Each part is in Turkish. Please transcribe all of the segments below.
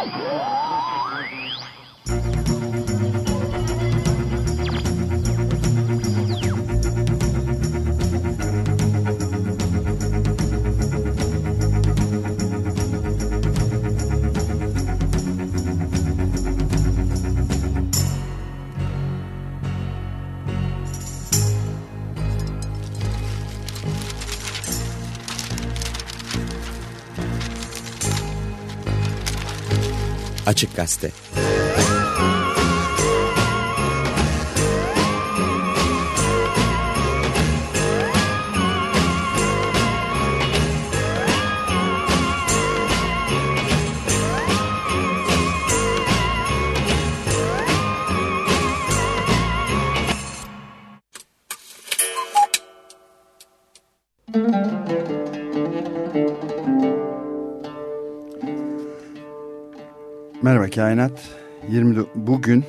Whoa! Açık Gazete Kainat. 20, bugün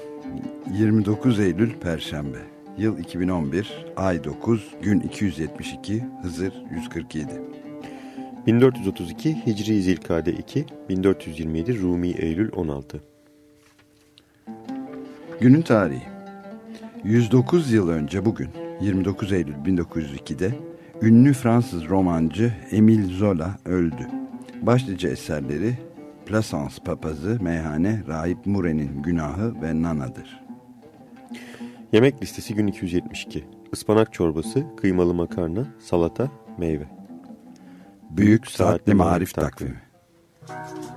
29 Eylül Perşembe. Yıl 2011, ay 9, gün 272, Hızır 147. 1432 Hicri Zilkade 2, 1427 Rumi Eylül 16. Günün tarihi. 109 yıl önce bugün 29 Eylül 1902'de ünlü Fransız romancı Emile Zola öldü. Başlıca eserleri Plasans papazı, meyhane, rahip Mure'nin günahı ve Nana'dır. Yemek listesi gün 272. Ispanak çorbası, kıymalı makarna, salata, meyve. Büyük Saatli Marif Takvimi. takvimi.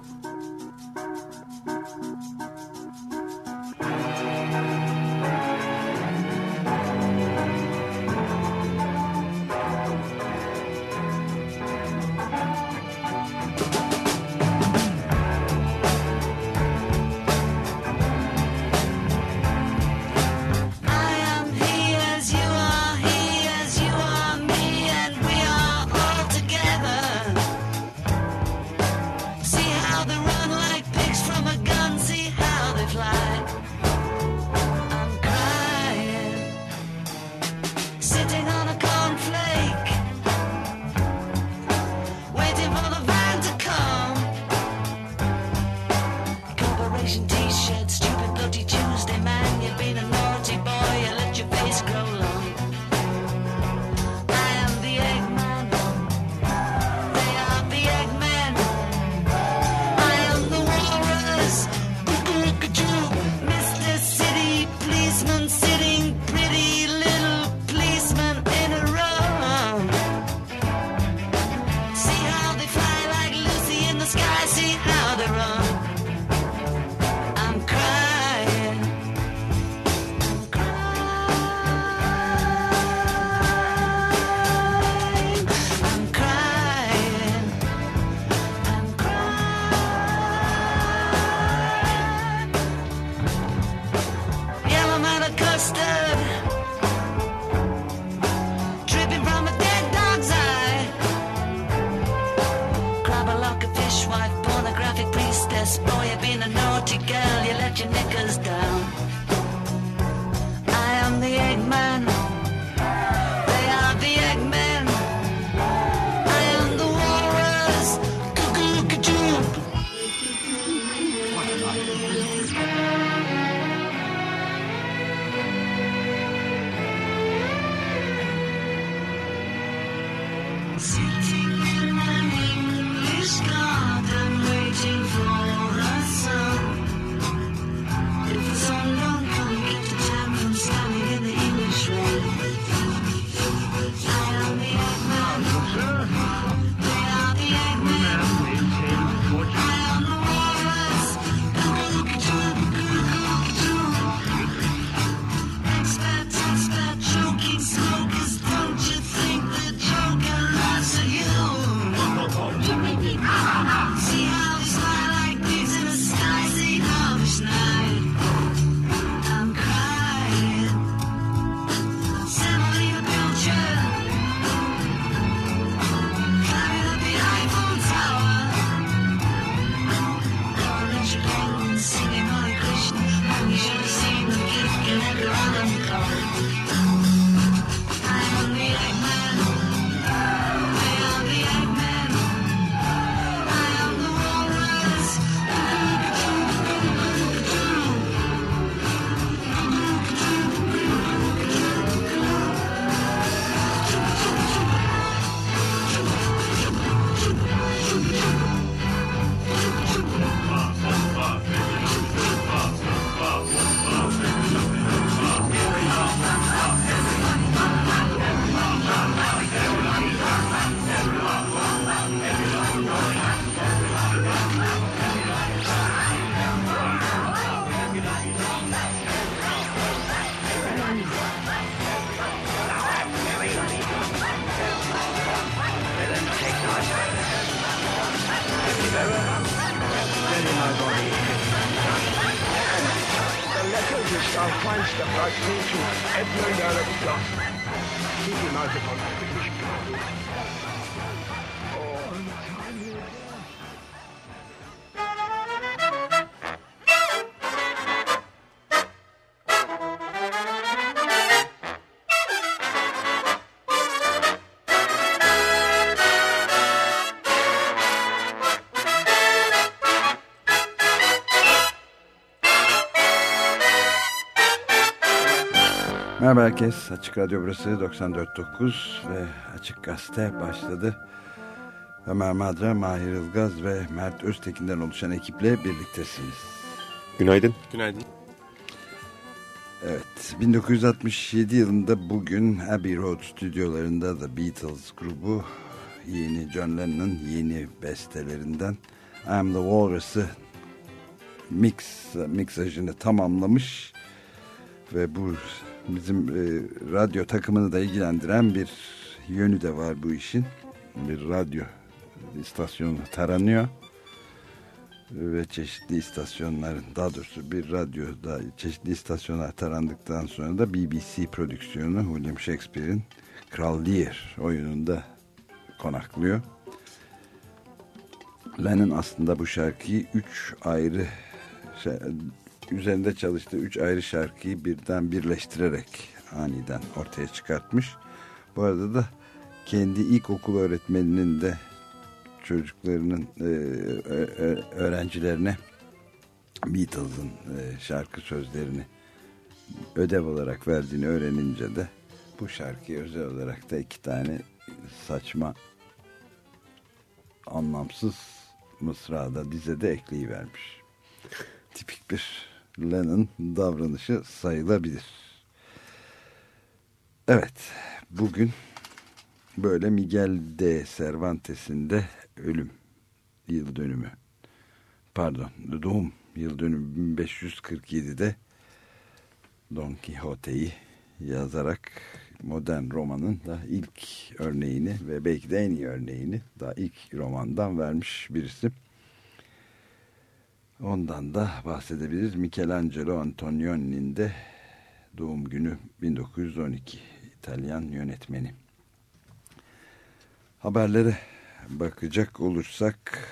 Merhaba herkes. Açık Radyo burası 94.9 ve Açık Gazete başladı. Ömer Madra, Mahir Ilgaz ve Mert Öztekin'den oluşan ekiple birliktesiniz. Günaydın. Günaydın. Evet, 1967 yılında bugün Abbey Road stüdyolarında The Beatles grubu yeni John Lennon'ın yeni bestelerinden I'm the Walrus'ı mix, miksajını tamamlamış ve bu bizim e, radyo takımını da ilgilendiren bir yönü de var bu işin. Bir radyo istasyonu taranıyor ve çeşitli istasyonların daha doğrusu bir radyoda çeşitli istasyonlar tarandıktan sonra da BBC prodüksiyonu William Shakespeare'in Kral Lear oyununda konaklıyor. Lennon aslında bu şarkıyı üç ayrı şey, üzerinde çalıştığı üç ayrı şarkıyı birden birleştirerek aniden ortaya çıkartmış. Bu arada da kendi ilkokul öğretmeninin de çocuklarının e, öğrencilerine Beatles'ın e, şarkı sözlerini ödev olarak verdiğini öğrenince de bu şarkıyı özel olarak da iki tane saçma anlamsız mısrada dizede ekleyivermiş. Tipik bir Lennon davranışı sayılabilir. Evet, bugün böyle Miguel de Cervantes'in de ölüm yıl dönümü. Pardon, doğum yıl dönümü 1547'de Don Quixote'yi yazarak modern romanın da ilk örneğini ve belki de en iyi örneğini daha ilk romandan vermiş birisi. Ondan da bahsedebiliriz. Michelangelo Antonioni'nin de doğum günü 1912 İtalyan yönetmeni. Haberlere bakacak olursak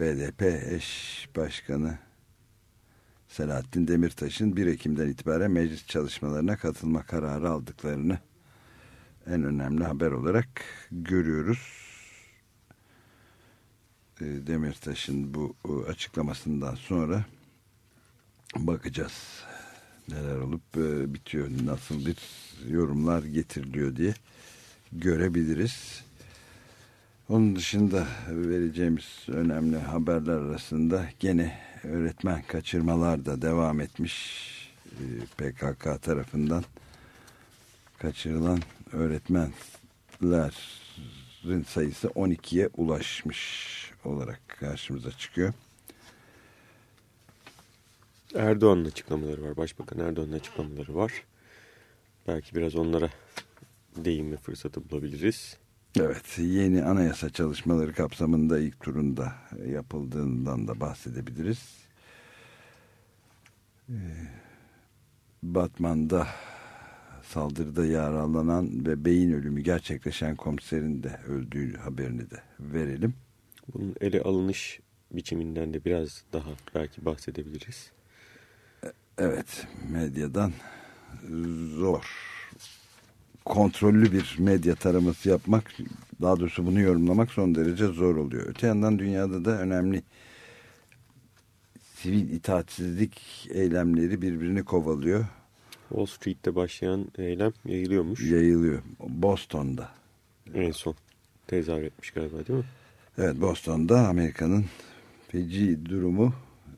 BDP eş başkanı Selahattin Demirtaş'ın 1 Ekim'den itibaren meclis çalışmalarına katılma kararı aldıklarını en önemli haber olarak görüyoruz. E, Demirtaş'ın bu e, açıklamasından sonra bakacağız neler olup e, bitiyor, nasıl bir yorumlar getiriliyor diye görebiliriz. Onun dışında vereceğimiz önemli haberler arasında gene öğretmen kaçırmalar da devam etmiş. PKK tarafından kaçırılan öğretmenlerin sayısı 12'ye ulaşmış olarak karşımıza çıkıyor. Erdoğan'ın açıklamaları var. Başbakan Erdoğan'ın açıklamaları var. Belki biraz onlara değinme fırsatı bulabiliriz. Evet, yeni anayasa çalışmaları kapsamında ilk turunda yapıldığından da bahsedebiliriz. Ee, Batman'da saldırıda yaralanan ve beyin ölümü gerçekleşen komiserin de öldüğü haberini de verelim. Bunun ele alınış biçiminden de biraz daha belki bahsedebiliriz. Evet, medyadan zor kontrollü bir medya taraması yapmak, daha doğrusu bunu yorumlamak son derece zor oluyor. Öte yandan dünyada da önemli sivil itaatsizlik eylemleri birbirini kovalıyor. Wall Street'te başlayan eylem yayılıyormuş. Yayılıyor. Boston'da. En son tezahür etmiş galiba değil mi? Evet Boston'da Amerika'nın feci durumu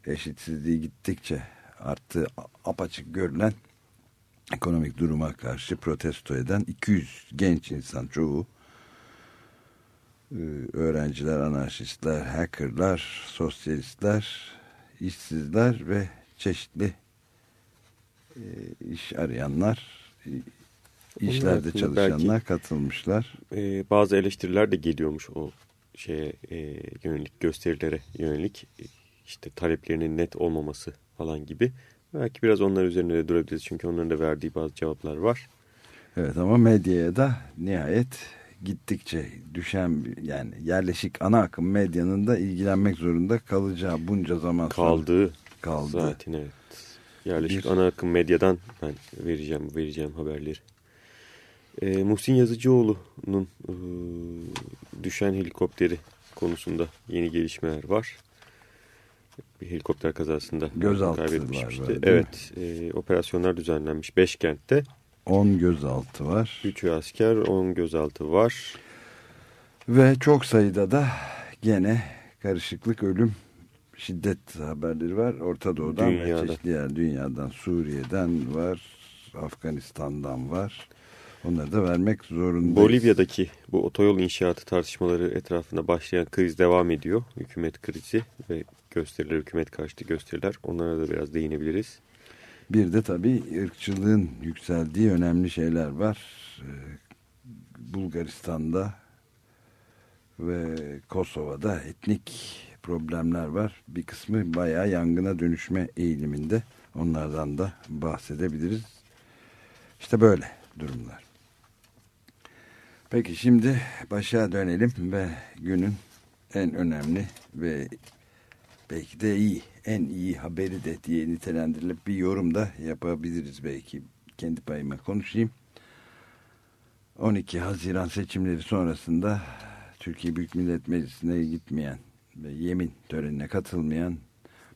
eşitsizliği gittikçe arttı apaçık görülen ekonomik duruma karşı protesto eden 200 genç insan çoğu öğrenciler, anarşistler, hackerlar, sosyalistler, işsizler ve çeşitli iş arayanlar, işlerde çalışanlar belki, katılmışlar. bazı eleştiriler de geliyormuş o şeye yönelik gösterilere yönelik işte taleplerinin net olmaması falan gibi. Belki biraz onlar üzerine de durabiliriz çünkü onların da verdiği bazı cevaplar var. Evet ama medyaya da nihayet gittikçe düşen yani yerleşik ana akım medyanın da ilgilenmek zorunda kalacağı bunca zaman kaldığı kaldı. Zaten evet. Yerleşik Bir... ana akım medyadan ben vereceğim vereceğim haberleri. Ee, Muhsin Yazıcıoğlu'nun e, düşen helikopteri konusunda yeni gelişmeler var. Bir helikopter kazasında gözaltı var. Evet, e, operasyonlar düzenlenmiş 5 kentte. 10 gözaltı var. 3 asker, 10 gözaltı var. Ve çok sayıda da gene karışıklık, ölüm, şiddet haberleri var. Orta Doğu'dan Dünyada. ve çeşitli yer dünyadan, Suriye'den var, Afganistan'dan var. Onları da vermek zorundayız. Bolivya'daki bu otoyol inşaatı tartışmaları etrafında başlayan kriz devam ediyor. Hükümet krizi ve gösteriler, hükümet karşıtı gösteriler. Onlara da biraz değinebiliriz. Bir de tabii ırkçılığın yükseldiği önemli şeyler var. Ee, Bulgaristan'da ve Kosova'da etnik problemler var. Bir kısmı bayağı yangına dönüşme eğiliminde. Onlardan da bahsedebiliriz. İşte böyle durumlar. Peki şimdi başa dönelim ve günün en önemli ve belki de iyi, en iyi haberi de diye nitelendirilip bir yorum da yapabiliriz belki. Kendi payıma konuşayım. 12 Haziran seçimleri sonrasında Türkiye Büyük Millet Meclisi'ne gitmeyen ve yemin törenine katılmayan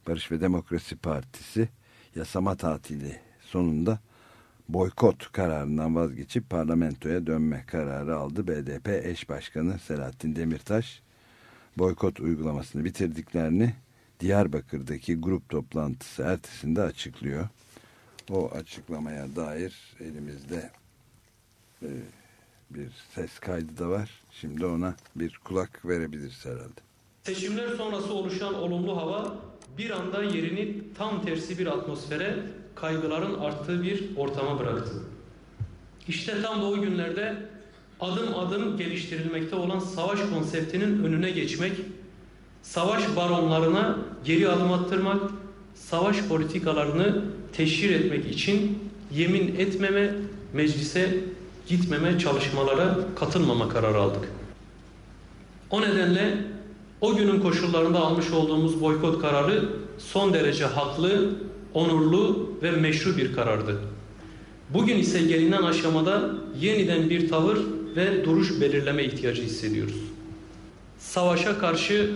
Barış ve Demokrasi Partisi yasama tatili sonunda boykot kararından vazgeçip parlamentoya dönme kararı aldı. BDP eş başkanı Selahattin Demirtaş boykot uygulamasını bitirdiklerini Diyarbakır'daki grup toplantısı ertesinde açıklıyor. O açıklamaya dair elimizde e, bir ses kaydı da var. Şimdi ona bir kulak verebiliriz herhalde. Seçimler sonrası oluşan olumlu hava bir anda yerini tam tersi bir atmosfere, kaygıların arttığı bir ortama bıraktı. İşte tam da o günlerde adım adım geliştirilmekte olan savaş konseptinin önüne geçmek, savaş baronlarına geri adım attırmak, savaş politikalarını teşhir etmek için yemin etmeme, meclise gitmeme çalışmalara katılmama kararı aldık. O nedenle o günün koşullarında almış olduğumuz boykot kararı son derece haklı, onurlu ve meşru bir karardı. Bugün ise gelinen aşamada yeniden bir tavır ve duruş belirleme ihtiyacı hissediyoruz. Savaşa karşı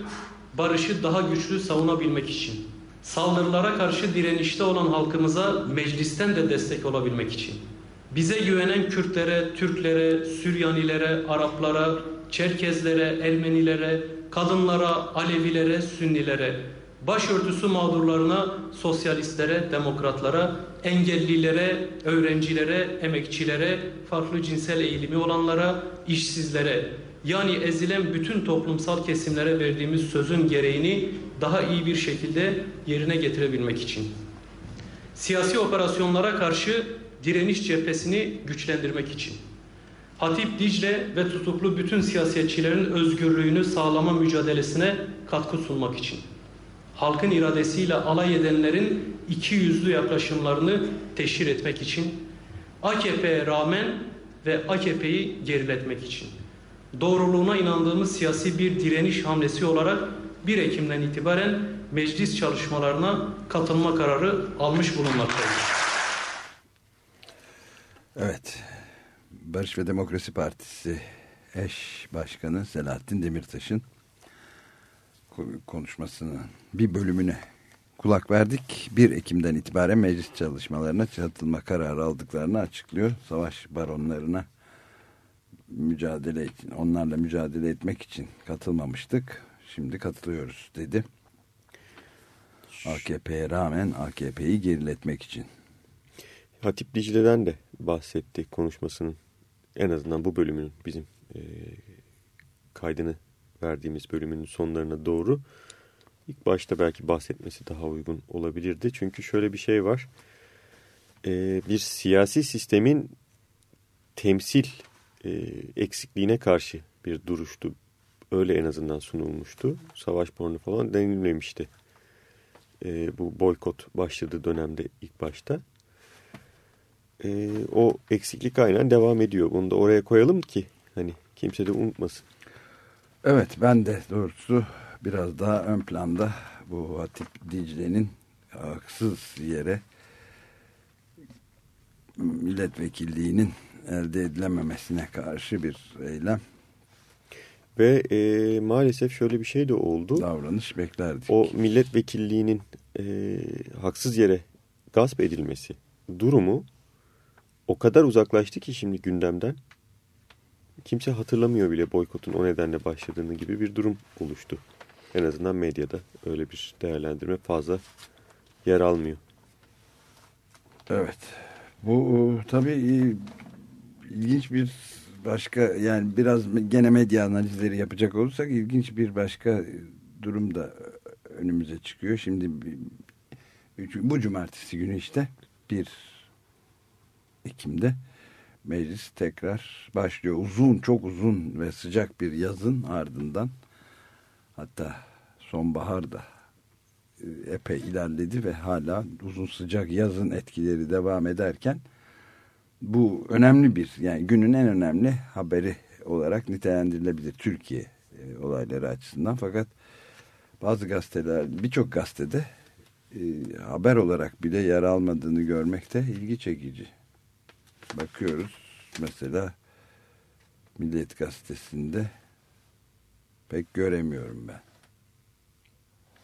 barışı daha güçlü savunabilmek için, saldırılara karşı direnişte olan halkımıza meclisten de destek olabilmek için, bize güvenen Kürtlere, Türklere, Süryanilere, Araplara, Çerkezlere, Ermenilere, kadınlara, Alevilere, Sünnilere, başörtüsü mağdurlarına, sosyalistlere, demokratlara, engellilere, öğrencilere, emekçilere, farklı cinsel eğilimi olanlara, işsizlere, yani ezilen bütün toplumsal kesimlere verdiğimiz sözün gereğini daha iyi bir şekilde yerine getirebilmek için. Siyasi operasyonlara karşı direniş cephesini güçlendirmek için. Hatip Dicle ve tutuklu bütün siyasetçilerin özgürlüğünü sağlama mücadelesine katkı sunmak için. Halkın iradesiyle alay edenlerin iki yüzlü yaklaşımlarını teşhir etmek için. AKP'ye rağmen ve AKP'yi geriletmek için. Doğruluğuna inandığımız siyasi bir direniş hamlesi olarak 1 Ekim'den itibaren meclis çalışmalarına katılma kararı almış bulunmaktayız. Evet. Barış ve Demokrasi Partisi eş başkanı Selahattin Demirtaş'ın konuşmasının bir bölümüne kulak verdik. 1 Ekim'den itibaren meclis çalışmalarına katılma kararı aldıklarını açıklıyor. Savaş baronlarına mücadele için, onlarla mücadele etmek için katılmamıştık. Şimdi katılıyoruz dedi. AKP'ye rağmen AKP'yi geriletmek için. Hatip Dicle'den de bahsetti konuşmasının. En azından bu bölümünün bizim e, kaydını verdiğimiz bölümünün sonlarına doğru. İlk başta belki bahsetmesi daha uygun olabilirdi. Çünkü şöyle bir şey var. E, bir siyasi sistemin temsil e, eksikliğine karşı bir duruştu. Öyle en azından sunulmuştu. Savaş pornu falan denilmemişti. e, bu boykot başladığı dönemde ilk başta. E, o eksiklik aynen devam ediyor. Bunu da oraya koyalım ki hani kimse de unutmasın. Evet ben de doğrusu biraz daha ön planda bu Hatip Dicle'nin haksız yere milletvekilliğinin elde edilememesine karşı bir eylem. Ve e, maalesef şöyle bir şey de oldu. Davranış beklerdik. O milletvekilliğinin e, haksız yere gasp edilmesi durumu o kadar uzaklaştı ki şimdi gündemden. Kimse hatırlamıyor bile boykotun o nedenle başladığını gibi bir durum oluştu. En azından medyada öyle bir değerlendirme fazla yer almıyor. Evet. Bu tabii ilginç bir başka yani biraz gene medya analizleri yapacak olursak ilginç bir başka durum da önümüze çıkıyor. Şimdi bu cumartesi günü işte bir Ekim'de meclis tekrar başlıyor. Uzun çok uzun ve sıcak bir yazın ardından hatta sonbahar da e, epey ilerledi ve hala uzun sıcak yazın etkileri devam ederken bu önemli bir yani günün en önemli haberi olarak nitelendirilebilir Türkiye e, olayları açısından fakat bazı gazeteler birçok gazetede e, haber olarak bile yer almadığını görmekte ilgi çekici. Bakıyoruz mesela Milliyet Gazetesi'nde pek göremiyorum ben.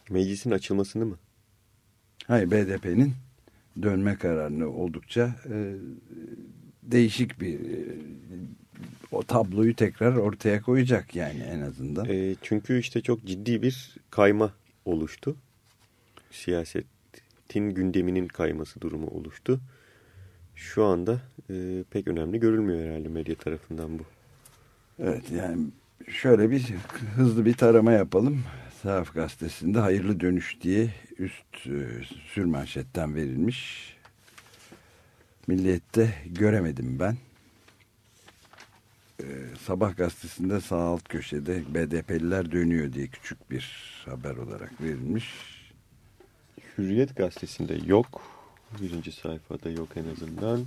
Meclisin açılmasını mı? Hayır BDP'nin dönme kararını oldukça e, değişik bir e, o tabloyu tekrar ortaya koyacak yani en azından. E, çünkü işte çok ciddi bir kayma oluştu. Siyasetin gündeminin kayması durumu oluştu. Şu anda e, pek önemli görülmüyor herhalde medya tarafından bu. Evet yani şöyle bir hızlı bir tarama yapalım. Sahaf gazetesinde hayırlı dönüş diye üst e, sürmanşetten verilmiş. Milliyette göremedim ben. E, Sabah gazetesinde sağ alt köşede BDP'liler dönüyor diye küçük bir haber olarak verilmiş. Hürriyet gazetesinde yok. Birinci sayfada yok en azından.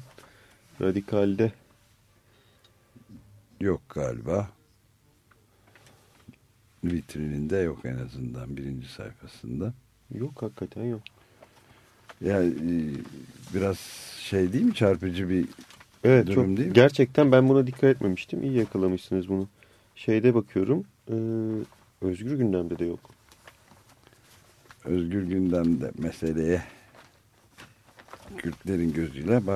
Radikal'de yok galiba vitrininde yok en azından birinci sayfasında. Yok hakikaten yok. Yani e, biraz şey değil mi çarpıcı bir evet, durum çok, değil mi? Gerçekten ben buna dikkat etmemiştim. İyi yakalamışsınız bunu. Şeyde bakıyorum. E, özgür gündemde de yok. Özgür gündemde meseleye Kürtlerin gözüyle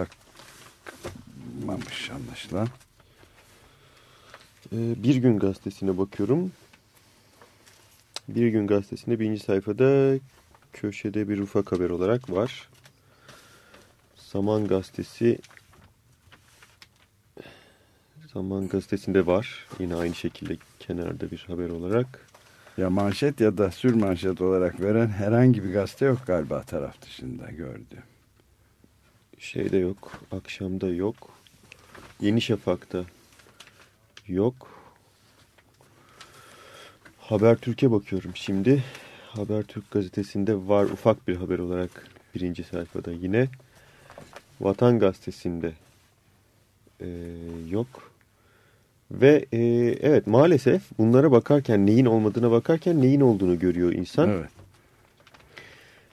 bakmamış anlaşılan. E, bir gün gazetesine bakıyorum. Bir gün gazetesinde birinci sayfada köşede bir ufak haber olarak var. Zaman gazetesi Zaman gazetesinde var. Yine aynı şekilde kenarda bir haber olarak. Ya manşet ya da sür manşet olarak veren herhangi bir gazete yok galiba taraf dışında gördüm. Şeyde yok. Akşamda yok. Yeni Şafak'ta yok. Habertürk'e bakıyorum şimdi. Habertürk gazetesinde var ufak bir haber olarak birinci sayfada yine. Vatan gazetesinde e, yok. Ve e, evet maalesef bunlara bakarken neyin olmadığına bakarken neyin olduğunu görüyor insan. Evet.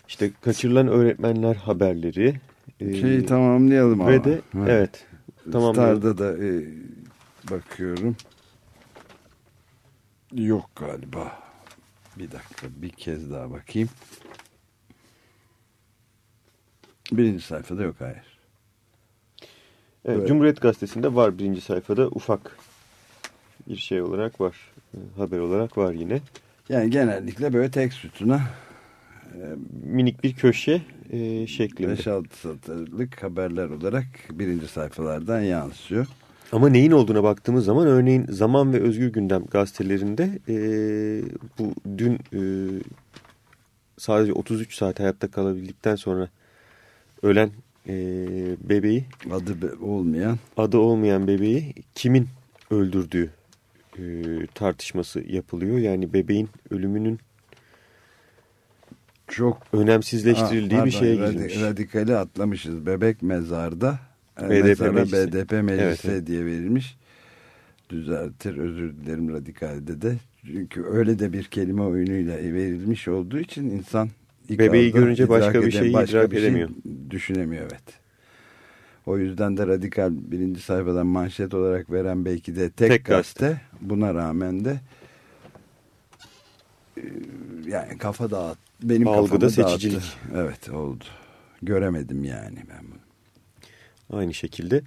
İşte kaçırılan öğretmenler haberleri. E, Şeyi tamamlayalım ve ama. de ha. evet tamamlayalım. Star'da da e, bakıyorum. Yok galiba. Bir dakika bir kez daha bakayım. Birinci sayfada yok hayır. Evet, Cumhuriyet Gazetesi'nde var birinci sayfada ufak bir şey olarak var. E, haber olarak var yine. Yani genellikle böyle tek sütuna minik bir köşe e, şeklinde. 5-6 satırlık haberler olarak birinci sayfalardan yansıyor. Ama neyin olduğuna baktığımız zaman örneğin Zaman ve Özgür Gündem gazetelerinde e, bu dün e, sadece 33 saat hayatta kalabildikten sonra ölen e, bebeği adı be olmayan adı olmayan bebeği kimin öldürdüğü e, tartışması yapılıyor. Yani bebeğin ölümünün çok önemsizleştirildiği Aa, bir şeye girilmiş. Radikali atlamışız. Bebek mezarda e, BDP mezara meclisi. BDP meclisi Evet, diye verilmiş. Düzeltir özür dilerim radikalde de. Çünkü öyle de bir kelime oyunuyla verilmiş olduğu için insan Bebeği görünce başka bir şeyi başka idrak bir şey düşünemiyor evet. O yüzden de radikal birinci sayfadan manşet olarak veren belki de tek, Tek gazete. gazete. Buna rağmen de yani kafa dağıt. Benim Algıda seçicilik. dağıttı. Evet oldu. Göremedim yani ben bunu. Aynı şekilde.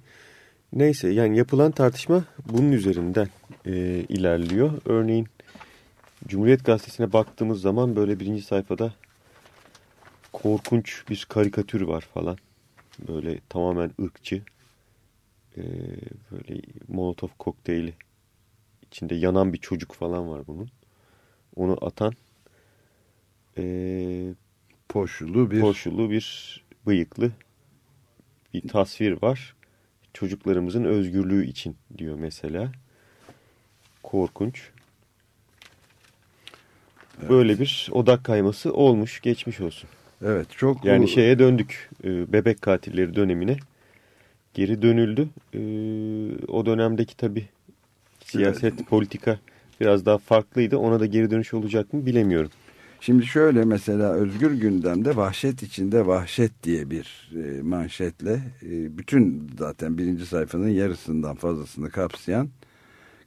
Neyse yani yapılan tartışma bunun üzerinden e, ilerliyor. Örneğin Cumhuriyet Gazetesi'ne baktığımız zaman böyle birinci sayfada korkunç bir karikatür var falan. Böyle tamamen ırkçı. E, böyle molotof kokteyli içinde yanan bir çocuk falan var bunun. Onu atan e, Poşulu bir koşulu bir bıyıklı bir tasvir var. Çocuklarımızın özgürlüğü için diyor mesela. Korkunç. Böyle bir odak kayması olmuş, geçmiş olsun. evet çok Yani şeye döndük, e, bebek katilleri dönemine geri dönüldü. E, O dönemdeki tabii siyaset, politika biraz daha farklıydı. Ona da geri dönüş olacak mı bilemiyorum. Şimdi şöyle mesela Özgür Gündem'de vahşet içinde vahşet diye bir e, manşetle e, bütün zaten birinci sayfanın yarısından fazlasını kapsayan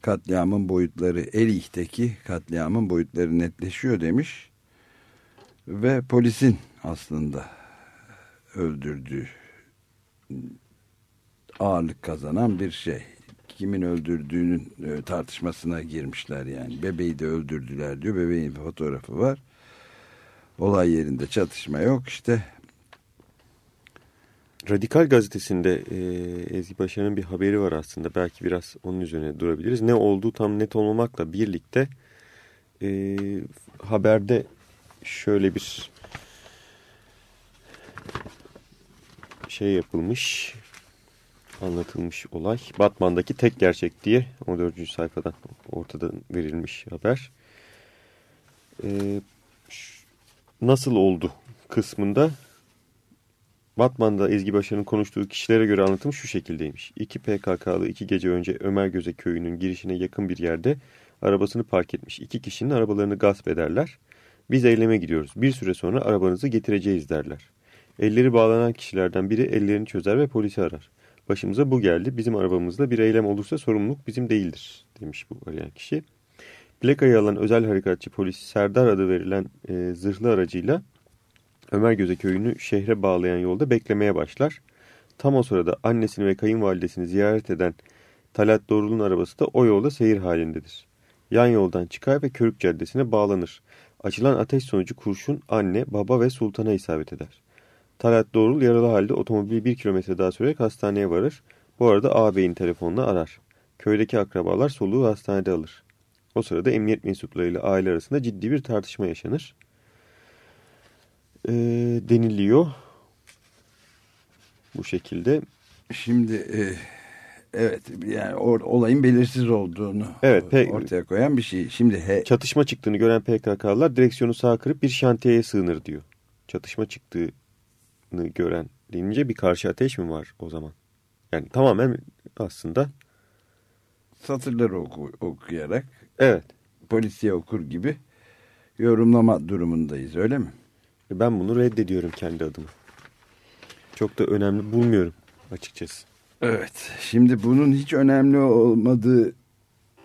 katliamın boyutları Elih'teki katliamın boyutları netleşiyor demiş ve polisin aslında öldürdüğü ağırlık kazanan bir şey. Kimin öldürdüğünün e, tartışmasına girmişler yani. Bebeği de öldürdüler diyor. Bebeğin fotoğrafı var. Olay yerinde çatışma yok işte. Radikal gazetesinde e, Ezgi Başar'ın bir haberi var aslında. Belki biraz onun üzerine durabiliriz. Ne olduğu tam net olmamakla birlikte e, haberde şöyle bir şey yapılmış, anlatılmış olay. Batman'daki tek gerçek diye 14. sayfadan ortada verilmiş haber. E, ş- nasıl oldu kısmında Batman'da Ezgi Başar'ın konuştuğu kişilere göre anlatım şu şekildeymiş. İki PKK'lı iki gece önce Ömergöze köyünün girişine yakın bir yerde arabasını park etmiş. İki kişinin arabalarını gasp ederler. Biz eyleme gidiyoruz. Bir süre sonra arabanızı getireceğiz derler. Elleri bağlanan kişilerden biri ellerini çözer ve polisi arar. Başımıza bu geldi. Bizim arabamızda bir eylem olursa sorumluluk bizim değildir demiş bu arayan kişi. Plakayı alan özel harekatçı polis Serdar adı verilen e, zırhlı aracıyla Ömergöze köyünü şehre bağlayan yolda beklemeye başlar. Tam o sırada annesini ve kayınvalidesini ziyaret eden Talat Doğrul'un arabası da o yolda seyir halindedir. Yan yoldan çıkar ve Körük Caddesi'ne bağlanır. Açılan ateş sonucu kurşun anne, baba ve sultana isabet eder. Talat Doğrul yaralı halde otomobili bir kilometre daha sürerek hastaneye varır. Bu arada ağabeyin telefonla arar. Köydeki akrabalar soluğu hastanede alır. O sırada emniyet mensuplarıyla aile arasında ciddi bir tartışma yaşanır e, deniliyor. Bu şekilde. Şimdi e, evet yani or, olayın belirsiz olduğunu Evet, ortaya koyan bir şey. Şimdi he, Çatışma çıktığını gören PKK'lılar direksiyonu sağa kırıp bir şantiyeye sığınır diyor. Çatışma çıktığını gören deyince bir karşı ateş mi var o zaman? Yani tamamen aslında satırları oku, okuyarak evet polisiye okur gibi yorumlama durumundayız öyle mi? ben bunu reddediyorum kendi adıma. Çok da önemli bulmuyorum açıkçası. Evet. Şimdi bunun hiç önemli olmadığı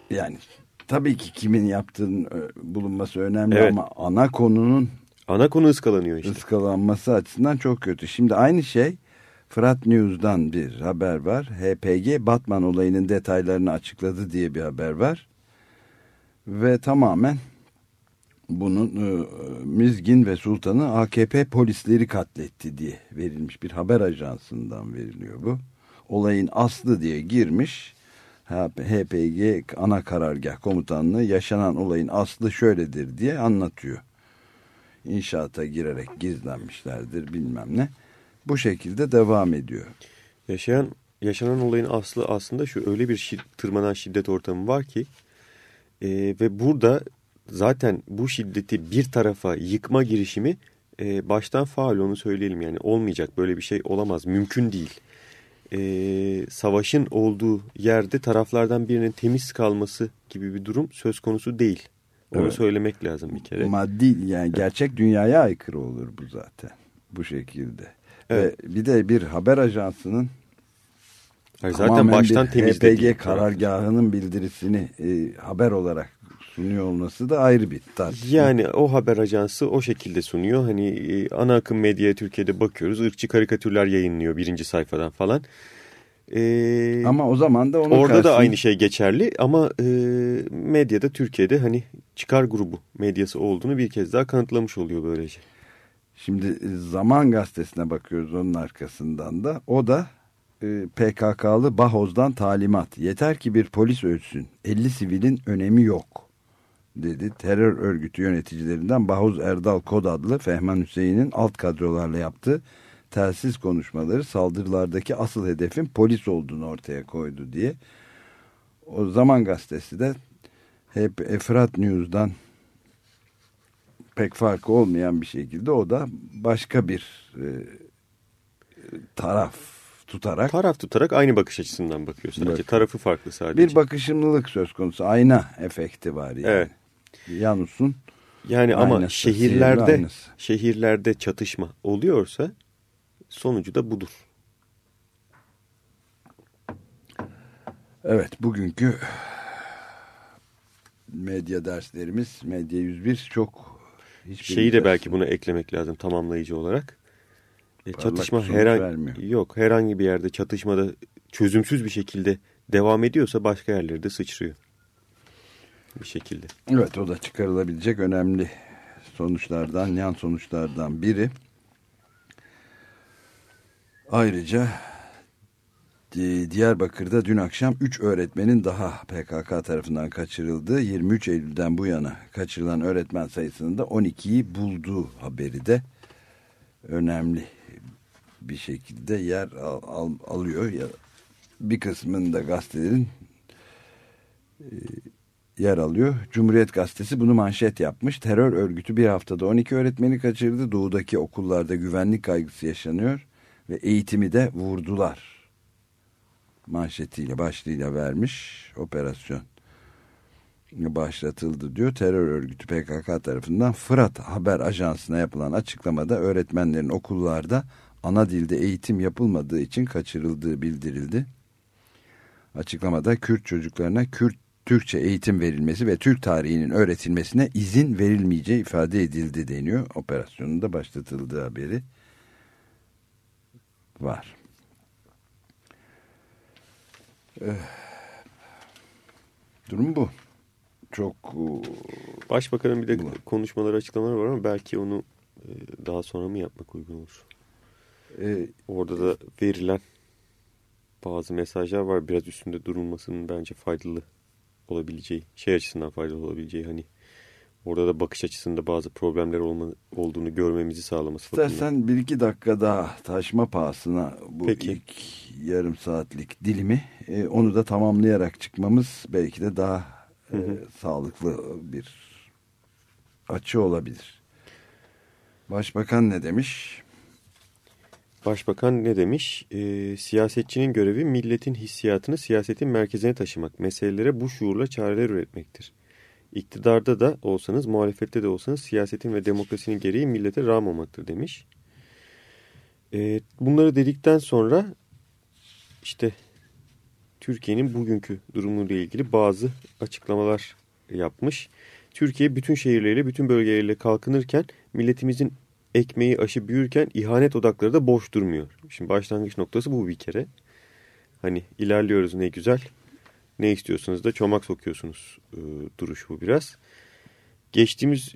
yani tabii ki kimin yaptığının ö, bulunması önemli Evet. ama ana konunun Ana konu ıskalanıyor işte. ıskalanması açısından çok kötü. Şimdi aynı şey Fırat News'dan bir haber var. HPG Batman olayının detaylarını açıkladı diye bir haber var. Ve tamamen bunun e, Mizgin ve Sultan'ı AKP polisleri katletti diye verilmiş bir haber ajansından veriliyor bu. Olayın aslı diye girmiş. HPG ana karargah komutanlığı yaşanan olayın aslı şöyledir diye anlatıyor. İnşaata girerek gizlenmişlerdir bilmem ne. Bu şekilde devam ediyor. Yaşayan, yaşanan olayın aslı aslında şu öyle bir şid- tırmanan şiddet ortamı var ki e, ve burada zaten bu şiddeti bir tarafa yıkma girişimi e, baştan faal onu söyleyelim yani olmayacak böyle bir şey olamaz mümkün değil. E, savaşın olduğu yerde taraflardan birinin temiz kalması gibi bir durum söz konusu değil. Onu evet. söylemek lazım bir kere. Maddi yani gerçek dünyaya aykırı olur bu zaten bu şekilde. Evet. Ve bir de bir haber ajansının Hayır, zaten baştan temizlediği HPG karargahının bildirisini e, haber olarak sunuyor olması da ayrı bir tartışma. Yani o haber ajansı o şekilde sunuyor. Hani e, ana akım medyaya Türkiye'de bakıyoruz. ırkçı karikatürler yayınlıyor birinci sayfadan falan. Ee, ama o zaman da onun orada karşısında... da aynı şey geçerli ama e, medyada Türkiye'de hani çıkar grubu medyası olduğunu bir kez daha kanıtlamış oluyor böylece. Şimdi e, Zaman Gazetesi'ne bakıyoruz onun arkasından da o da e, PKK'lı Bahoz'dan talimat. Yeter ki bir polis ölsün. 50 sivilin önemi yok dedi. Terör örgütü yöneticilerinden Bahoz Erdal Kod adlı Fehman Hüseyin'in alt kadrolarla yaptığı telsiz konuşmaları saldırılardaki asıl hedefin polis olduğunu ortaya koydu diye. O Zaman Gazetesi de hep Efrat News'dan pek farkı olmayan bir şekilde o da başka bir e, taraf tutarak. Taraf tutarak aynı bakış açısından bakıyor sadece. Bak. Tarafı farklı sadece. Bir bakışımlılık söz konusu. Ayna efekti var yani. Evet. Yanus'un yani ama şehirlerde şehirlerde çatışma oluyorsa sonucu da budur. Evet bugünkü medya derslerimiz Medya 101 çok şeyi de belki buna eklemek lazım tamamlayıcı olarak. E, çatışma herhangi yok herhangi bir yerde çatışmada çözümsüz bir şekilde devam ediyorsa başka yerlerde sıçrıyor. Bir şekilde. Evet o da çıkarılabilecek önemli sonuçlardan, yan sonuçlardan biri. Ayrıca Diyarbakır'da dün akşam 3 öğretmenin daha PKK tarafından kaçırıldığı 23 Eylül'den bu yana kaçırılan öğretmen sayısının da 12'yi bulduğu haberi de önemli bir şekilde yer al, al, alıyor. Ya, bir kısmında gazetelerin e, yer alıyor. Cumhuriyet Gazetesi bunu manşet yapmış. Terör örgütü bir haftada 12 öğretmeni kaçırdı. Doğudaki okullarda güvenlik kaygısı yaşanıyor ve eğitimi de vurdular. Manşetiyle başlığıyla vermiş operasyon başlatıldı diyor. Terör örgütü PKK tarafından Fırat Haber Ajansı'na yapılan açıklamada öğretmenlerin okullarda ana dilde eğitim yapılmadığı için kaçırıldığı bildirildi. Açıklamada Kürt çocuklarına Kürt Türkçe eğitim verilmesi ve Türk tarihinin öğretilmesine izin verilmeyeceği ifade edildi deniyor. Operasyonun da başlatıldığı haberi var. Eh, durum bu. Çok... E, Başbakanın bir de bu. konuşmaları açıklamaları var ama belki onu e, daha sonra mı yapmak uygun olur? Ee, Orada da verilen bazı mesajlar var. Biraz üstünde durulmasının bence faydalı olabileceği, şey açısından faydalı olabileceği hani orada da bakış açısında bazı problemler olma, olduğunu görmemizi sağlaması. İstersen bir iki dakika daha taşma pahasına bu Peki. ilk yarım saatlik dilimi e, onu da tamamlayarak çıkmamız belki de daha E, sağlıklı bir açı olabilir. Başbakan ne demiş? Başbakan ne demiş? E, siyasetçinin görevi milletin hissiyatını siyasetin merkezine taşımak, meselelere bu şuurla çareler üretmektir. İktidarda da olsanız, muhalefette de olsanız siyasetin ve demokrasinin gereği millete rağmamaktır demiş. E, bunları dedikten sonra işte Türkiye'nin bugünkü durumuyla ilgili bazı açıklamalar yapmış. Türkiye bütün şehirleriyle, bütün bölgeleriyle kalkınırken milletimizin ekmeği aşı büyürken ihanet odakları da boş durmuyor. Şimdi başlangıç noktası bu bir kere. Hani ilerliyoruz ne güzel. Ne istiyorsunuz da çomak sokuyorsunuz e, duruş bu biraz. Geçtiğimiz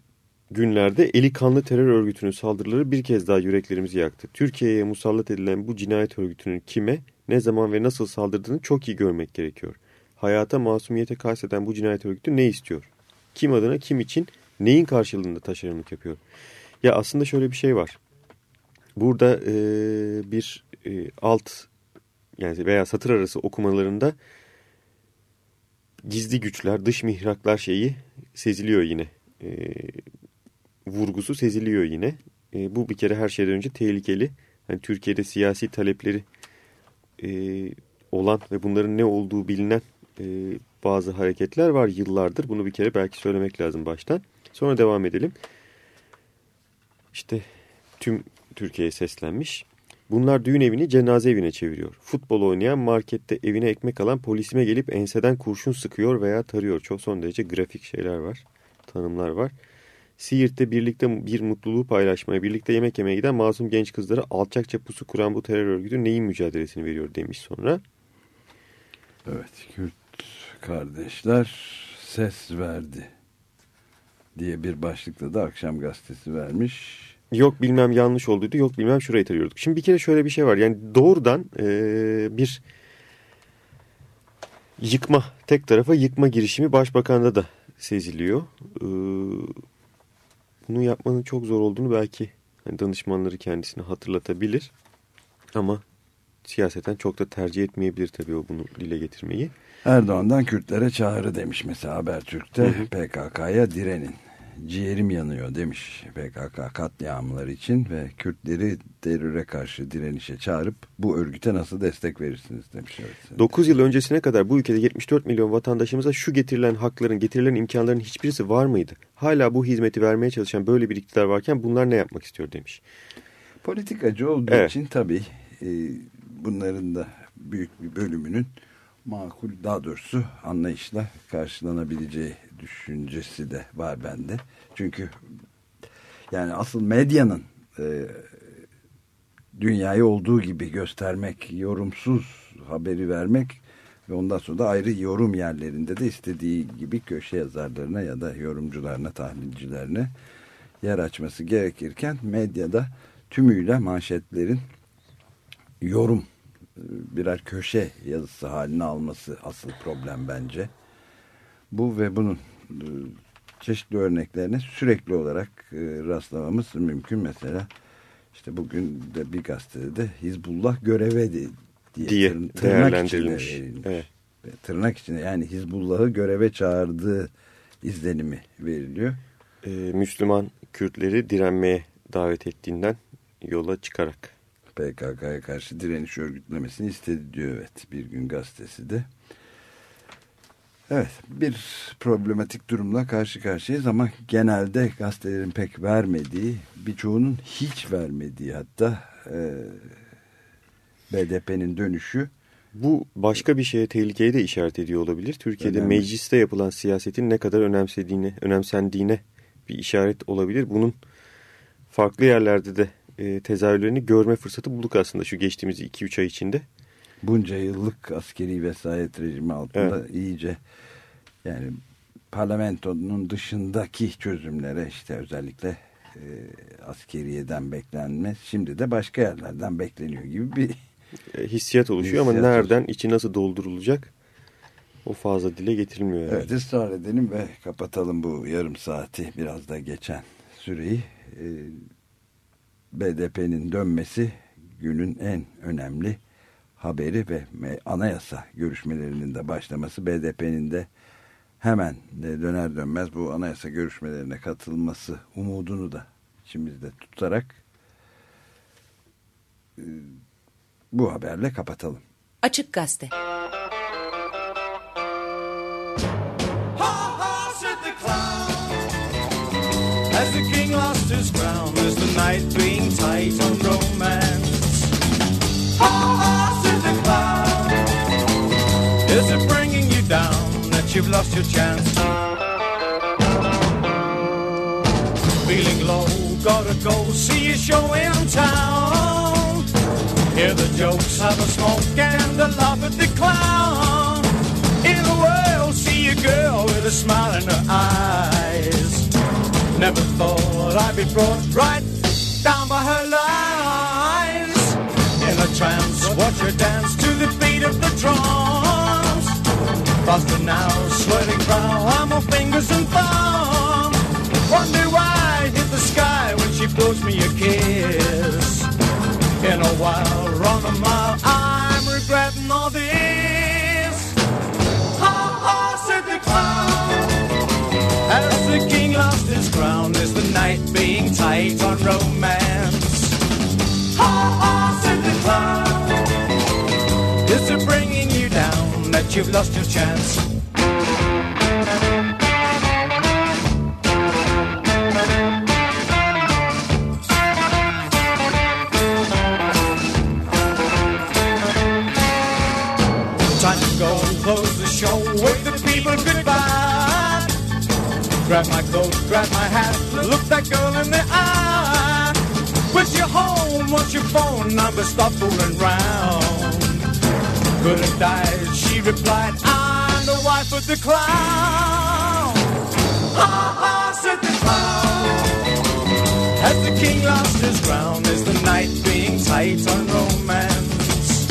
günlerde eli kanlı terör örgütünün saldırıları bir kez daha yüreklerimizi yaktı. Türkiye'ye musallat edilen bu cinayet örgütünün kime, ne zaman ve nasıl saldırdığını çok iyi görmek gerekiyor. Hayata masumiyete kasteden bu cinayet örgütü ne istiyor? Kim adına, kim için, neyin karşılığında taşeronluk yapıyor? Ya aslında şöyle bir şey var. Burada e, bir e, alt yani veya satır arası okumalarında gizli güçler, dış mihraklar şeyi seziliyor yine. E, vurgusu seziliyor yine. e, bu bir kere her şeyden önce tehlikeli. Yani Türkiye'de siyasi talepleri e, olan ve bunların ne olduğu bilinen e, bazı hareketler var yıllardır. Bunu bir kere belki söylemek lazım baştan. Sonra devam edelim. İşte tüm Türkiye'ye seslenmiş. Bunlar düğün evini cenaze evine çeviriyor. Futbol oynayan markette evine ekmek alan polisime gelip enseden kurşun sıkıyor veya tarıyor. Çok son derece grafik şeyler var. Tanımlar var. Siirt'te birlikte bir mutluluğu paylaşmaya, birlikte yemek yemeye giden masum genç kızlara alçakça pusu kuran bu terör örgütü neyin mücadelesini veriyor demiş sonra. Evet, Kürt kardeşler ses verdi diye bir başlıkla da akşam gazetesi vermiş. Yok bilmem yanlış olduydu, yok bilmem şurayı tarıyorduk. Şimdi bir kere şöyle bir şey var. Yani doğrudan e, bir yıkma, tek tarafa yıkma girişimi başbakanda da seziliyor. E, bunu yapmanın çok zor olduğunu belki yani danışmanları kendisine hatırlatabilir. Ama siyaseten çok da tercih etmeyebilir tabii o bunu dile getirmeyi. Erdoğan'dan Kürtlere çağrı demiş mesela Habertürk'te PKK'ya direnin. Ciğerim yanıyor demiş PKK katliamları için ve Kürtleri teröre karşı direnişe çağırıp bu örgüte nasıl destek verirsiniz demiş. Evet. 9 yıl öncesine kadar bu ülkede 74 milyon vatandaşımıza şu getirilen hakların, getirilen imkanların hiçbirisi var mıydı? Hala bu hizmeti vermeye çalışan böyle bir iktidar varken bunlar ne yapmak istiyor demiş. Politikacı olduğu Evet. için tabii e, bunların da büyük bir bölümünün makul daha doğrusu anlayışla karşılanabileceği düşüncesi de var bende. Çünkü yani asıl medyanın e, dünyayı olduğu gibi göstermek, yorumsuz haberi vermek ve ondan sonra da ayrı yorum yerlerinde de istediği gibi köşe yazarlarına ya da yorumcularına, tahlilcilerine yer açması gerekirken medyada tümüyle manşetlerin yorum e, birer köşe yazısı haline alması asıl problem bence. Bu ve bunun çeşitli örneklerine sürekli olarak e, rastlamamız mümkün. Mesela işte bugün de bir gazetede de Hizbullah göreve de, diye, Diye tırn- tırnak içinde verilmiş. Evet. Ve Tırnak içinde yani Hizbullah'ı göreve çağırdığı izlenimi veriliyor. Ee, Müslüman Kürtleri direnmeye davet ettiğinden yola çıkarak. PKK'ya karşı direniş örgütlemesini istedi diyor evet bir gün gazetesi de. Evet bir problematik durumla karşı karşıyayız ama genelde gazetelerin pek vermediği birçoğunun hiç vermediği hatta e, BDP'nin dönüşü Bu başka bir şeye tehlikeye de işaret ediyor olabilir. Türkiye'de Önemli. mecliste yapılan siyasetin ne kadar önemsediğine, önemsendiğine bir işaret olabilir. Bunun farklı yerlerde de e, tezahürlerini görme fırsatı bulduk aslında şu geçtiğimiz 2-3 ay içinde. Bunca yıllık askeri vesayet rejimi altında iyice yani parlamentonun dışındaki çözümlere işte özellikle e, askeriyeden beklenmez. Şimdi de başka yerlerden bekleniyor gibi bir E, hissiyat oluşuyor ama Hissiyat nereden, içi nasıl doldurulacak o fazla dile getirilmiyor. Yani. Evet ısrar edelim ve kapatalım bu yarım saati biraz da geçen süreyi. Ee, BDP'nin dönmesi günün en önemli haberi ve anayasa görüşmelerinin de başlaması BDP'nin de hemen de döner dönmez bu anayasa görüşmelerine katılması umudunu da içimizde tutarak e, bu haberle kapatalım. Açık Gazete. As the king lost his crown, as the night you've lost your chance? Feeling low, gotta go see a show in town. Hear the jokes, have a smoke, and a laugh at the clown. In a world, see a girl with a smile in her eyes. Never thought I'd be brought right down by her lies. In a trance, watch her dance to the beat of the drums. Faster now, sweating brow, I'm on fingers and thumbs. Wonder why I hit the sky when she blows me a kiss. In a while, run a mile, I'm regretting all this. Ha ha, said the clown. As the king lost his crown, is the night being tight on romance. ha, said the clown. Is it bringing that you've lost your chance? Time to go and close the show, wave the people goodbye. Grab my coat, grab my hat, look that girl in the eye. Put you home, what's your phone number? Stop fooling round. Could have died, replied, I'm the wife of the clown. Ha ha, said the clown. Has the king lost his crown? Is the night being tight on romance?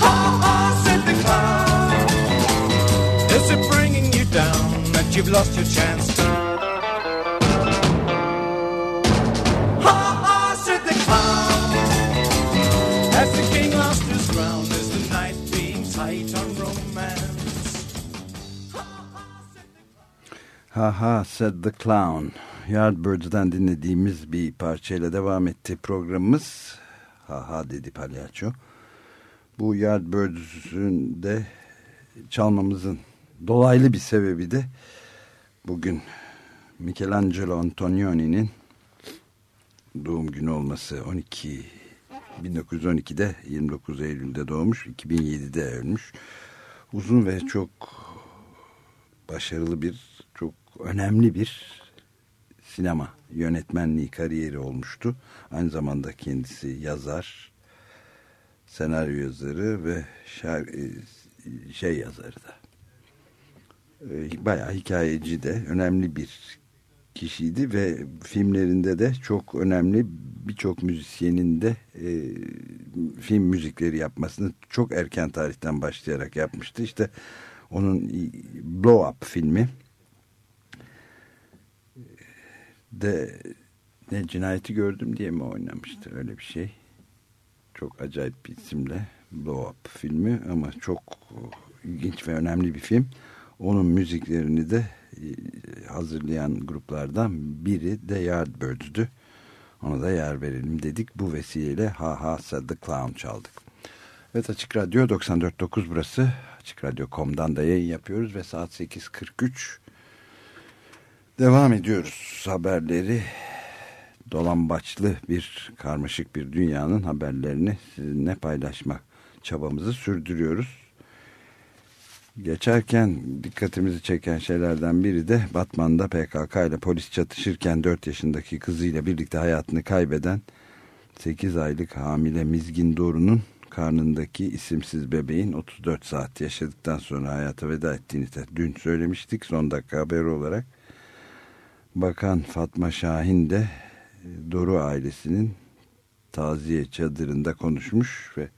Ha ha, said the clown. Is it bringing you down that you've lost your chance? Ha Ha ha said the clown. Yardbirds'den dinlediğimiz bir parçayla devam etti programımız. Ha ha dedi palyaço. Bu Yardbirds'ün de çalmamızın dolaylı bir sebebi de bugün Michelangelo Antonioni'nin doğum günü olması 12 1912'de 29 Eylül'de doğmuş 2007'de ölmüş uzun ve çok başarılı bir çok önemli bir sinema yönetmenliği kariyeri olmuştu. Aynı zamanda kendisi yazar, senaryo yazarı ve şar, e, şey yazarı da. E, Bayağı hikayeci de önemli bir kişiydi ve filmlerinde de çok önemli birçok müzisyenin de e, film müzikleri yapmasını çok erken tarihten başlayarak yapmıştı. İşte onun Blow Up filmi de ne cinayeti gördüm diye mi oynamıştı öyle bir şey. Çok acayip bir isimle Blow Up filmi ama çok ilginç ve önemli bir film. Onun müziklerini de e, hazırlayan gruplardan biri de Yardbirds'dü. Ona da yer verelim dedik. Bu vesileyle Ha Ha the Clown çaldık. Evet Açık Radyo 94.9 burası. Açık Radyo.com'dan da yayın yapıyoruz ve saat 8.43 devam ediyoruz. Haberleri dolambaçlı bir karmaşık bir dünyanın haberlerini sizinle paylaşmak çabamızı sürdürüyoruz. Geçerken dikkatimizi çeken şeylerden biri de Batman'da PKK ile polis çatışırken 4 yaşındaki kızıyla birlikte hayatını kaybeden 8 aylık hamile Mizgin Doğru'nun karnındaki isimsiz bebeğin 34 saat yaşadıktan sonra hayata veda ettiğini de dün söylemiştik son dakika haberi olarak. Bakan Fatma Şahin de e, Doru ailesinin taziye çadırında konuşmuş ve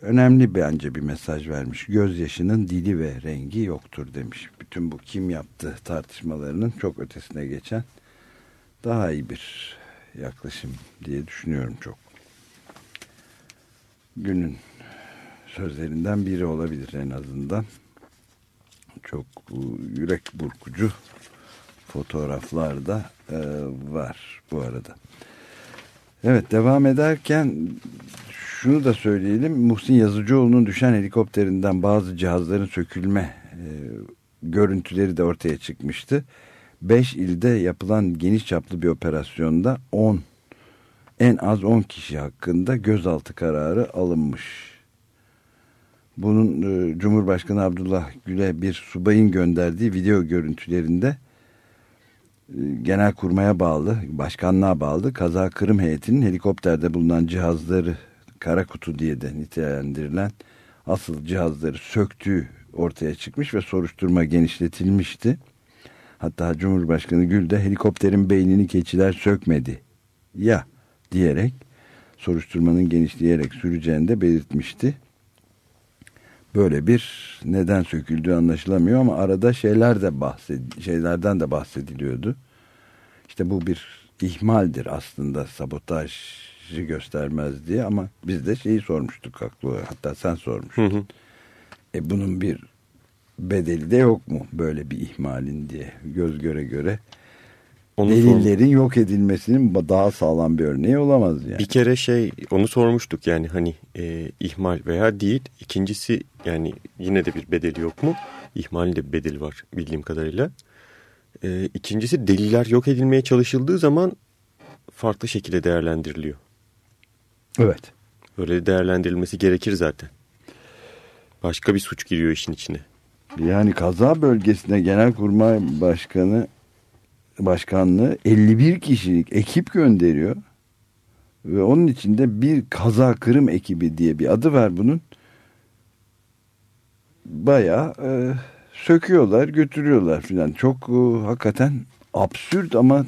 önemli bence bir mesaj vermiş. Gözyaşının dili ve rengi yoktur demiş. Bütün bu kim yaptı tartışmalarının çok ötesine geçen daha iyi bir yaklaşım diye düşünüyorum çok. Günün sözlerinden biri olabilir en azından. Çok e, yürek burkucu fotoğraflar da e, var bu arada. Evet devam ederken şunu da söyleyelim. Muhsin Yazıcıoğlu'nun düşen helikopterinden bazı cihazların sökülme e, görüntüleri de ortaya çıkmıştı. 5 ilde yapılan geniş çaplı bir operasyonda 10 en az 10 kişi hakkında gözaltı kararı alınmış. Bunun e, Cumhurbaşkanı Abdullah Gül'e bir subayın gönderdiği video görüntülerinde e, Genelkurmay'a bağlı, başkanlığa bağlı kaza Kırım heyetinin helikopterde bulunan cihazları kara kutu diye de nitelendirilen asıl cihazları söktüğü ortaya çıkmış ve soruşturma genişletilmişti. Hatta Cumhurbaşkanı Gül de helikopterin beynini keçiler sökmedi ya diyerek soruşturmanın genişleyerek süreceğini de belirtmişti. Böyle bir neden söküldüğü anlaşılamıyor ama arada şeyler de bahsed şeylerden de bahsediliyordu. İşte bu bir ihmaldir aslında sabotajı göstermez diye ama biz de şeyi sormuştuk haklı hatta sen sormuştun. Hı hı. E bunun bir bedeli de yok mu böyle bir ihmalin diye göz göre göre Onu delillerin yok edilmesinin daha sağlam bir örneği olamaz yani. Bir kere şey onu sormuştuk yani hani e, ihmal veya değil. İkincisi yani yine de bir bedeli yok mu? İhmalin de bir bedeli var bildiğim kadarıyla. E, ikincisi deliller yok edilmeye çalışıldığı zaman farklı şekilde değerlendiriliyor. Evet. Böyle değerlendirilmesi gerekir zaten. Başka bir suç giriyor işin içine. Yani kaza bölgesine Genelkurmay Başkanı Başkanlığı 51 kişilik ekip gönderiyor. Ve onun içinde bir kaza kırım ekibi diye bir adı var bunun. Bayağı e, söküyorlar götürüyorlar filan. Çok e, hakikaten absürt ama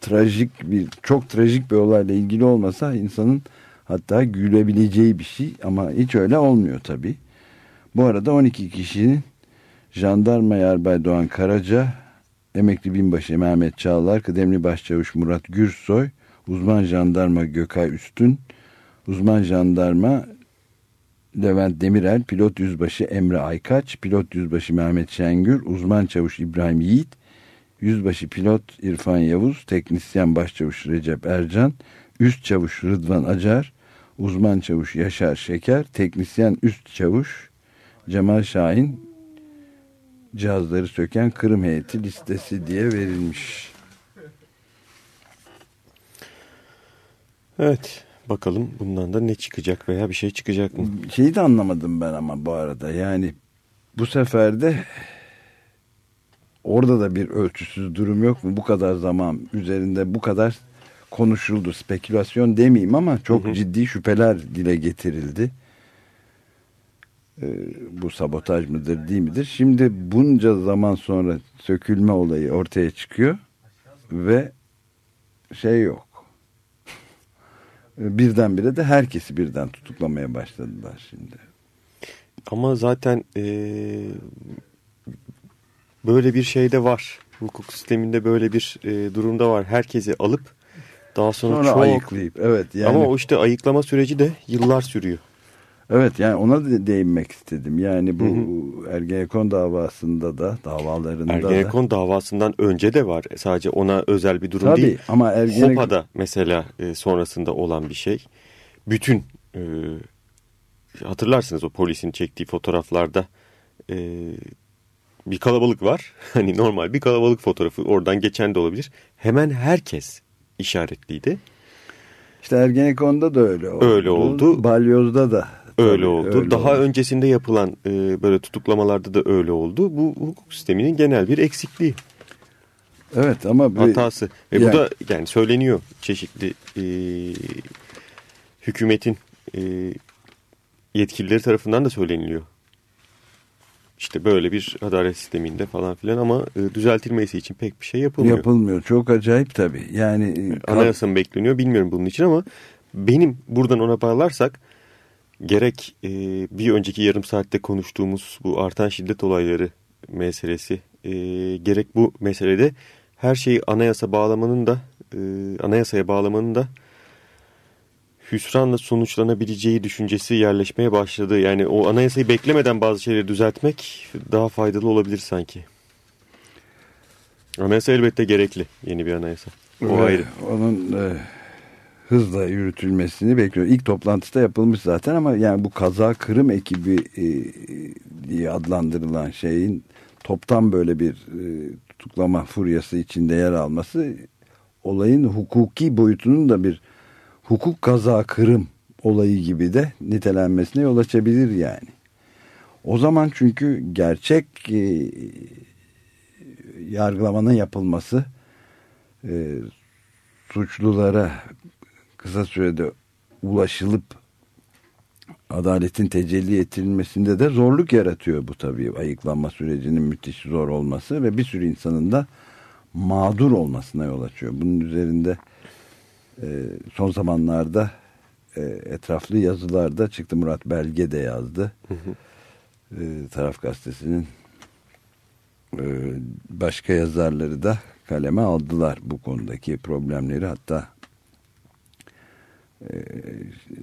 trajik bir çok trajik bir olayla ilgili olmasa insanın hatta gülebileceği bir şey ama hiç öyle olmuyor tabii. Bu arada 12 kişinin jandarma yarbay Doğan Karaca, emekli binbaşı Mehmet Çağlar, kıdemli başçavuş Murat Gürsoy, uzman jandarma Gökay Üstün, uzman jandarma Levent Demirel, pilot yüzbaşı Emre Aykaç, pilot yüzbaşı Mehmet Şengür, uzman çavuş İbrahim Yiğit, yüzbaşı pilot İrfan Yavuz, teknisyen başçavuş Recep Ercan, üst çavuş Rıdvan Acar, uzman çavuş Yaşar Şeker, teknisyen üst çavuş Cemal Şahin cihazları söken Kırım heyeti listesi diye verilmiş. Evet bakalım bundan da ne çıkacak veya bir şey çıkacak mı? Şeyi de anlamadım ben ama bu arada yani bu sefer de orada da bir ölçüsüz durum yok mu? Bu kadar zaman üzerinde bu kadar konuşuldu. Spekülasyon demeyeyim ama çok hı hı. ciddi şüpheler dile getirildi. Ee, bu sabotaj mıdır değil midir? Şimdi bunca zaman sonra sökülme olayı ortaya çıkıyor ve şey yok. Birdenbire de herkesi birden tutuklamaya başladılar şimdi. Ama zaten e, böyle bir şey de var. Hukuk sisteminde böyle bir e, durumda var. Herkesi alıp daha sonra, sonra çok... ayıklayıp evet. Yani... Ama o işte ayıklama süreci de yıllar sürüyor. Evet yani ona da değinmek istedim. Yani bu hı hı. Ergenekon davasında da davalarında Ergenekon da. davasından önce de var. Sadece ona özel bir durum Tabii, değil. ama Ergenekon... Hopa'da mesela e, sonrasında olan bir şey. Bütün e, hatırlarsınız o polisin çektiği fotoğraflarda e, bir kalabalık var. Hani normal bir kalabalık fotoğrafı oradan geçen de olabilir. Hemen herkes işaretliydi. İşte Ergenekon'da da öyle oldu. Öyle oldu. Balyoz'da da Öyle oldu. Öyle Daha oldu. öncesinde yapılan e, böyle tutuklamalarda da öyle oldu. Bu hukuk sisteminin genel bir eksikliği. Evet ama bir, hatası. Ve yani, bu da yani söyleniyor çeşitli e, hükümetin e, yetkilileri tarafından da söyleniliyor. İşte böyle bir adalet sisteminde falan filan ama e, düzeltilmesi için pek bir şey yapılmıyor. Yapılmıyor. Çok acayip tabii. Yani anayasa mı bekleniyor bilmiyorum bunun için ama benim buradan ona bağlarsak gerek e, bir önceki yarım saatte konuştuğumuz bu artan şiddet olayları meselesi e, gerek bu meselede her şeyi anayasa bağlamanın da e, anayasaya bağlamanın da hüsranla sonuçlanabileceği düşüncesi yerleşmeye başladı. Yani o anayasayı beklemeden bazı şeyleri düzeltmek daha faydalı olabilir sanki. Anayasa elbette gerekli yeni bir anayasa. O Ve ayrı. Onun e, hızla yürütülmesini bekliyor. İlk toplantıda yapılmış zaten ama yani bu kaza kırım ekibi e, diye adlandırılan şeyin toptan böyle bir e, tutuklama furyası içinde yer alması olayın hukuki boyutunun da bir hukuk kaza kırım olayı gibi de nitelenmesine yol açabilir yani. O zaman çünkü gerçek e, yargılamanın yapılması e, suçlulara kısa sürede ulaşılıp adaletin tecelli ettirilmesinde de zorluk yaratıyor bu tabii ayıklanma sürecinin müthiş zor olması ve bir sürü insanın da mağdur olmasına yol açıyor. Bunun üzerinde e, son zamanlarda e, etraflı yazılar da çıktı. Murat Belge de yazdı. Hı hı. E, Taraf Gazetesi'nin e, başka yazarları da kaleme aldılar bu konudaki problemleri. Hatta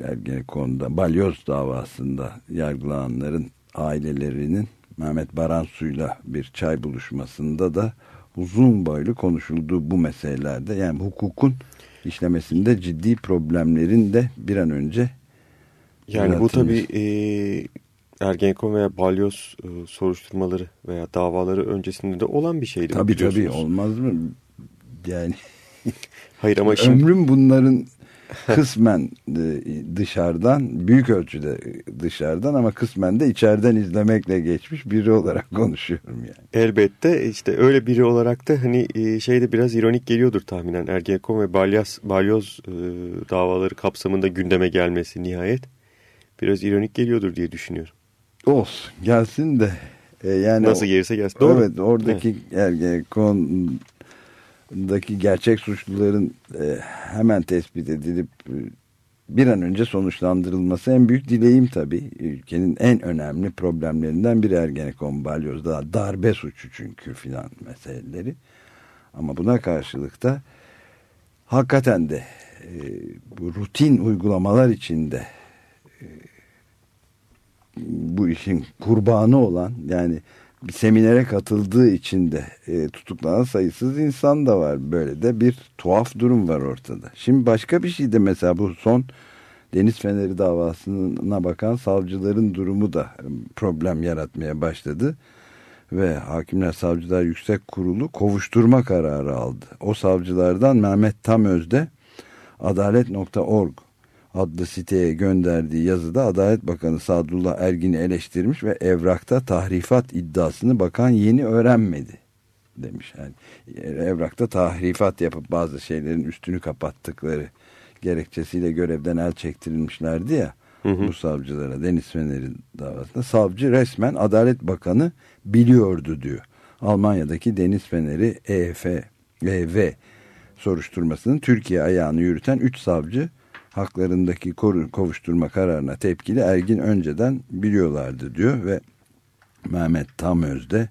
Ergenekon'da balyoz davasında yargılananların ailelerinin Mehmet Baransu'yla bir çay buluşmasında da uzun boylu konuşuldu bu meselelerde. Yani hukukun işlemesinde ciddi problemlerin de bir an önce Yani bu tabii e, Ergenekon veya Balyoz e, soruşturmaları veya davaları öncesinde de olan bir şeydi. tabii tabii olmaz mı? Yani Hayır ama şimdi ömrüm bunların kısmen dışarıdan büyük ölçüde dışarıdan ama kısmen de içeriden izlemekle geçmiş biri olarak konuşuyorum yani. elbette işte öyle biri olarak da hani e, şey de biraz ironik geliyordur tahminen. Ergenekon ve Balyoz, Balyoz e, davaları kapsamında gündeme gelmesi nihayet biraz ironik geliyordur diye düşünüyorum. Olsun gelsin de e, yani Nasıl gelirse gelsin. Doğru. Evet oradaki Ergenekon'daki gerçek suçluların e, hemen tespit edilip e, bir an önce sonuçlandırılması en büyük dileğim tabii. Ülkenin en önemli problemlerinden biri Ergenekon balyozda darbe suçu çünkü filan meseleleri. Ama buna karşılık da hakikaten de e, bu rutin uygulamalar içinde e, bu işin kurbanı olan yani bir seminere katıldığı için de e, tutuklanan sayısız insan da var. Böyle de bir tuhaf durum var ortada. Şimdi başka bir şey de mesela bu son Deniz Feneri davasına bakan savcıların durumu da e, problem yaratmaya başladı. Ve Hakimler Savcılar Yüksek Kurulu kovuşturma kararı aldı. O savcılardan Mehmet Tamöz'de adalet.org adlı siteye gönderdiği yazıda Adalet Bakanı Sadullah Ergin'i eleştirmiş ve evrakta tahrifat iddiasını bakan yeni öğrenmedi demiş. Yani evrakta tahrifat yapıp bazı şeylerin üstünü kapattıkları gerekçesiyle görevden el çektirilmişlerdi ya Hı hı. bu savcılara Deniz Fener'in davasında. Savcı resmen Adalet Bakanı biliyordu diyor. Almanya'daki Deniz Feneri EF, EV soruşturmasının Türkiye ayağını yürüten 3 savcı haklarındaki kovuşturma kararına tepkili Ergin önceden biliyorlardı diyor ve Mehmet Tamöz de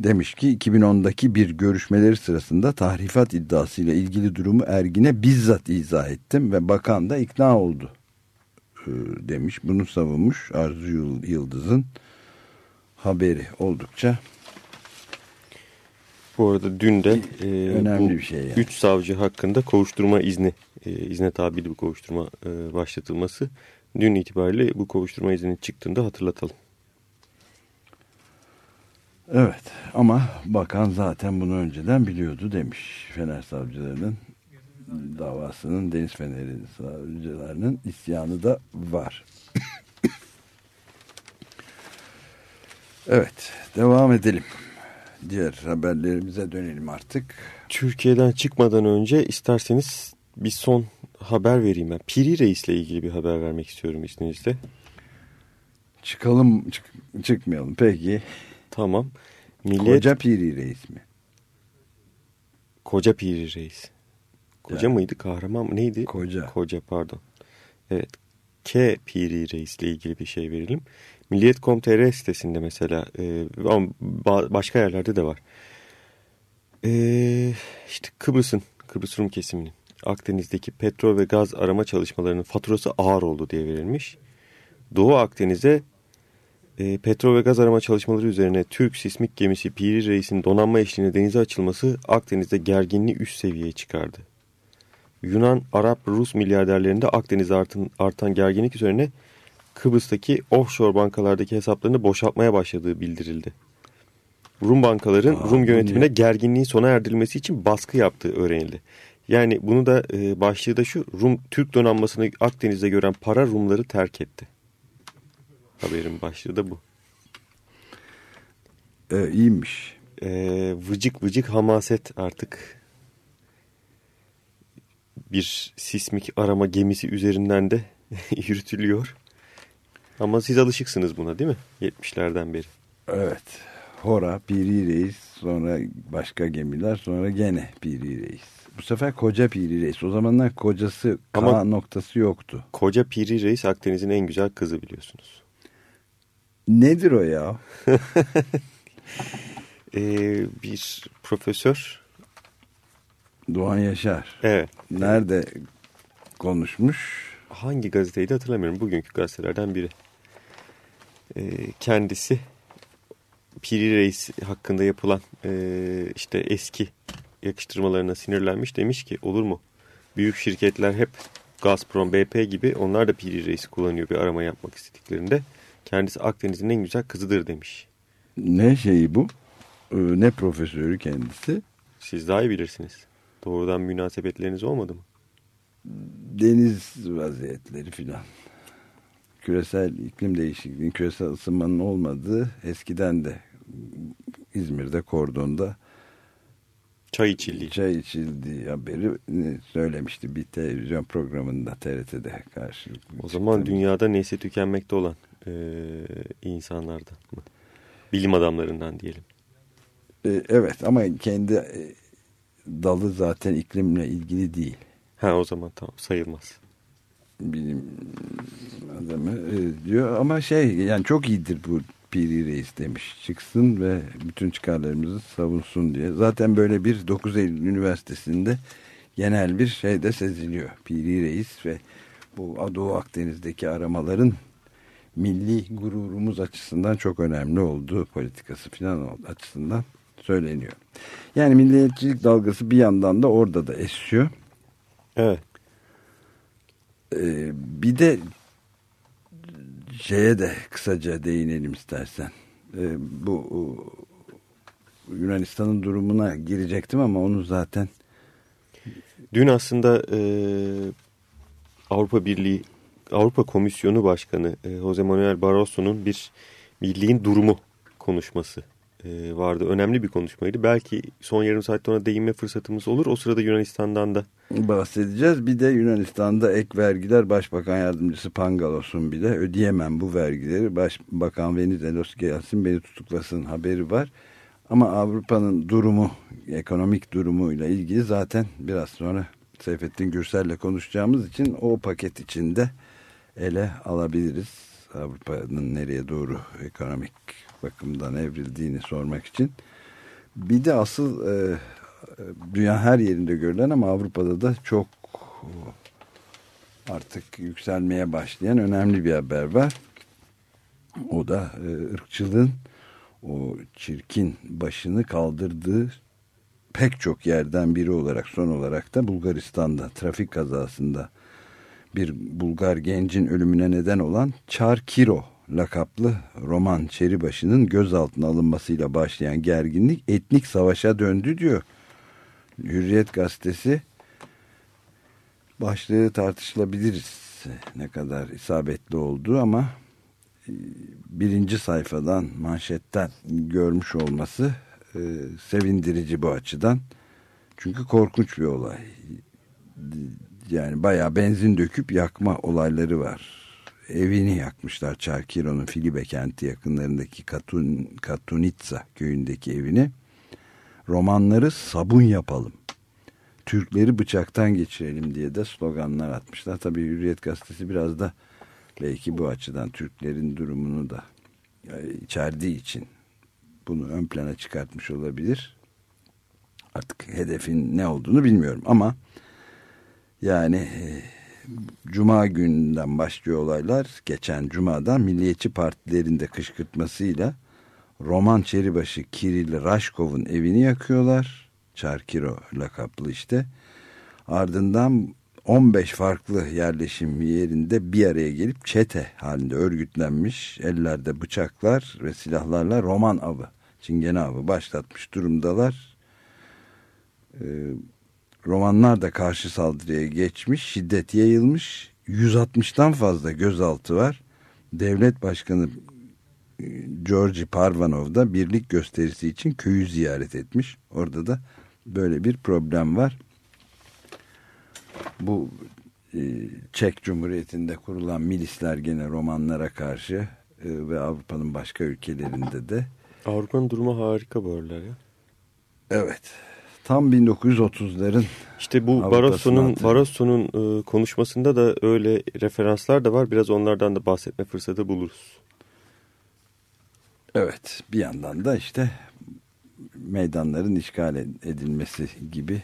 demiş ki 2010'daki bir görüşmeleri sırasında tahrifat iddiasıyla ilgili durumu Ergin'e bizzat izah ettim ve bakan da ikna oldu e, demiş. Bunu savunmuş Arzu Yıl- Yıldız'ın haberi oldukça Bu arada dün de e, Önemli bu bir şey yani. üç savcı hakkında kovuşturma izni, e, izne tabi bir kovuşturma e, başlatılması. Dün itibariyle bu kovuşturma izninin çıktığında hatırlatalım. Evet ama bakan zaten bunu önceden biliyordu demiş Fener savcılarının davasının Deniz Feneri savcılarının isyanı da var. evet devam edelim. Diğer haberlerimize dönelim artık. Türkiye'den çıkmadan önce isterseniz bir son haber vereyim ben. Piri Reis'le ilgili bir haber vermek istiyorum izninizle. Çıkalım çık- çıkmayalım peki. Tamam. Milliyet Koca Piri Reis mi? Koca Piri Reis. Koca Yani. mıydı? Kahraman mı? Neydi? Koca. Koca pardon. Evet. K Piri Reis ile ilgili bir şey verelim. Milliyet.com.tr sitesinde mesela e, ama ba- başka yerlerde de var. E, işte Kıbrıs'ın, Kıbrıs Rum kesiminin Akdeniz'deki petrol ve gaz arama çalışmalarının faturası ağır oldu diye verilmiş. Doğu Akdeniz'e e, petrol ve gaz arama çalışmaları üzerine Türk sismik gemisi Piri Reis'in donanma eşliğinde denize açılması Akdeniz'de gerginliği üst seviyeye çıkardı. Yunan, Arap, Rus milyarderlerinde Akdeniz'de artan, artan gerginlik üzerine Kıbrıs'taki offshore bankalardaki hesaplarını boşaltmaya başladığı bildirildi. Rum bankaların Aa, Rum yönetimine niye? gerginliğin sona erdirilmesi için baskı yaptığı öğrenildi. Yani bunu da e, başlığı da şu Rum Türk donanmasını Akdeniz'de gören para Rumları terk etti. Haberin başlığı da bu. Ee, iyiymiş. e, vıcık vıcık hamaset artık bir sismik arama gemisi üzerinden de yürütülüyor. Ama siz alışıksınız buna değil mi? 70'lerden beri. Evet. Hora, Piri Reis, sonra başka gemiler, sonra gene Piri Reis. Bu sefer koca Piri Reis. O zamanlar kocası K Ama- noktası yoktu. Koca Piri Reis Akdeniz'in en güzel kızı biliyorsunuz. Nedir o ya? E, bir profesör. Doğan Yaşar. Evet. Nerede konuşmuş? Hangi gazeteydi hatırlamıyorum. Bugünkü gazetelerden biri. E, kendisi Piri Reis hakkında yapılan e, işte eski yakıştırmalarına sinirlenmiş. Demiş ki olur mu? Büyük şirketler hep Gazprom, BP gibi onlar da Piri Reis kullanıyor bir arama yapmak istediklerinde. Kendisi Akdeniz'in en güzel kızıdır demiş. Ne şeyi bu? Ee, Ne profesörü kendisi? Siz daha iyi bilirsiniz. Doğrudan münasebetleriniz olmadı mı? Deniz vaziyetleri filan. Küresel iklim değişikliğinin, küresel ısınmanın olmadığı eskiden de İzmir'de, Kordon'da Çay içildiği. çay içildiği haberi söylemişti bir televizyon programında TRT'de karşılıklı. O zaman dünyada nesli tükenmekte olan e, insanlardan mı? Bilim adamlarından diyelim. Ee, Evet ama kendi e, dalı zaten iklimle ilgili değil. Ha o zaman tamam sayılmaz. Bilim adamı e, diyor ama şey yani çok iyidir bu Piri Reis demiş çıksın ve bütün çıkarlarımızı savunsun diye. Zaten böyle bir 9 Eylül Üniversitesi'nde genel bir şey de seziliyor. Piri Reis ve bu Doğu Akdeniz'deki aramaların milli gururumuz açısından çok önemli olduğu politikası falan açısından söyleniyor. Yani milliyetçilik dalgası bir yandan da orada da esiyor. Evet. Ee, bir de şeye de kısaca değinelim istersen. Ee, bu Yunanistan'ın durumuna girecektim ama onu zaten Dün aslında e, Avrupa Birliği, Avrupa Komisyonu Başkanı e, Jose Manuel Barroso'nun bir birliğin durumu konuşması e, vardı. Önemli bir konuşmaydı. Belki son yarım saatte ona değinme fırsatımız olur. O sırada Yunanistan'dan da bahsedeceğiz. Bir de Yunanistan'da ek vergiler Başbakan Yardımcısı Pangalos'un bile ödeyemem bu vergileri. Başbakan Venizelos gelsin beni tutuklasın haberi var. Ama Avrupa'nın durumu, ekonomik durumuyla ilgili zaten biraz sonra Seyfettin Gürsel'le konuşacağımız için o paket içinde ele alabiliriz. Avrupa'nın nereye doğru ekonomik bakımdan evrildiğini sormak için. Bir de asıl e, dünya her yerinde görülen ama Avrupa'da da çok artık yükselmeye başlayan önemli bir haber var. O da e, ırkçılığın o çirkin başını kaldırdığı pek çok yerden biri olarak son olarak da Bulgaristan'da trafik kazasında bir Bulgar gencin ölümüne neden olan Çarkiro lakaplı Roman Çeribaşı'nın gözaltına alınmasıyla başlayan gerginlik etnik savaşa döndü diyor. Hürriyet gazetesi başlığı tartışılabiliriz ne kadar isabetli olduğu ama e, birinci sayfadan manşetten görmüş olması e, sevindirici bu açıdan. Çünkü korkunç bir olay. Yani bayağı benzin döküp yakma olayları var. Evini yakmışlar Çarkiro'nun Filibe kenti yakınlarındaki Katun, Katunitsa köyündeki evini. Romanları sabun yapalım. Türkleri bıçaktan geçirelim diye de sloganlar atmışlar. Tabii Hürriyet Gazetesi biraz da belki bu açıdan Türklerin durumunu da e, içerdiği için bunu ön plana çıkartmış olabilir. Artık hedefin ne olduğunu bilmiyorum ama yani e, Cuma gününden başlıyor olaylar. Geçen Cuma'dan Milliyetçi Partilerin de kışkırtmasıyla Roman Çeribaşı Kiril Raşkov'un evini yakıyorlar. Çarkiro lakaplı işte. Ardından 15 farklı yerleşim yerinde bir araya gelip çete halinde örgütlenmiş ellerde bıçaklar ve silahlarla roman avı, çingene avı başlatmış durumdalar. Ee, romanlar da karşı saldırıya geçmiş, şiddet yayılmış. 160'tan fazla gözaltı var. Devlet Başkanı e, Georgi Parvanov da birlik gösterisi için köyü ziyaret etmiş. Orada da böyle bir problem var. Bu e, Çek Cumhuriyeti'nde kurulan milisler gene romanlara karşı e, ve Avrupa'nın başka ülkelerinde de. Avrupa'nın durumu harika bu aralar ya. Evet. Tam 1930'ların İşte bu Barroso'nun Barroso'nun e, konuşmasında da öyle referanslar da var. Biraz onlardan da bahsetme fırsatı buluruz. Evet. Bir yandan da işte meydanların işgal edilmesi gibi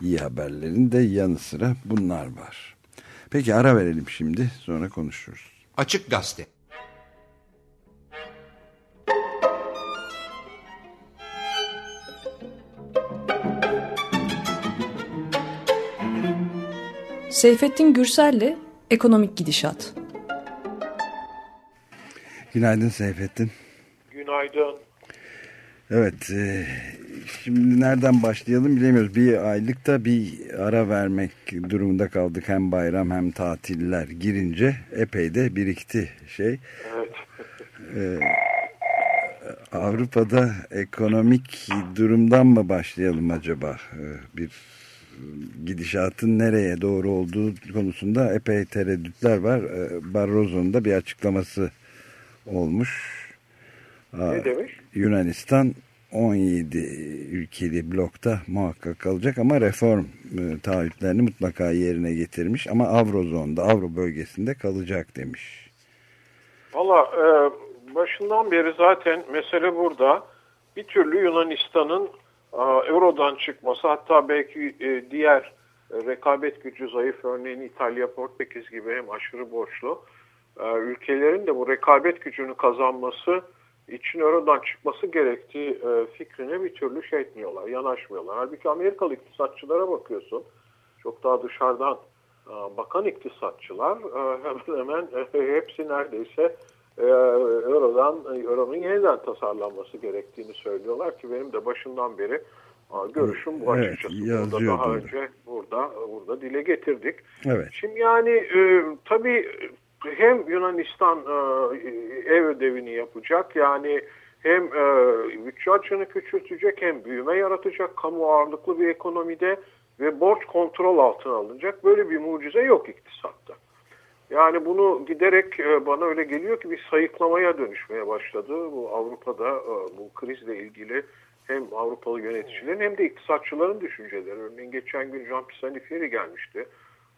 iyi haberlerin de yanı sıra bunlar var. Peki ara verelim şimdi sonra konuşuruz. Açık Gazete Seyfettin Gürsel'le Ekonomik Gidişat. Günaydın Seyfettin. Günaydın. Evet, e, şimdi nereden başlayalım bilemiyoruz. Bir aylıkta bir ara vermek durumunda kaldık. Hem bayram hem tatiller girince epey de birikti şey. Evet. E, Avrupa'da ekonomik durumdan mı başlayalım acaba? E, bir gidişatın nereye doğru olduğu konusunda epey tereddütler var. E, Barroso'nun da bir açıklaması olmuş. Ne demiş? Yunanistan 17 ülkeli blokta muhakkak kalacak ama reform e, taahhütlerini mutlaka yerine getirmiş ama Avrozon'da, Avro bölgesinde kalacak demiş. Valla e, başından beri zaten mesele burada. Bir türlü Yunanistan'ın Euro'dan çıkması hatta belki e, diğer e, rekabet gücü zayıf örneğin İtalya, Portekiz gibi hem aşırı borçlu e, ülkelerin de bu rekabet gücünü kazanması için Euro'dan çıkması gerektiği fikrine bir türlü şey etmiyorlar, yanaşmıyorlar. Halbuki Amerikalı iktisatçılara bakıyorsun, çok daha dışarıdan bakan iktisatçılar hemen hemen hepsi neredeyse e, Euro'dan, Euro'nun yeniden tasarlanması gerektiğini söylüyorlar ki benim de başından beri e, görüşüm bu Evet, açıkçası. burada daha doğru. önce burada burada dile getirdik. Evet. Şimdi yani e, tabii hem Yunanistan e, ev ödevini yapacak yani hem e, bütçe açığını küçültecek hem büyüme yaratacak kamu ağırlıklı bir ekonomide ve borç kontrol altına alınacak. Böyle bir mucize yok iktisatta. Yani bunu giderek e, bana öyle geliyor ki bir sayıklamaya dönüşmeye başladı. Bu Avrupa'da e, bu krizle ilgili hem Avrupalı yöneticilerin hem de iktisatçıların düşünceleri. Örneğin geçen gün Jean Pisani gelmişti.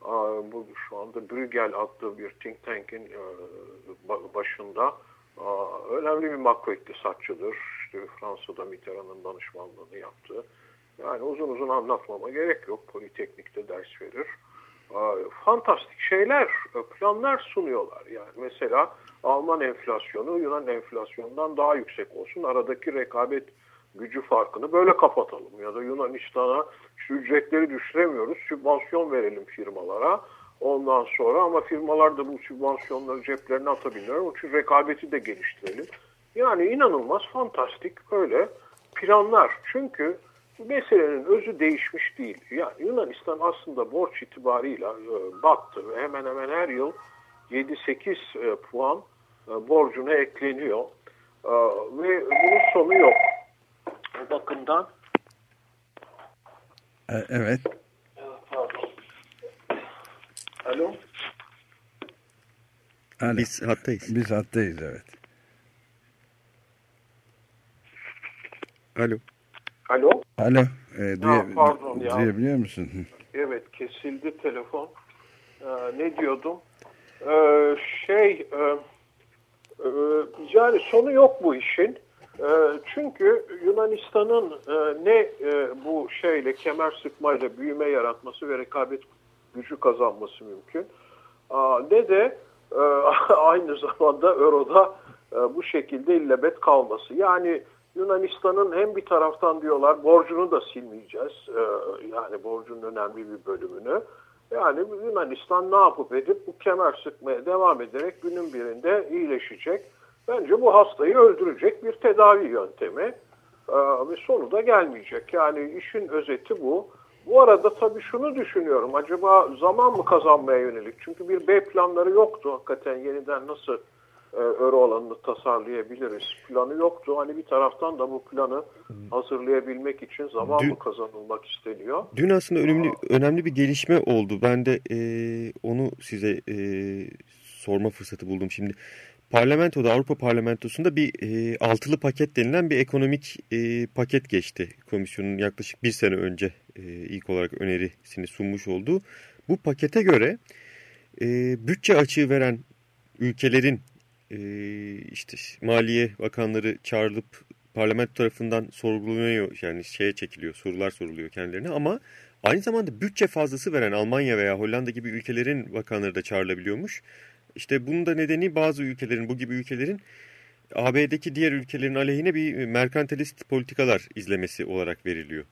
Aa, Bu şu anda Bruegel adlı bir think tank'in e, ba- başında önemli bir makro iktisatçıdır. İşte Fransa'da Mitterrand'ın danışmanlığını yaptı. Yani uzun uzun anlatmama gerek yok. Politeknik'te ders verir. Fantastik şeyler, e, planlar sunuyorlar. Yani mesela Alman enflasyonu Yunan enflasyonundan daha yüksek olsun. Aradaki rekabet gücü farkını böyle kapatalım. Ya da Yunanistan'a ücretleri düşüremiyoruz, sübvansiyon verelim firmalara. Ondan sonra ama firmalar da bu sübvansiyonları ceplerine atabilirler. Onun için rekabeti de geliştirelim. Yani inanılmaz fantastik böyle planlar. Çünkü meselenin özü değişmiş değil. Yani Yunanistan aslında borç itibarıyla e, battı ve hemen hemen her yıl 7-8 e, puan e, borcuna ekleniyor. E, ve bunun sonu yok. O bakımdan E, evet. pardon. Alo? Alo. Biz hattayız. Biz hattayız evet. Alo. Alo? Alo. E, duya- pardon ya. Duyabiliyor musun? Evet kesildi telefon. Ee, ne diyordum? Ee, şey e, e, yani sonu yok bu işin. E, çünkü Yunanistan'ın e, ne e, bu şeyle kemer sıkmayla büyüme yaratması ve rekabet gücü kazanması mümkün. Aa, ne de e, aynı zamanda Euro'da e, bu şekilde illebet kalması. Yani Yunanistan'ın hem bir taraftan diyorlar borcunu da silmeyeceğiz. E, yani borcun önemli bir bölümünü. Yani Yunanistan ne yapıp edip bu kemer sıkmaya devam ederek günün birinde iyileşecek. Bence bu hastayı öldürecek bir tedavi yöntemi Ee, ve sonu da gelmeyecek. Yani işin özeti bu. Bu arada tabii şunu düşünüyorum. Acaba zaman mı kazanmaya yönelik? Çünkü bir B planları yoktu hakikaten yeniden nasıl e, euro alanını tasarlayabiliriz planı yoktu. Hani bir taraftan da bu planı hazırlayabilmek için zaman Dün- mı kazanılmak isteniyor? Dün aslında önemli önemli bir gelişme oldu. Ben de e, onu size e, sorma fırsatı buldum şimdi. Parlamentoda Avrupa Parlamentosu'nda bir e, altılı paket denilen bir ekonomik e, paket geçti. Komisyonun yaklaşık bir sene önce e, ilk olarak önerisini sunmuş olduğu. Bu pakete göre e, bütçe açığı veren ülkelerin e, işte Maliye Bakanları çağrılıp parlamento tarafından sorgulanıyor yani şeye çekiliyor sorular soruluyor kendilerine ama aynı zamanda bütçe fazlası veren Almanya veya Hollanda gibi ülkelerin bakanları da çağrılabiliyormuş. İşte bunun da nedeni bazı ülkelerin bu gibi ülkelerin AB'deki diğer ülkelerin aleyhine bir merkantilist politikalar izlemesi olarak veriliyor.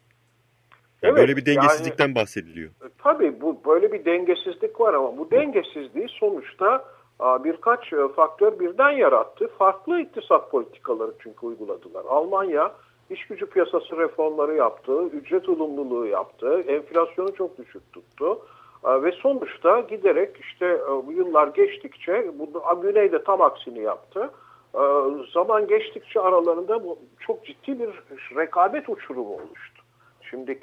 Evet, Böyle bir dengesizlikten bahsediliyor. E, Tabii bu böyle bir dengesizlik var ama bu dengesizliği sonuçta birkaç e, faktör birden yarattı. Farklı iktisat politikaları çünkü uyguladılar. Almanya iş gücü piyasası reformları yaptı, ücret ulumluluğu yaptı, enflasyonu çok düşük tuttu. Ve sonuçta giderek işte e, yıllar geçtikçe Güney'de tam aksini yaptı. Zaman geçtikçe aralarında çok ciddi bir rekabet uçurumu oluştu. Şimdi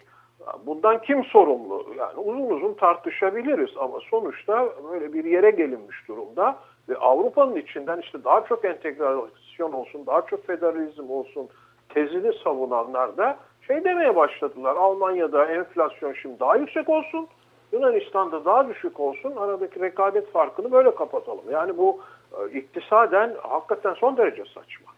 bundan kim sorumlu? Yani uzun uzun tartışabiliriz ama sonuçta böyle bir yere gelinmiş durumda ve Avrupa'nın içinden işte daha çok entegrasyon olsun, daha çok federalizm olsun tezini savunanlar da şey demeye başladılar. Almanya'da enflasyon şimdi daha yüksek olsun, Yunanistan'da daha düşük olsun. Aradaki rekabet farkını böyle kapatalım. Yani bu e, iktisaden hakikaten son derece saçma.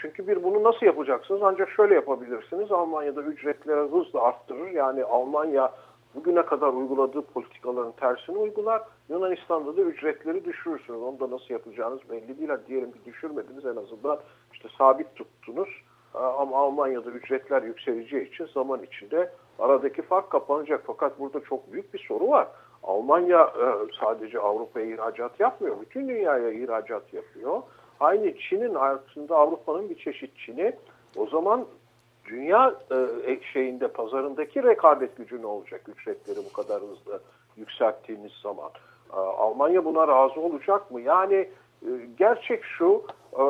Çünkü bir bunu nasıl yapacaksınız? Ancak şöyle yapabilirsiniz. Almanya'da ücretleri hızla arttırır. Yani Almanya bugüne kadar uyguladığı politikaların tersini uygular. Yunanistan'da da ücretleri düşürürsünüz. Onu da nasıl yapacağınız belli değil. Diyelim ki düşürmediniz en azından işte sabit tuttunuz. Ama Almanya'da ücretler yükseleceği için zaman içinde aradaki fark kapanacak. Fakat burada çok büyük bir soru var. Almanya e, sadece Avrupa'ya ihracat yapmıyor. Bütün dünyaya ihracat yapıyor. Aynı Çin'in aslında Avrupa'nın bir çeşit Çin'i. O zaman dünya e, şeyinde pazarındaki rekabet gücü ne olacak ücretleri bu kadar hızlı yükselttiğiniz zaman? E, Almanya buna razı olacak mı? Yani e, gerçek şu e,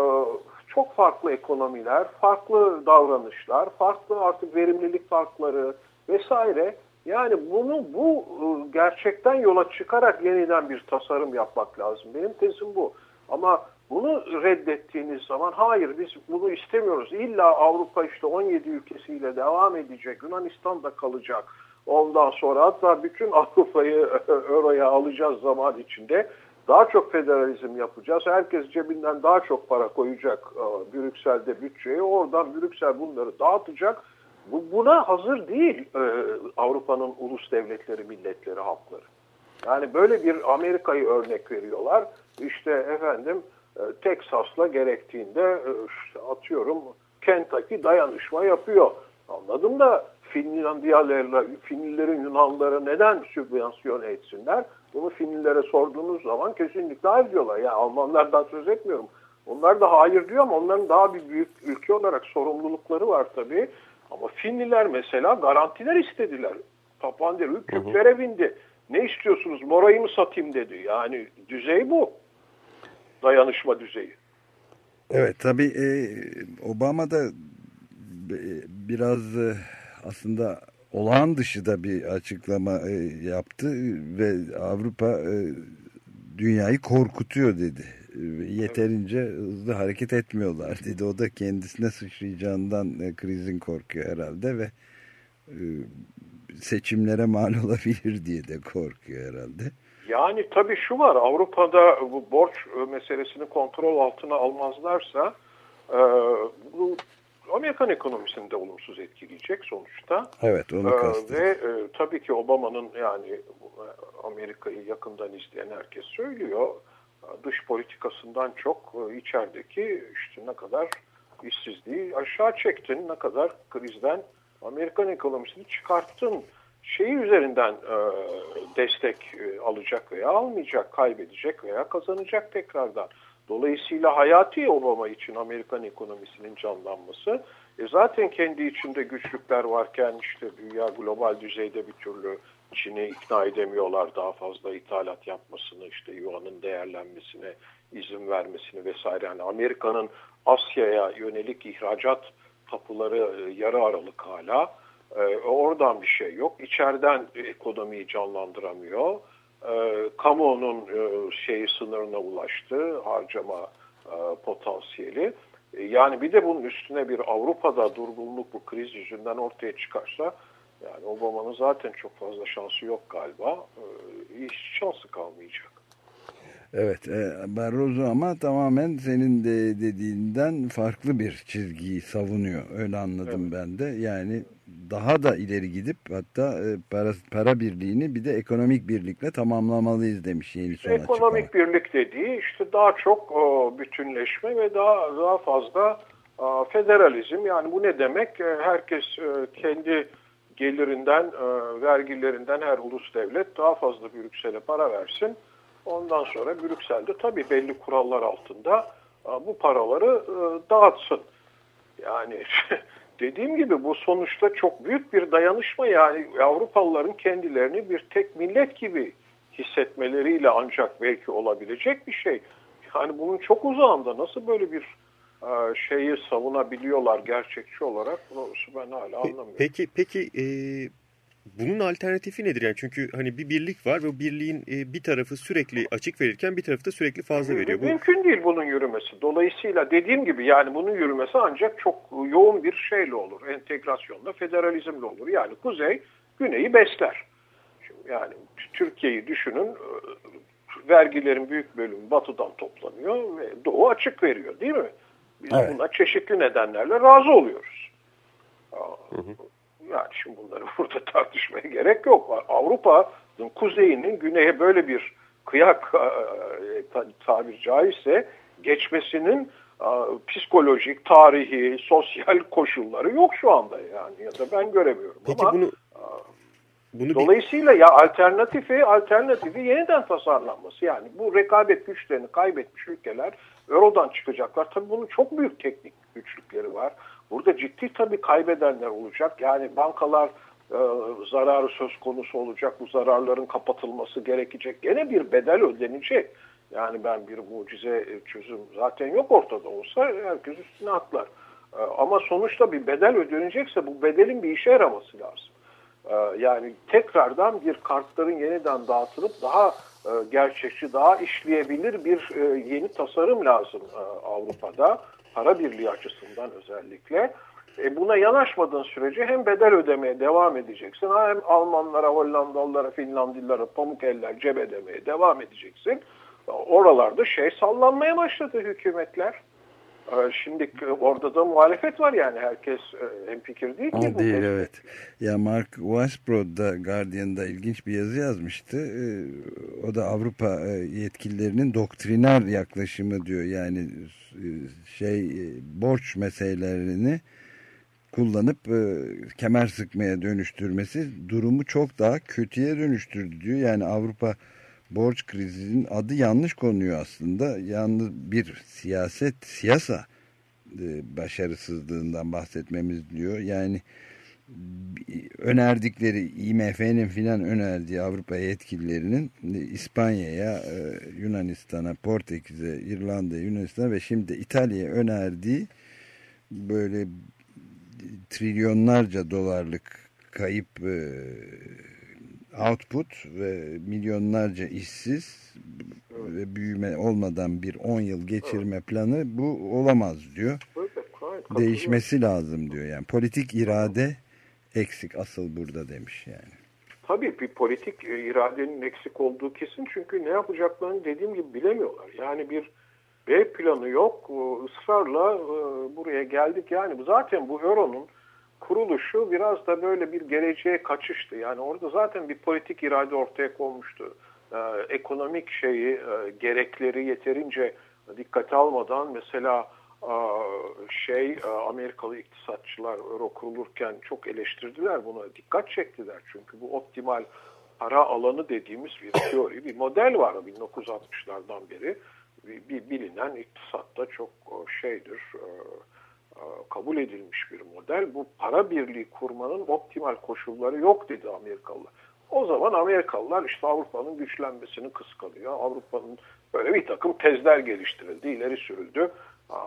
çok farklı ekonomiler, farklı davranışlar, farklı artık verimlilik farkları vesaire. Yani bunu bu e, gerçekten yola çıkarak yeniden bir tasarım yapmak lazım. Benim tezim bu. Ama bunu reddettiğiniz zaman hayır biz bunu istemiyoruz. İlla Avrupa işte 17 ülkesiyle devam edecek. Yunanistan da kalacak. Ondan sonra hatta bütün Avrupa'yı Euro'ya alacağız zaman içinde. Daha çok federalizm yapacağız. Herkes cebinden daha çok para koyacak e, Brüksel'de bütçeye. Oradan Brüksel bunları dağıtacak. Bu, buna hazır değil e, Avrupa'nın ulus devletleri, milletleri, halkları. Yani böyle bir Amerika'yı örnek veriyorlar. İşte efendim Teksas'la gerektiğinde e, işte atıyorum Kentucky dayanışma yapıyor. Anladım da Finlandiyalarla, Finlilerin Yunanlılara neden sübvansiyon etsinler? Bunu Finlilere sorduğunuz zaman kesinlikle hayır diyorlar. Yani Almanlardan söz etmiyorum. Onlar da hayır diyor ama onların daha bir büyük ülke olarak sorumlulukları var tabii. Ama Finliler mesela garantiler istediler. Papandreou küplere bindi. Ne istiyorsunuz? Morayı mı satayım dedi. Yani düzey bu. Dayanışma düzeyi. Evet tabii e, Obama da e, biraz e, aslında olağan dışı da bir açıklama yaptı ve Avrupa dünyayı korkutuyor dedi. Yeterince hızlı hareket etmiyorlar dedi. O da kendisine sıçrayacağından krizin korkuyor herhalde ve seçimlere mal olabilir diye de korkuyor herhalde. Yani tabii şu var Avrupa'da bu borç e, meselesini kontrol altına almazlarsa e, bu Amerikan ekonomisini de olumsuz etkileyecek sonuçta. Evet onu Ee, kastediyor. ve e, tabii ki Obama'nın yani e, Amerika'yı yakından izleyen herkes söylüyor. e, Dış politikasından çok e, içerideki işte ne kadar işsizliği aşağı çektin, ne kadar krizden Amerikan ekonomisini çıkarttın şeyi üzerinden e, destek e, alacak veya almayacak, kaybedecek veya kazanacak tekrardan. Dolayısıyla hayati Obama için Amerikan ekonomisinin canlanması e zaten kendi içinde güçlükler varken işte dünya global düzeyde bir türlü Çin'i ikna edemiyorlar daha fazla ithalat yapmasını, işte yuanın değerlenmesine izin vermesini vesaire. Yani Amerika'nın Asya'ya yönelik ihracat kapıları e, yarı aralık hala. E, oradan bir şey yok. İçeriden ekonomiyi canlandıramıyor. E, kamuoyunun e, şeyi sınırına ulaştı harcama e, potansiyeli. E, yani bir de bunun üstüne bir Avrupa'da durgunluk bu kriz yüzünden ortaya çıkarsa yani Obama'nın zaten çok fazla şansı yok galiba. E, hiç şansı kalmayacak. Evet e, Barroso ama tamamen senin de dediğinden farklı bir çizgiyi savunuyor. Öyle anladım ben de. Yani daha da ileri gidip hatta e, para, para birliğini bir de ekonomik birlikle tamamlamalıyız demiş yeni son Ekonomik açıklama. birlik dediği işte daha çok bütünleşme ve daha daha fazla federalizm. Yani bu ne demek? E, Herkes kendi gelirinden, vergilerinden her ulus devlet daha fazla Brüksel'e para versin. Ondan sonra Brüksel'de tabii belli kurallar altında e, bu paraları e, dağıtsın. Yani dediğim gibi bu sonuçta çok büyük bir dayanışma yani Avrupalıların kendilerini bir tek millet gibi hissetmeleriyle ancak belki olabilecek bir şey. Yani bunun çok uzağında nasıl böyle bir e, şeyi savunabiliyorlar gerçekçi olarak bunu ben hala anlamıyorum. Peki peki e, bunun alternatifi nedir yani? Çünkü hani bir birlik var ve o birliğin e, bir tarafı sürekli açık verirken bir tarafı da sürekli fazla veriyor. Bu... Mümkün değil bunun yürümesi. Dolayısıyla dediğim gibi yani bunun yürümesi ancak çok yoğun bir şeyle olur. Entegrasyonla, federalizmle olur. Yani kuzey güneyi besler. Şimdi yani Türkiye'yi düşünün e, vergilerin büyük bölümü batıdan toplanıyor ve doğu açık veriyor değil mi? Biz evet. buna çeşitli nedenlerle razı oluyoruz. Hı hı. Yani şimdi bunları burada tartışmaya gerek yok. Avrupa'nın kuzeyinin güneye böyle bir kıyak e, tabir caizse geçmesinin psikolojik, tarihi, sosyal koşulları yok şu anda yani ya da ben göremiyorum. Peki Ama, bunu bunu Dolayısıyla ya alternatifi alternatifi yeniden tasarlanması yani bu rekabet güçlerini kaybetmiş ülkeler Euro'dan çıkacaklar. Tabii bunun çok büyük teknik güçlükleri var. Burada ciddi tabii kaybedenler olacak. Yani bankalar e, zararı söz konusu olacak. Bu zararların kapatılması gerekecek. Gene bir bedel ödenecek. Yani ben bir mucize çözüm zaten yok ortada olsa herkes üstüne atlar. E, ama sonuçta bir bedel ödenecekse bu bedelin bir işe yaraması lazım. E, yani tekrardan bir kartların yeniden dağıtılıp daha e, gerçekçi, daha işleyebilir bir e, yeni tasarım lazım e, Avrupa'da. Para birliği açısından özellikle. E buna yanaşmadığın sürece hem bedel ödemeye devam edeceksin hem Almanlara, Hollandalılara, Finlandiyalara pamuk eller cebe demeye devam edeceksin. Oralarda şey sallanmaya başladı hükümetler. Ee, şimdi orada da muhalefet var yani herkes en fikir değil ki. O değil bu evet. Ya Mark Weisbrod da Guardian'da ilginç bir yazı yazmıştı. Ee, o da Avrupa e, yetkililerinin doktriner yaklaşımı diyor. Yani e, şey e, borç meselelerini kullanıp kemer sıkmaya dönüştürmesi durumu çok daha kötüye dönüştürdü diyor. Yani Avrupa borç krizinin adı yanlış konuyor aslında. Yalnız bir siyaset, siyasa e, başarısızlığından bahsetmemiz diyor. Yani önerdikleri IMF'nin filan önerdiği Avrupa yetkililerinin İspanya'ya, e, Yunanistan'a, Portekiz'e, İrlanda'ya, Yunanistan'a ve şimdi İtalya'ya önerdiği böyle trilyonlarca dolarlık kayıp e, output ve milyonlarca işsiz ve büyüme olmadan bir 10 yıl geçirme planı bu olamaz diyor. Değişmesi lazım diyor. Yani politik irade eksik asıl burada demiş yani. Tabii bir politik iradenin eksik olduğu kesin çünkü ne yapacaklarını dediğim gibi bilemiyorlar. Yani bir B planı yok. ısrarla e, buraya geldik. Yani zaten bu Euro'nun kuruluşu biraz da böyle bir geleceğe kaçıştı. Yani orada zaten bir politik irade ortaya konmuştu. Ee, ekonomik şeyi, e, gerekleri yeterince dikkate almadan mesela e, şey e, Amerikalı iktisatçılar euro kurulurken çok eleştirdiler buna dikkat çektiler çünkü bu optimal para alanı dediğimiz bir teori bir model var 1960'lardan beri bir, bilinen iktisatta çok şeydir e, e, kabul edilmiş bir model. Bu para birliği kurmanın optimal koşulları yok dedi Amerikalılar. O zaman Amerikalılar işte Avrupa'nın güçlenmesini kıskanıyor. Avrupa'nın böyle bir takım tezler geliştirildi, ileri sürüldü.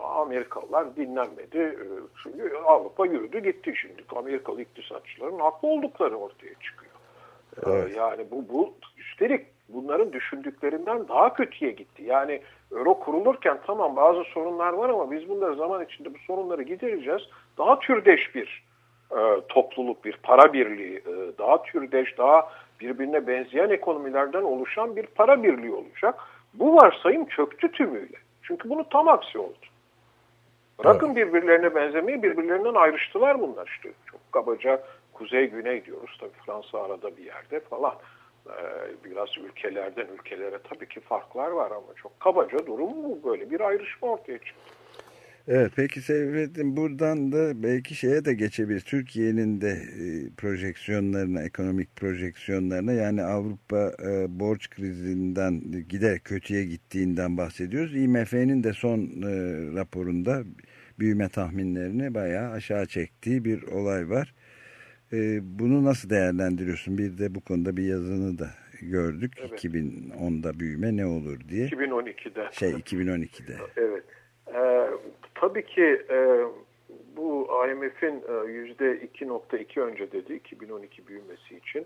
Amerikalılar dinlenmedi. Çünkü e, Avrupa yürüdü gitti şimdi. Amerikalı iktisatçıların haklı oldukları ortaya çıkıyor. E, evet. Yani bu, bu üstelik bunların düşündüklerinden daha kötüye gitti. Yani Euro kurulurken tamam bazı sorunlar var ama biz bunları zaman içinde bu sorunları gidereceğiz. Daha türdeş bir e, topluluk, bir para birliği, e, daha türdeş, daha birbirine benzeyen ekonomilerden oluşan bir para birliği olacak. Bu varsayım çöktü tümüyle. Çünkü bunu tam aksi oldu. Bırakın evet. birbirlerine benzemeyi, birbirlerinden ayrıştılar bunlar işte. Çok kabaca kuzey-güney diyoruz tabii Fransa arada bir yerde falan. Ee, biraz ülkelerden ülkelere tabii ki farklar var ama çok kabaca durum bu. Böyle bir ayrışma ortaya çıktı. Evet peki Seyfettin buradan da belki şeye de geçebilir. Türkiye'nin de e, projeksiyonlarına, ekonomik projeksiyonlarına yani Avrupa e, borç krizinden gider kötüye gittiğinden bahsediyoruz. IMF'nin de son e, raporunda büyüme tahminlerini bayağı aşağı çektiği bir olay var. E, bunu nasıl değerlendiriyorsun? Bir de bu konuda bir yazını da gördük. Evet. 2010'da büyüme ne olur diye. 2012'de. Şey 2012'de. Evet. Ee, tabii ki e, bu IMF'in e, yüzde 2.2 önce dedi 2012 büyümesi için.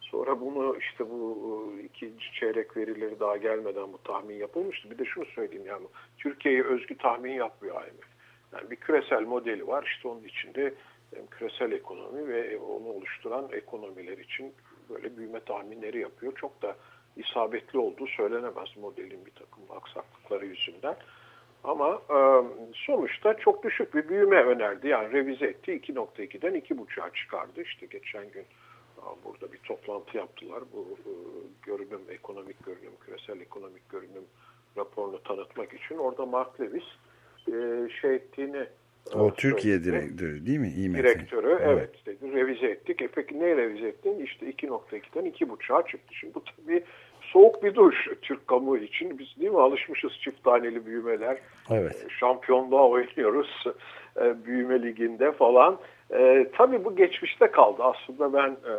Sonra bunu işte bu e, ikinci çeyrek verileri daha gelmeden bu tahmin yapılmıştı. Bir de şunu söyleyeyim yani Türkiye'ye özgü tahmin yapmıyor IMF. Yani bir küresel modeli var işte onun içinde hem küresel ekonomi ve onu oluşturan ekonomiler için böyle büyüme tahminleri yapıyor. Çok da isabetli olduğu söylenemez modelin bir takım aksaklıkları yüzünden. Ama e, sonuçta çok düşük bir büyüme önerdi. Yani revize etti 2.2'den 2.5'a çıkardı. İşte geçen gün e, burada bir toplantı yaptılar. Bu e, görünüm, ekonomik görünüm, küresel ekonomik görünüm raporunu tanıtmak için. Orada Mark Lewis şey ettiğini O Türkiye direktörü değil mi? IMF. Direktörü evet dedi revize ettik. E peki ne revize ettin? İşte 2.2'den 2.5'a çıktı. Şimdi bu tabii soğuk bir duş Türk kamuoyu için. Biz değil mi alışmışız çift taneli büyümeler. Evet. E, Şampiyonluğa oynuyoruz e, büyüme liginde falan. E, tabii bu geçmişte kaldı. Aslında ben e,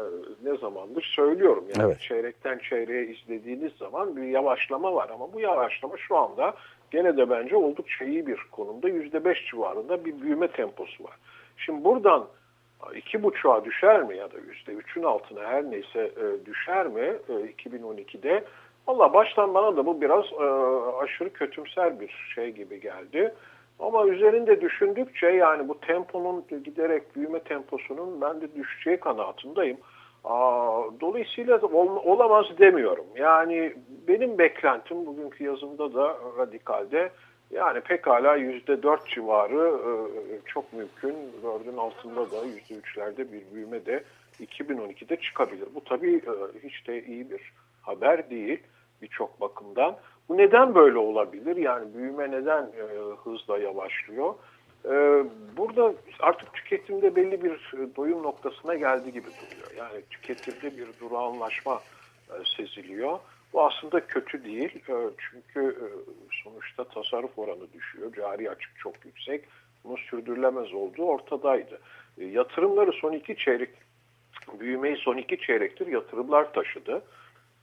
ne zamandır söylüyorum. Yani Evet. çeyrekten çeyreğe izlediğiniz zaman bir yavaşlama var. Ama bu yavaşlama şu anda gene de bence oldukça iyi bir konumda. %5 civarında bir büyüme temposu var. Şimdi buradan iki buçuğa düşer mi ya da yüzde üçün altına her neyse e, düşer mi e, 2012'de? Valla baştan bana da bu biraz e, aşırı kötümser bir şey gibi geldi. Ama üzerinde düşündükçe yani bu temponun giderek büyüme temposunun ben de düşeceği kanaatindeyim. Dolayısıyla olamaz demiyorum. Yani benim beklentim bugünkü yazımda da radikalde yani pekala yüzde dört civarı e, çok mümkün. Dördün altında da yüzde üçlerde bir büyüme de 2012'de çıkabilir. Bu tabii e, hiç de iyi bir haber değil birçok bakımdan. Bu neden böyle olabilir? Yani büyüme neden e, hızla yavaşlıyor? E, burada artık tüketimde belli bir e, doyum noktasına geldi gibi duruyor. Yani tüketimde bir durağanlaşma e, seziliyor. Bu aslında kötü değil. E, çünkü sonuçta tasarruf oranı düşüyor. Cari açık çok yüksek. Bunun sürdürülemez olduğu ortadaydı. Yatırımları son iki çeyrek, büyümeyi son iki çeyrektir yatırımlar taşıdı.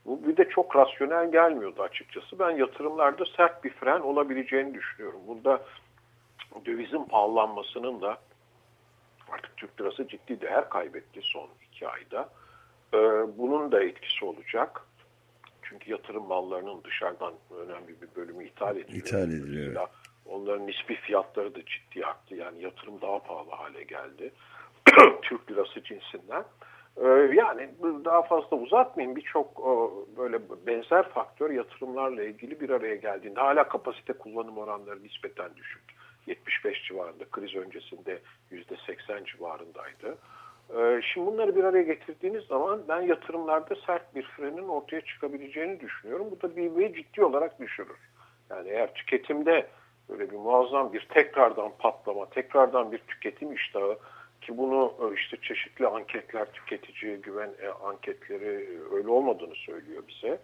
Bu bir de çok rasyonel gelmiyordu açıkçası. Ben yatırımlarda sert bir fren olabileceğini düşünüyorum. Burada dövizin pahalanmasının da artık Türk lirası ciddi değer kaybetti son iki ayda. Ee, bunun da etkisi olacak. Çünkü yatırım mallarının dışarıdan önemli bir bölümü ithal ediliyor. İthal ediliyor, Onların nispi fiyatları da ciddi arttı. Yani yatırım daha pahalı hale geldi. Türk lirası cinsinden. Ee, yani daha fazla uzatmayayım. Birçok e, böyle benzer faktör yatırımlarla ilgili bir araya geldiğinde hala kapasite kullanım oranları nispeten düşük. 75 civarında kriz öncesinde %80 civarındaydı. Ee, Şimdi bunları bir araya getirdiğiniz zaman ben yatırımlarda sert bir frenin ortaya çıkabileceğini düşünüyorum. Bu da büyümeyi ciddi olarak düşürür. Yani eğer tüketimde böyle bir muazzam bir tekrardan patlama, tekrardan bir tüketim iştahı ki bunu e, işte çeşitli anketler, tüketici güven e, anketleri e, öyle olmadığını söylüyor bize.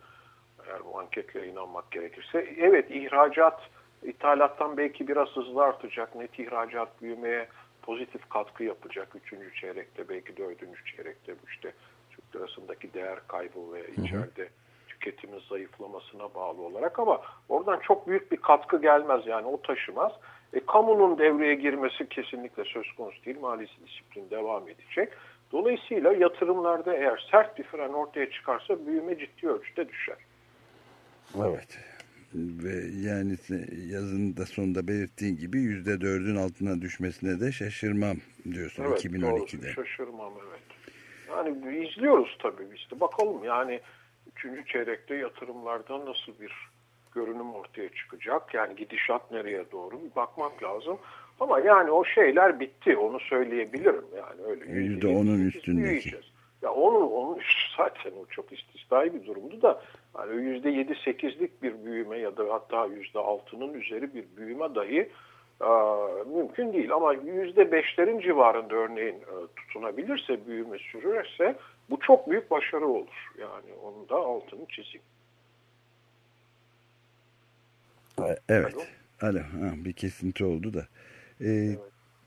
Eğer bu anketlere inanmak gerekirse. Evet ihracat, ithalattan belki biraz hızlı artacak. Net ihracat büyümeye pozitif katkı yapacak. Üçüncü çeyrekte belki dördüncü çeyrekte bu işte Türk lirasındaki değer kaybı ve içeride tüketimin zayıflamasına bağlı olarak ama oradan çok büyük bir katkı gelmez yani o taşımaz. E, kamunun devreye girmesi kesinlikle söz konusu değil. Mali disiplin devam edecek. Dolayısıyla yatırımlarda eğer sert bir fren ortaya çıkarsa büyüme ciddi ölçüde düşer. Evet. Ve yani yazının da sonunda belirttiğin gibi yüzde dördün altına düşmesine de şaşırmam diyorsun Evet, 2012'de. doğru. Şaşırmam evet. Yani izliyoruz tabii işte bakalım yani üçüncü çeyrekte yatırımlardan nasıl bir görünüm ortaya çıkacak. Yani gidişat nereye doğru bir bakmak lazım. Ama yani o şeyler bitti onu söyleyebilirim yani öyle. Yüzde onun %78 üstündeki. Ya onun, onun zaten o çok istisnai bir durumdu da hani yüzde yedi sekizlik bir büyüme ya da hatta yüzde altının üzeri bir büyüme dahi e, mümkün değil. Ama yüzde beşlerin civarında örneğin e, tutunabilirse, büyüme sürürse bu çok büyük başarı olur. Yani onun da altını çizeyim. Evet. Alo. Alo. Ha, bir kesinti oldu da. Ee,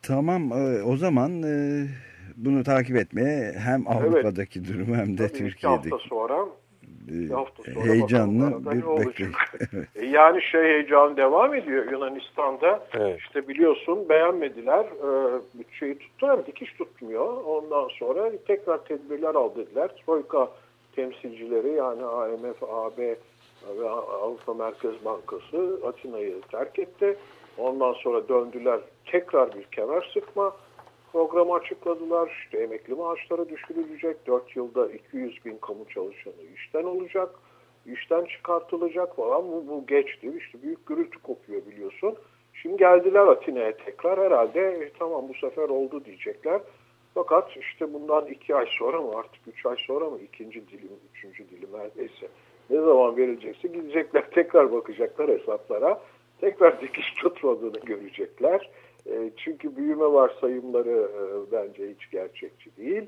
Tamam. e, O zaman e, bunu takip etmeye hem Avrupa'daki durumu hem de Tabii Türkiye'deki hafta sonra, iki hafta sonra heyecanlı bir olacak. bekleyiş. E, Yani şey heyecan devam ediyor Yunanistan'da. Evet. İşte biliyorsun beğenmediler. E, bütçeyi tuttular, dikiş tutmuyor. Ondan sonra tekrar tedbirler al dediler. Troika temsilcileri yani IMF, AB ve Avrupa Merkez Bankası Atina'yı terk etti. Ondan sonra döndüler tekrar bir kemer sıkma programı açıkladılar. İşte emekli maaşları düşürülecek. 4 yılda 200 bin kamu çalışanı işten olacak. işten çıkartılacak falan. Bu, bu geçti. İşte büyük gürültü kopuyor biliyorsun. Şimdi geldiler Atina'ya tekrar. Herhalde "E, tamam bu sefer oldu diyecekler. Fakat işte bundan iki ay sonra mı artık üç ay sonra mı ikinci dilim, üçüncü dilim neredeyse ne zaman verilecekse gidecekler tekrar bakacaklar hesaplara. Tekrar dikiş tutmadığını görecekler. E, çünkü büyüme varsayımları e, bence hiç gerçekçi değil.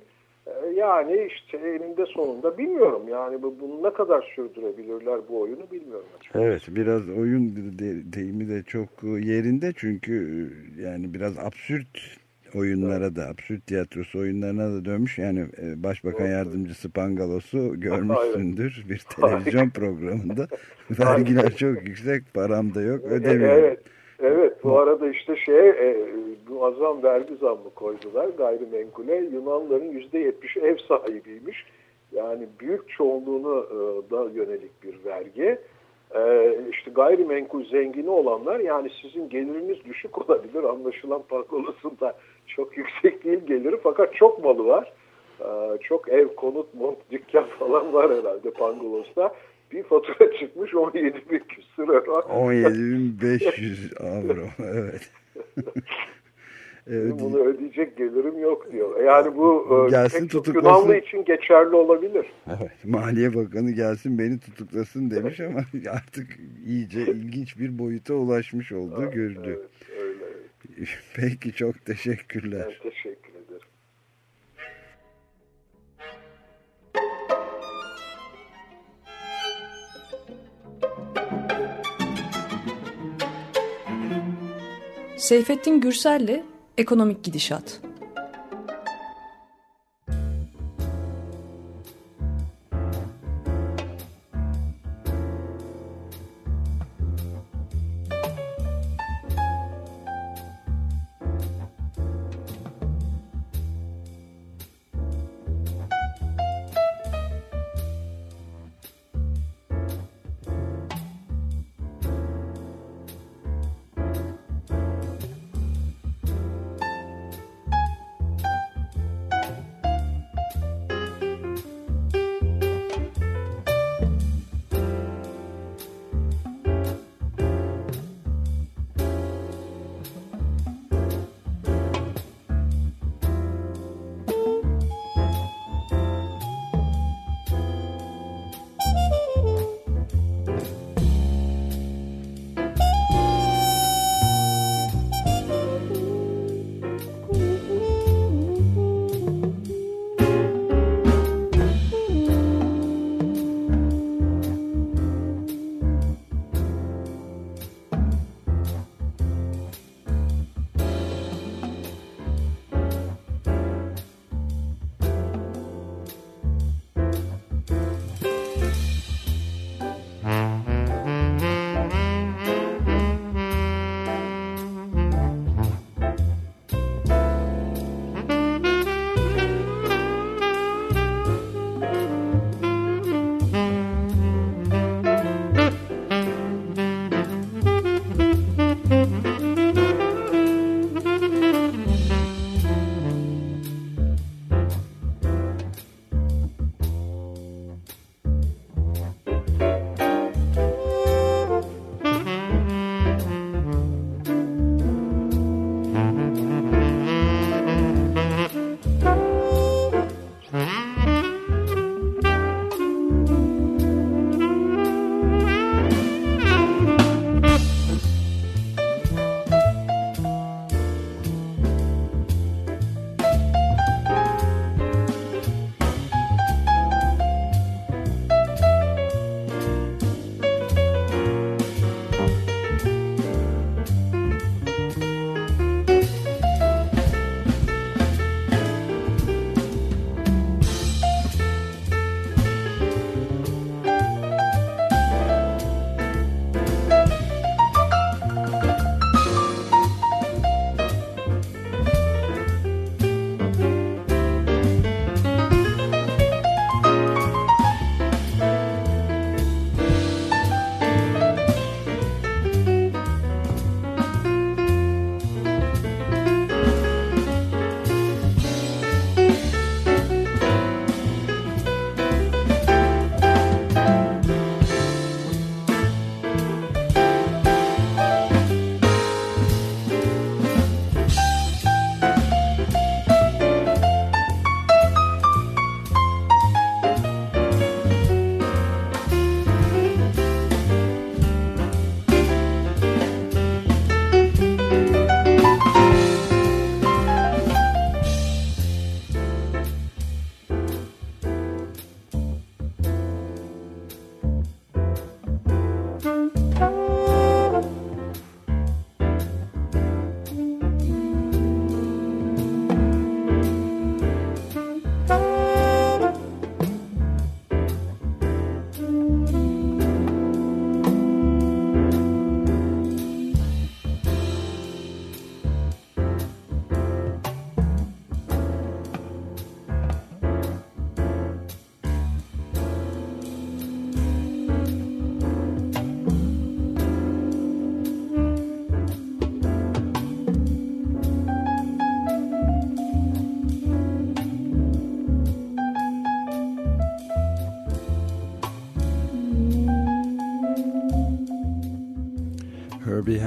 E, yani işte eninde sonunda bilmiyorum. Yani bu, bunu ne kadar sürdürebilirler bu oyunu bilmiyorum açıkçası. Evet biraz oyun de- deyimi de çok yerinde çünkü e, yani biraz absürt oyunlara da absürt tiyatrosu oyunlarına da dönmüş. Yani e, Başbakan Yardımcısı Pangalos'u görmüşsündür bir televizyon programında. Vergiler çok yüksek, param da yok, ödemiyorum. Evet, evet. Bu arada işte şey e, muazzam vergi zammı koydular gayrimenkule. Yunanların yüzde yetmişi ev sahibiymiş. Yani büyük çoğunluğunu e, da yönelik bir vergi. E, işte gayrimenkul zengini olanlar yani sizin geliriniz düşük olabilir. Anlaşılan Pangalos'un da çok yüksek değil geliri fakat çok malı var. E, çok ev, konut, mont, dükkan falan var herhalde Pangolos'ta. Bir fatura çıkmış 17 bin küsur euro. 17.500 avro. Evet. Evet, Bunu ödeyecek gelirim yok diyor. Yani bu e, Gelsin pek tutuklasın. Yunanlı için geçerli olabilir. Evet, Maliye Bakanı gelsin beni tutuklasın demiş ama artık iyice ilginç bir boyuta ulaşmış olduğu görülüyor. Evet, öyle. Peki çok teşekkürler. Ben teşekkür Seyfettin Gürsel'le Ekonomik Gidişat.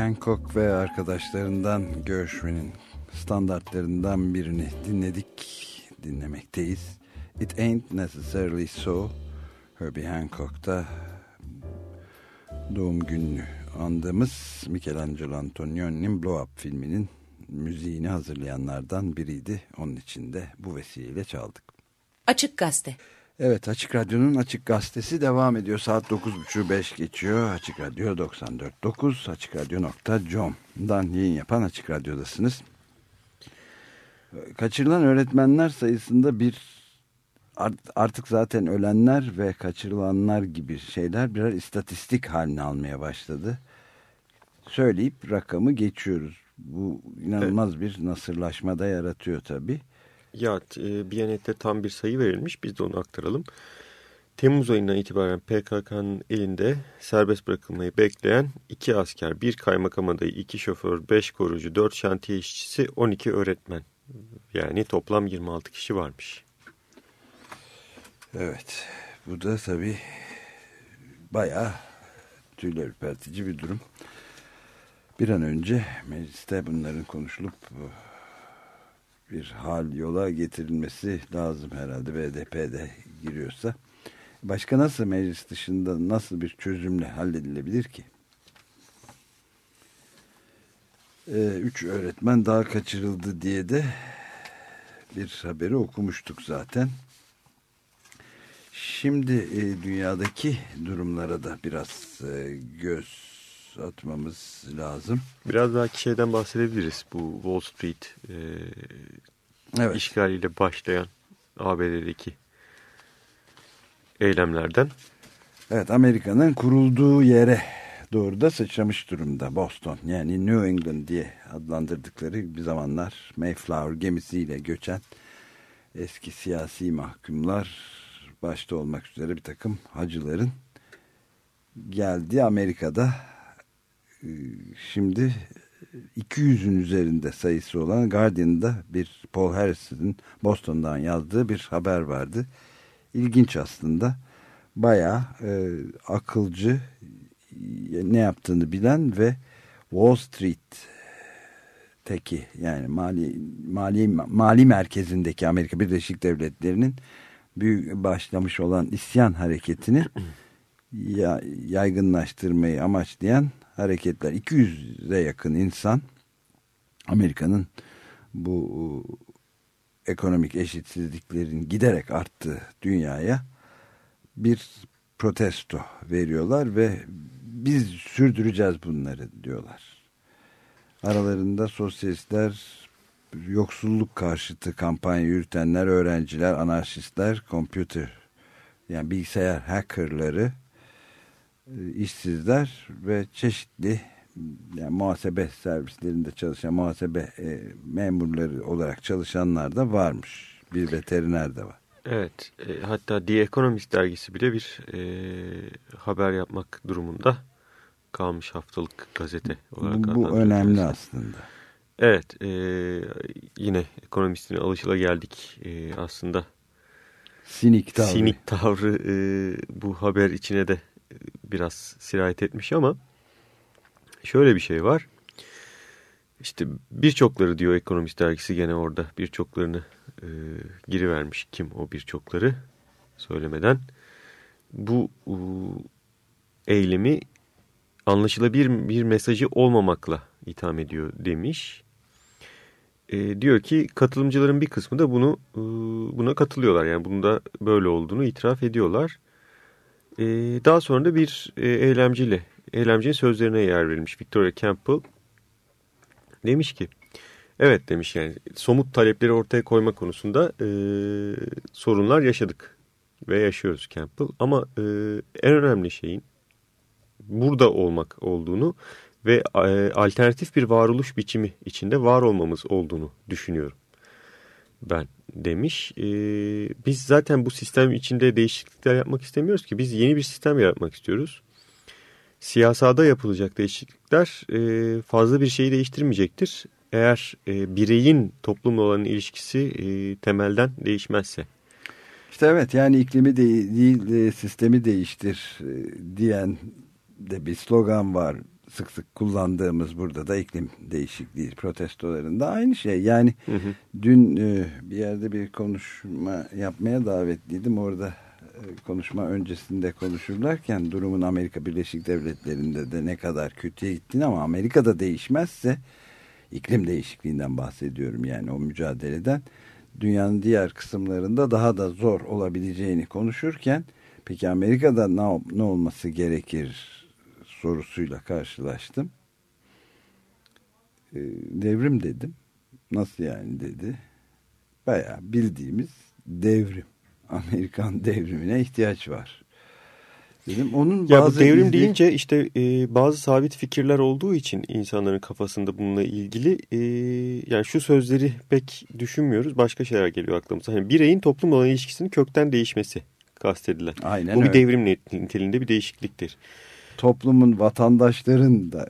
Hancock ve arkadaşlarından Gershwin'in standartlarından birini dinledik, dinlemekteyiz. It Ain't Necessarily So. Herbie Hancock'ta doğum gününü andığımız Michelangelo Antonioni'nin Blow Up filminin müziğini hazırlayanlardan biriydi. Onun için de bu vesileyle çaldık. Açık Gazete. Evet Açık Radyo'nun Açık Gazetesi devam ediyor. Saat 9.30 5 geçiyor. Açık Radyo 94.9 açıkradyo.com.dan yayın yapan Açık Radyo'dasınız. Kaçırılan öğretmenler sayısında bir artık zaten ölenler ve kaçırılanlar gibi şeyler birer istatistik haline almaya başladı. Söyleyip rakamı geçiyoruz. Bu inanılmaz bir nasırlaşma da yaratıyor tabii. Ya e, Biyanet'te tam bir sayı verilmiş. Biz de onu aktaralım. Temmuz ayından itibaren PKK'nın elinde serbest bırakılmayı bekleyen iki asker, bir kaymakam adayı, iki şoför, beş korucu, dört şantiye işçisi, 12 öğretmen. Yani toplam 26 kişi varmış. Evet. Bu da tabii bayağı tüyler ürpertici bir durum. Bir an önce mecliste bunların konuşulup bir hal yola getirilmesi lazım herhalde BDP'de giriyorsa. Başka nasıl meclis dışında nasıl bir çözümle halledilebilir ki? Ee, üç öğretmen daha kaçırıldı diye de bir haberi okumuştuk zaten. Şimdi e, dünyadaki durumlara da biraz e, göz atmamız lazım. Biraz belki şeyden bahsedebiliriz. Bu Wall Street e, evet. işgaliyle başlayan ABD'deki eylemlerden. Evet Amerika'nın kurulduğu yere doğru da sıçramış durumda Boston. Yani New England diye adlandırdıkları bir zamanlar Mayflower gemisiyle göçen eski siyasi mahkumlar başta olmak üzere bir takım hacıların geldiği Amerika'da şimdi 200'ün üzerinde sayısı olan Guardian'da bir Paul Harris'in Boston'dan yazdığı bir haber vardı. İlginç aslında. Bayağı e, akılcı ne yaptığını bilen ve Wall Street teki yani mali mali mali merkezindeki Amerika Birleşik Devletleri'nin büyük başlamış olan isyan hareketini yaygınlaştırmayı amaçlayan hareketler 200'e yakın insan Amerika'nın bu ekonomik eşitsizliklerin giderek arttığı dünyaya bir protesto veriyorlar ve biz sürdüreceğiz bunları diyorlar. Aralarında sosyalistler, yoksulluk karşıtı kampanya yürütenler, öğrenciler, anarşistler, computer yani bilgisayar hackerları, işsizler ve çeşitli yani muhasebe servislerinde çalışan muhasebe e, memurları olarak çalışanlar da varmış. Bir veteriner de var. Evet. E, hatta The Economist dergisi bile bir e, haber yapmak durumunda kalmış haftalık gazete olarak. Bu, bu önemli aslında. Evet. E, yine ekonomistin alışıla geldik. E, aslında sinik tavrı, sinik tavrı e, bu haber içine de biraz sirayet etmiş ama şöyle bir şey var. İşte birçokları diyor Ekonomist dergisi gene orada birçoklarını e, girivermiş. Kim o birçokları söylemeden. Bu e, eylemi anlaşılabilir bir mesajı olmamakla itham ediyor demiş. E, diyor ki katılımcıların bir kısmı da bunu e, buna katılıyorlar. Yani bunun da böyle olduğunu itiraf ediyorlar. E, daha sonra da bir e, eylemciyle eylemcinin sözlerine yer verilmiş Victoria Campbell. Demiş ki evet demiş yani somut talepleri ortaya koyma konusunda e, sorunlar yaşadık ve yaşıyoruz Campbell. Ama e, en önemli şeyin burada olmak olduğunu ve e, alternatif bir varoluş biçimi içinde var olmamız olduğunu düşünüyorum ben demiş. E, biz zaten bu sistem içinde değişiklikler yapmak istemiyoruz ki. Biz yeni bir sistem yaratmak istiyoruz. Siyasada yapılacak değişiklikler e, fazla bir şeyi değiştirmeyecektir. Eğer e, bireyin toplumla olan ilişkisi e, temelden değişmezse. İşte evet yani iklimi de, değil sistemi değiştir e, diyen de bir slogan var sık sık kullandığımız burada da iklim değişikliği protestolarında aynı şey. Yani hı hı. dün e, bir yerde bir konuşma yapmaya davetliydim. Orada e, konuşma öncesinde konuşurlarken durumun Amerika Birleşik Devletleri'nde de ne kadar kötüye gittiğini ama Amerika'da değişmezse iklim değişikliğinden bahsediyorum yani o mücadeleden dünyanın diğer kısımlarında daha da zor olabileceğini konuşurken peki Amerika'da ne, ne olması gerekir sorusuyla karşılaştım. E, devrim dedim. Nasıl yani dedi. Baya bildiğimiz devrim. Amerikan devrimine ihtiyaç var. Dedim onun ya bazı bu devrim izley... deyince işte e, bazı sabit fikirler olduğu için insanların kafasında bununla ilgili e, yani şu sözleri pek düşünmüyoruz. Başka şeyler geliyor aklımıza. Hani bireyin toplumla olan ilişkisinin kökten değişmesi kastedilen. Aynen bu öyle. bir devrim niteliğinde bir değişikliktir toplumun, vatandaşların da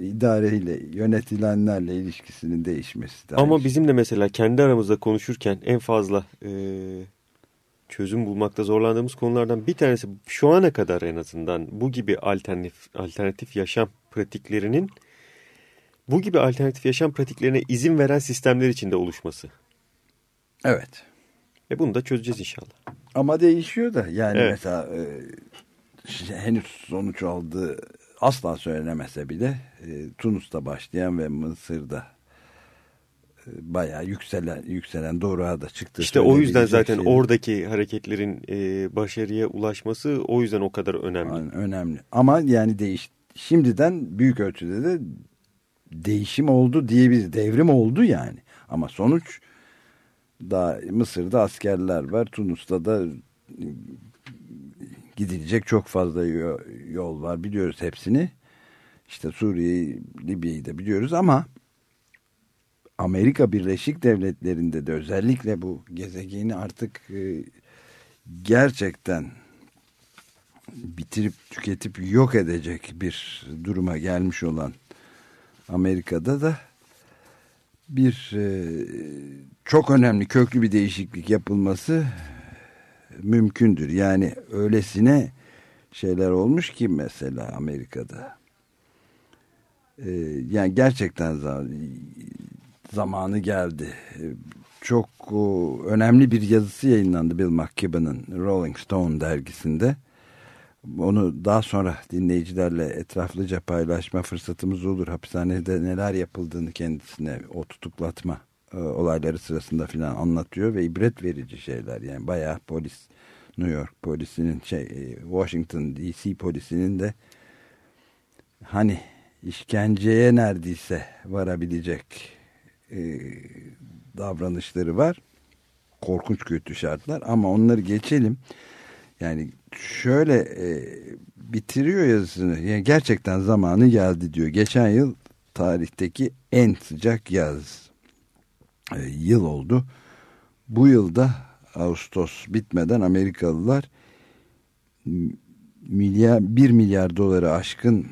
idareyle, yönetilenlerle ilişkisinin değişmesi. De Ama bizim de mesela kendi aramızda konuşurken en fazla e, çözüm bulmakta zorlandığımız konulardan bir tanesi şu ana kadar en azından bu gibi alternatif, alternatif yaşam pratiklerinin bu gibi alternatif yaşam pratiklerine izin veren sistemler içinde oluşması. Evet. E bunu da çözeceğiz inşallah. Ama değişiyor da yani evet. mesela e, henüz sonuç aldığı asla söylenemese bile e, Tunus'ta başlayan ve Mısır'da e, bayağı yükselen yükselen doğruğa da çıktı. İşte o yüzden zaten şeyler. oradaki hareketlerin e, başarıya ulaşması o yüzden o kadar önemli. Yani önemli. Ama yani değiş şimdiden büyük ölçüde de değişim oldu diye bir devrim oldu yani. Ama sonuç da Mısır'da askerler var. Tunus'ta da gidilecek çok fazla yol var biliyoruz hepsini. İşte Suriye'yi, Libya'yı da biliyoruz ama Amerika Birleşik Devletleri'nde de özellikle bu gezegeni artık e, gerçekten bitirip tüketip yok edecek bir duruma gelmiş olan Amerika'da da bir e, çok önemli köklü bir değişiklik yapılması mümkündür. Yani öylesine şeyler olmuş ki mesela Amerika'da. Ee, yani gerçekten zamanı geldi. Çok o, önemli bir yazısı yayınlandı Bill McKibben'ın Rolling Stone dergisinde. Onu daha sonra dinleyicilerle etraflıca paylaşma fırsatımız olur. Hapishanede neler yapıldığını kendisine o tutuklatma e, olayları sırasında filan anlatıyor ve ibret verici şeyler yani bayağı polis New York polisinin şey e, Washington DC polisinin de hani işkenceye neredeyse varabilecek e, davranışları var. Korkunç kötü şartlar ama onları geçelim. Yani şöyle e, bitiriyor yazısını. Yani gerçekten zamanı geldi diyor. Geçen yıl tarihteki en sıcak yaz e, yıl oldu. Bu yılda Ağustos bitmeden Amerikalılar milyar, 1 milyar doları aşkın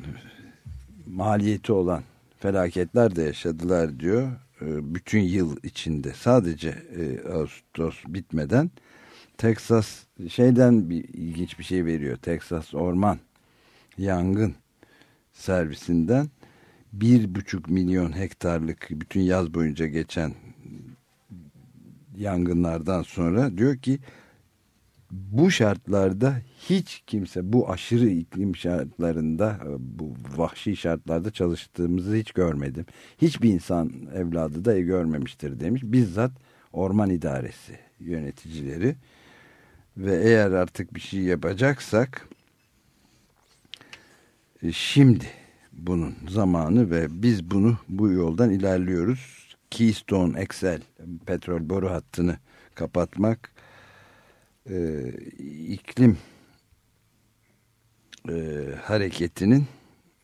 maliyeti olan felaketler de yaşadılar diyor. E, bütün yıl içinde sadece e, Ağustos bitmeden Texas şeyden bir ilginç bir şey veriyor. Texas Orman Yangın Servisinden bir buçuk milyon hektarlık bütün yaz boyunca geçen yangınlardan sonra diyor ki bu şartlarda hiç kimse bu aşırı iklim şartlarında bu vahşi şartlarda çalıştığımızı hiç görmedim. Hiçbir insan evladı da görmemiştir demiş. Bizzat orman idaresi yöneticileri ve eğer artık bir şey yapacaksak E, Şimdi bunun zamanı ve biz bunu bu yoldan ilerliyoruz. Keystone XL petrol boru hattını kapatmak e, iklim e, hareketinin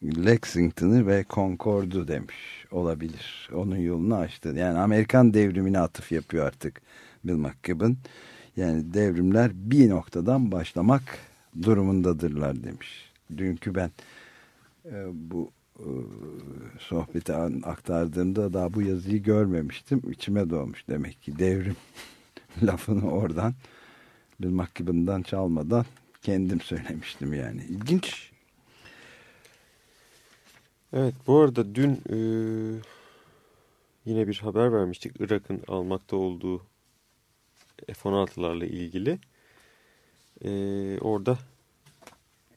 Lexington'ı ve Concord'u demiş olabilir. Onun yolunu açtı. Yani Amerikan devrimine atıf yapıyor artık Bill McKibben. Yani devrimler bir noktadan başlamak durumundadırlar demiş. Dünkü ben e, bu sohbeti an- aktardığımda daha bu yazıyı görmemiştim. İçime doğmuş demek ki devrim lafını oradan Bill McKibben'dan çalmadan kendim söylemiştim yani. İlginç. Evet bu arada dün e, yine bir haber vermiştik. Irak'ın almakta olduğu F-16'larla ilgili. E, orada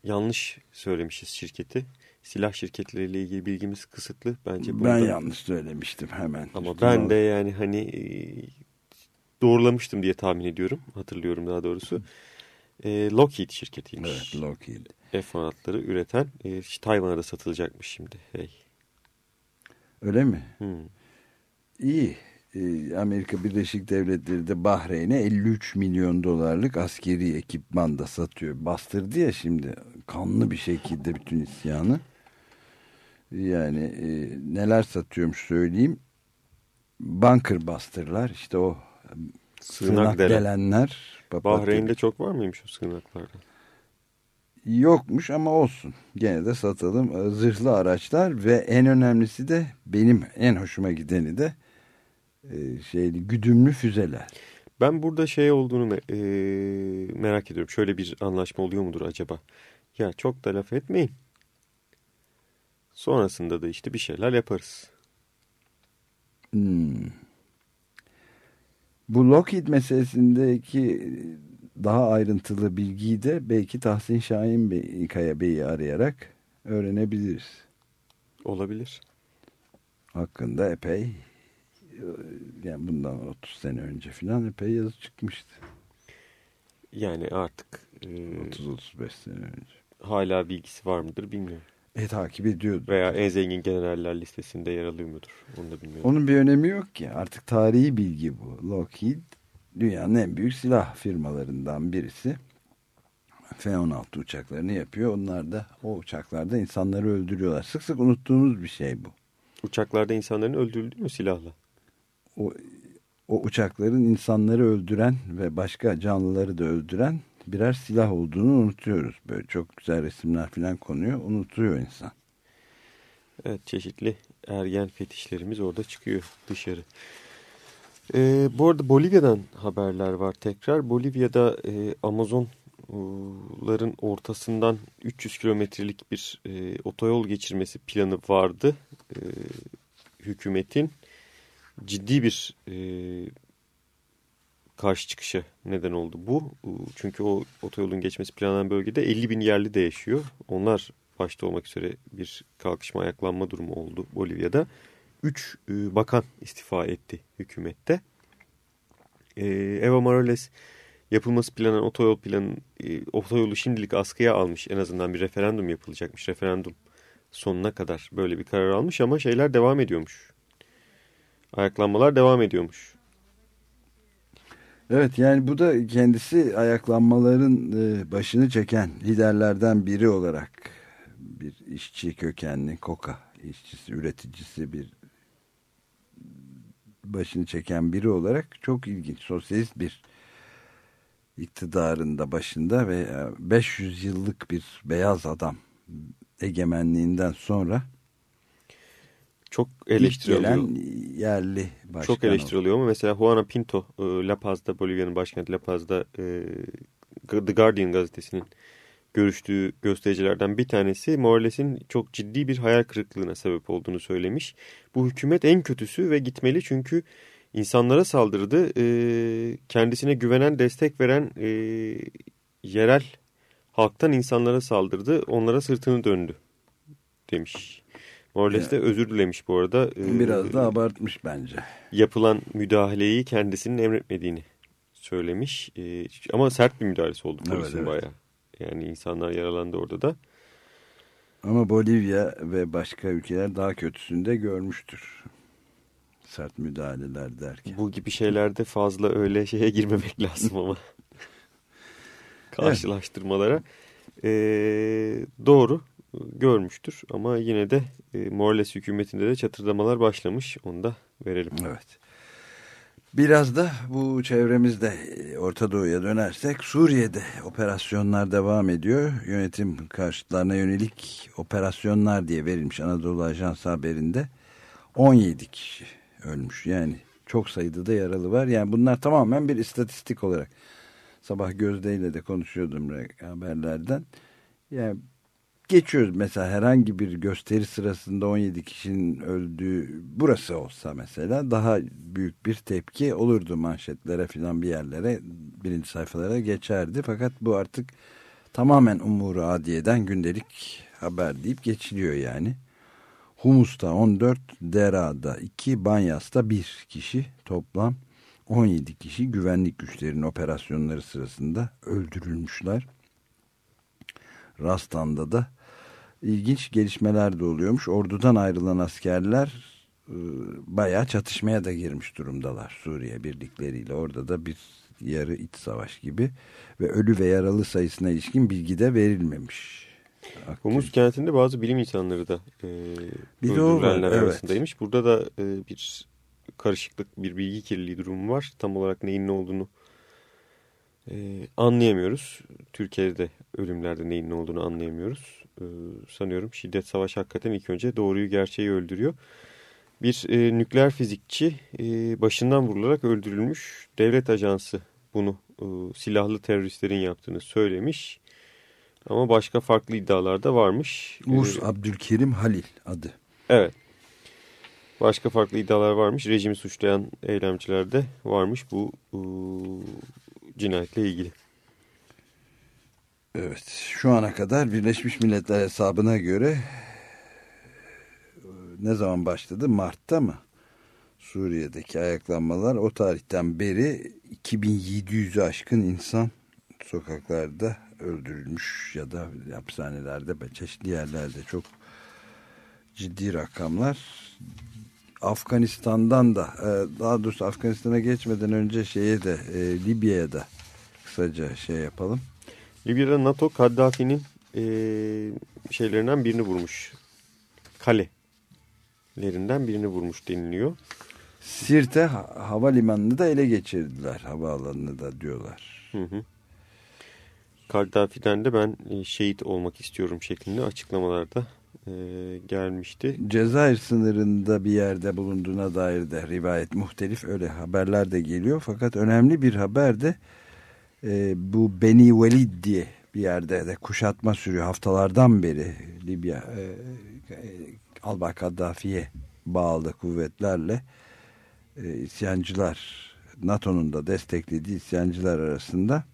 yanlış söylemişiz şirketi. Silah şirketleriyle ilgili bilgimiz kısıtlı. Bence Ben burada- yanlış söylemiştim hemen. Ama ben de yani hani e, doğrulamıştım diye tahmin ediyorum. Hatırlıyorum daha doğrusu. E, Lockheed şirketiymiş. Evet, Lockheed. F-16'ları üreten e, Tayvan'a da satılacakmış şimdi. Hey. Öyle mi? Hmm. İyi. Ee, Amerika Birleşik Devletleri de Bahreyn'e 53 milyon dolarlık askeri ekipman da satıyor. Bastırdı ya şimdi kanlı bir şekilde bütün isyanı. Yani e, neler satıyormuş söyleyeyim. Bunker bastırlar işte o Sığınak sığınak delen. papatya- Bahreyn'de çok var mıymış o sığınaklarda? Yokmuş ama olsun. Gene de satalım. Ee, Zırhlı araçlar ve en önemlisi de benim en hoşuma gideni de e, şeyli güdümlü füzeler. Ben burada şey olduğunu e, merak ediyorum. Şöyle bir anlaşma oluyor mudur acaba? Ya çok da laf etmeyin. Sonrasında da işte bir şeyler yaparız. Hmm. Bu Lockheed meselesindeki daha ayrıntılı bilgiyi de belki Tahsin Şahin Bey, Kaya Bey'i arayarak öğrenebiliriz. Olabilir. Hakkında epey e, yani bundan 30 sene önce falan epey yazı çıkmıştı. Yani artık e, 30-35 sene önce. hala bilgisi var mıdır bilmiyorum. E takip ediyordu. Veya en zengin generaller listesinde yer alıyor mudur? Onu da bilmiyorum. Onun bir önemi yok ki. Artık tarihi bilgi bu. Lockheed dünyanın en büyük silah firmalarından birisi. F-16 uçaklarını yapıyor. Onlar da o uçaklarda insanları öldürüyorlar. Sık sık unuttuğumuz bir şey bu. Uçaklarda insanların öldürüldü mü silahla? O, o uçakların insanları öldüren ve başka canlıları da öldüren birer silah olduğunu unutuyoruz. Böyle çok güzel resimler falan konuyor. Unutuyor insan. Evet çeşitli ergen fetişlerimiz orada çıkıyor dışarı. Ee, bu arada Bolivya'dan haberler var tekrar. Bolivya'da e, Amazonların ortasından 300 kilometrelik bir e, otoyol geçirmesi planı vardı. E, hükümetin ciddi bir e, karşı çıkışa neden oldu bu. Çünkü o otoyolun geçmesi planlanan bölgede 50 bin yerli de yaşıyor. Onlar başta olmak üzere bir kalkışma ayaklanma durumu oldu Bolivya'da. Üç e, bakan istifa etti hükümette. E, Evo Morales yapılması planlanan otoyol planı, e, otoyolu şimdilik askıya almış. En azından bir referandum yapılacakmış. Referandum sonuna kadar böyle bir karar almış ama şeyler devam ediyormuş. Ayaklanmalar devam ediyormuş. Evet yani bu da kendisi ayaklanmaların e, başını çeken liderlerden biri olarak bir işçi kökenli koka işçisi, üreticisi bir başını çeken biri olarak çok ilginç. Sosyalist bir iktidarında başında ve 500 yıllık bir beyaz adam egemenliğinden sonra çok eleştiriliyor. gelen yerli başkan Çok eleştiriliyor ama mesela Juana Pinto e, La Paz'da Bolivya'nın başkenti La Paz'da e, The Guardian gazetesinin görüştüğü göstericilerden bir tanesi Morales'in çok ciddi bir hayal kırıklığına sebep olduğunu söylemiş. Bu hükümet en kötüsü ve gitmeli çünkü insanlara saldırdı. E, kendisine güvenen, destek veren e, yerel halktan insanlara saldırdı. Onlara sırtını döndü demiş. Morales de özür dilemiş bu arada. E, Biraz da abartmış bence. Yapılan müdahaleyi kendisinin emretmediğini söylemiş. E, ama sert bir müdahalesi oldu polisin Evet, evet. bayağı. Yani insanlar yaralandı orada da. Ama Bolivya ve başka ülkeler daha kötüsünü de görmüştür. Sert müdahaleler derken. Bu gibi şeylerde fazla öyle şeye girmemek lazım ama. Karşılaştırmalara. Ee, doğru görmüştür ama yine de e, Morales hükümetinde de çatırdamalar başlamış. Onu da verelim. Evet. Biraz da bu çevremizde e, Orta Doğu'ya dönersek Suriye'de operasyonlar devam ediyor. Yönetim karşıtlarına yönelik operasyonlar diye verilmiş Anadolu Ajansı haberinde 17 kişi ölmüş. Yani çok sayıda da yaralı var. Yani bunlar tamamen bir istatistik olarak. Sabah Gözde ile de konuşuyordum haberlerden. Yani geçiyoruz mesela herhangi bir gösteri sırasında 17 kişinin öldüğü burası olsa mesela daha büyük bir tepki olurdu manşetlere filan bir yerlere birinci sayfalara geçerdi fakat bu artık tamamen umuru adiyeden gündelik haber deyip geçiliyor yani. Humus'ta 14, Dera'da 2, Banyas'ta 1 kişi toplam 17 kişi güvenlik güçlerinin operasyonları sırasında öldürülmüşler. Rastan'da da ilginç gelişmeler de oluyormuş. Ordudan ayrılan askerler e, bayağı çatışmaya da girmiş durumdalar Suriye birlikleriyle. Orada da bir yarı iç savaş gibi ve ölü ve yaralı sayısına ilişkin bilgi de verilmemiş. Humus kentinde bazı bilim insanları da e, bir öldürülenler var, arasındaymış. Evet. Burada da e, bir karışıklık, bir bilgi kirliliği durumu var. Tam olarak neyin ne olduğunu e, anlayamıyoruz. Türkiye'de ölümlerde neyin ne olduğunu anlayamıyoruz. E, sanıyorum şiddet savaş hakikaten ilk önce doğruyu gerçeği öldürüyor. Bir e, nükleer fizikçi e, başından vurularak öldürülmüş. Devlet ajansı bunu e, silahlı teröristlerin yaptığını söylemiş. Ama başka farklı iddialar da varmış. Urs ee, Abdülkerim Halil adı. Evet. Başka farklı iddialar varmış. Rejimi suçlayan eylemciler de varmış bu e, cinayetle ilgili. Evet şu ana kadar Birleşmiş Milletler hesabına göre ne zaman başladı? Mart'ta mı? Suriye'deki ayaklanmalar o tarihten beri 2700'ü aşkın insan sokaklarda öldürülmüş ya da hapishanelerde ve çeşitli yerlerde çok ciddi rakamlar. Afganistan'dan da e, daha doğrusu Afganistan'a geçmeden önce şeye de e, Libya'ya da kısaca şey yapalım. Libya'da NATO Kaddafi'nin e, şeylerinden birini vurmuş. Kalelerinden birini vurmuş deniliyor. Sirte havalimanını da ele geçirdiler. Havaalanını da diyorlar. Hı hı. Kaddafi'den de ben şehit olmak istiyorum şeklinde açıklamalarda e, gelmişti. Cezayir sınırında bir yerde bulunduğuna dair de rivayet muhtelif öyle haberler de geliyor. Fakat önemli bir haber de e, bu Beni Velid diye bir yerde de kuşatma sürüyor haftalardan beri Libya e, e, Albay Kaddafi'ye bağlı kuvvetlerle. E, isyancılar NATO'nun da desteklediği isyancılar arasında.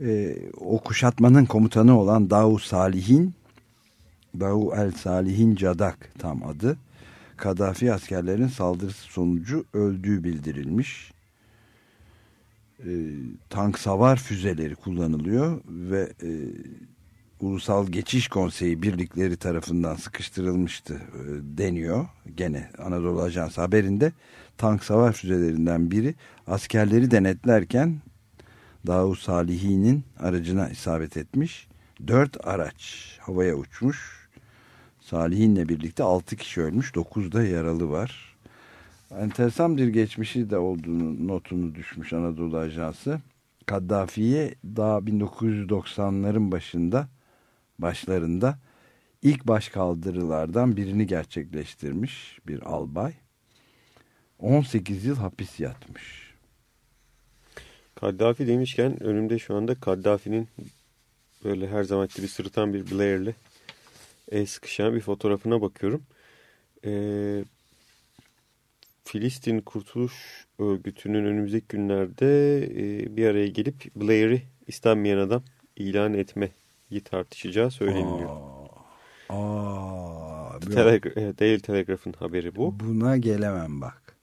E, o kuşatmanın komutanı olan Davu Salih'in Davu El Salih'in Cadak tam adı. Kaddafi askerlerin saldırısı sonucu öldüğü bildirilmiş. E, tank savar füzeleri kullanılıyor ve e, Ulusal Geçiş Konseyi birlikleri tarafından sıkıştırılmıştı e, deniyor. Gene Anadolu Ajansı haberinde tank savar füzelerinden biri askerleri denetlerken Davut Salihi'nin aracına isabet etmiş. Dört araç havaya uçmuş. Salih'inle birlikte altı kişi ölmüş. Dokuz da yaralı var. Enteresan bir geçmişi de olduğunu notunu düşmüş Anadolu Ajansı. Kaddafi'ye daha 1990'ların başında başlarında ilk baş kaldırılardan birini gerçekleştirmiş bir albay. 18 yıl hapis yatmış. Kaddafi demişken önümde şu anda Kaddafi'nin böyle her zaman gibi sırıtan bir Blair'le el sıkışan bir fotoğrafına bakıyorum. Ee, Filistin Kurtuluş Örgütü'nün önümüzdeki günlerde e, bir araya gelip Blair'i istenmeyen adam ilan etmeyi tartışacağı söyleniyor. Aa, aa, Telegra e, Daily Telegraph'ın haberi bu. Buna gelemem bak.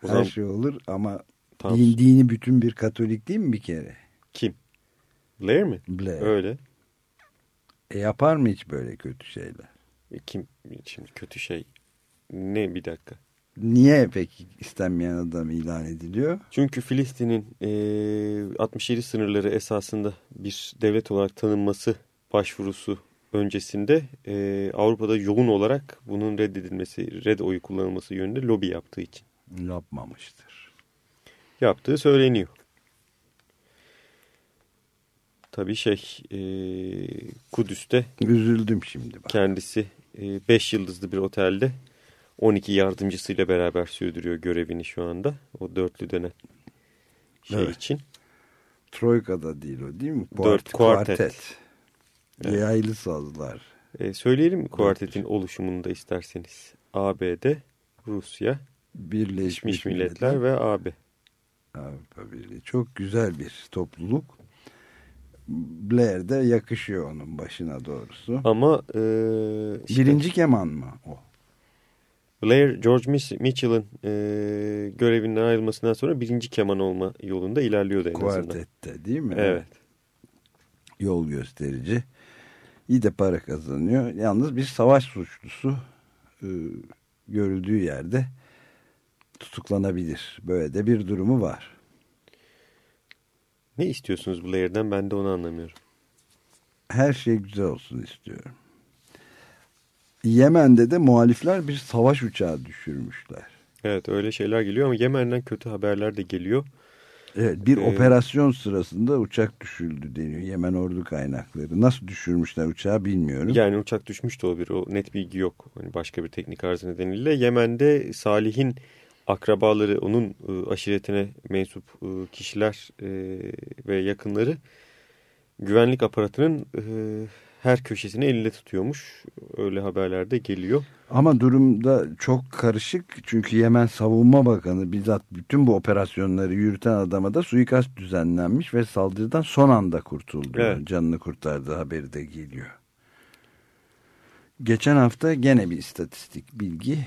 Her zaman, şey olur ama Tamam. Din, dini bütün bir Katolik değil mi bir kere? Kim? Blair mi? Blair. Öyle. E yapar mı hiç böyle kötü şeyler? E, Kim şimdi kötü şey ne bir dakika. Niye peki istenmeyen adam ilan ediliyor? Çünkü Filistin'in e, 67 sınırları esasında bir devlet olarak tanınması başvurusu öncesinde e, Avrupa'da yoğun olarak bunun reddedilmesi, red oyu kullanılması yönünde lobi yaptığı için Yapmamıştır. yaptığı söyleniyor. Tabii şey e, Kudüs'te Üzüldüm şimdi bak. kendisi 5 yıldızlı bir otelde 12 yardımcısıyla beraber sürdürüyor görevini şu anda. O dörtlü dönen şey Evet. için. Troika'da değil o değil mi? Dört, kuartet. Evet. Yaylı sazlar. E, söyleyelim mi kuartetin oluşumunu da isterseniz. ABD, Rusya, Birleşmiş Birleşmiş Milletler ve AB. Avrupa Birliği. Çok güzel bir topluluk. Blair de yakışıyor onun başına doğrusu. Ama e, işte Birinci keman mı o? Blair, George Mitchell'ın e, görevinden ayrılmasından sonra birinci keman olma yolunda ilerliyordu en azından. Kuartette değil mi? Evet. Yol gösterici. İyi de para kazanıyor. Yalnız bir savaş suçlusu e, görüldüğü yerde tutuklanabilir. Böyle de bir durumu var. Ne istiyorsunuz Blair'den ben de onu anlamıyorum. Her şey güzel olsun istiyorum. Yemen'de de muhalifler bir savaş uçağı düşürmüşler. Evet öyle şeyler geliyor ama Yemen'den kötü haberler de geliyor. Evet, bir Ee, operasyon sırasında uçak düşürdü deniyor. Yemen ordu kaynakları. Nasıl düşürmüşler uçağı bilmiyorum. Yani uçak düşmüştü o bir. O net bilgi yok. Hani başka bir teknik arıza nedeniyle. Yemen'de Salih'in akrabaları, onun e, aşiretine mensup e, kişiler e, ve yakınları güvenlik aparatının her köşesini elinde tutuyormuş. Öyle haberler de geliyor. Ama durumda çok karışık. Çünkü Yemen Savunma Bakanı bizzat bütün bu operasyonları yürüten adama da suikast düzenlenmiş ve saldırıdan son anda kurtuldu. Evet. Canını kurtardığı haberi de geliyor. Geçen hafta gene bir istatistik bilgi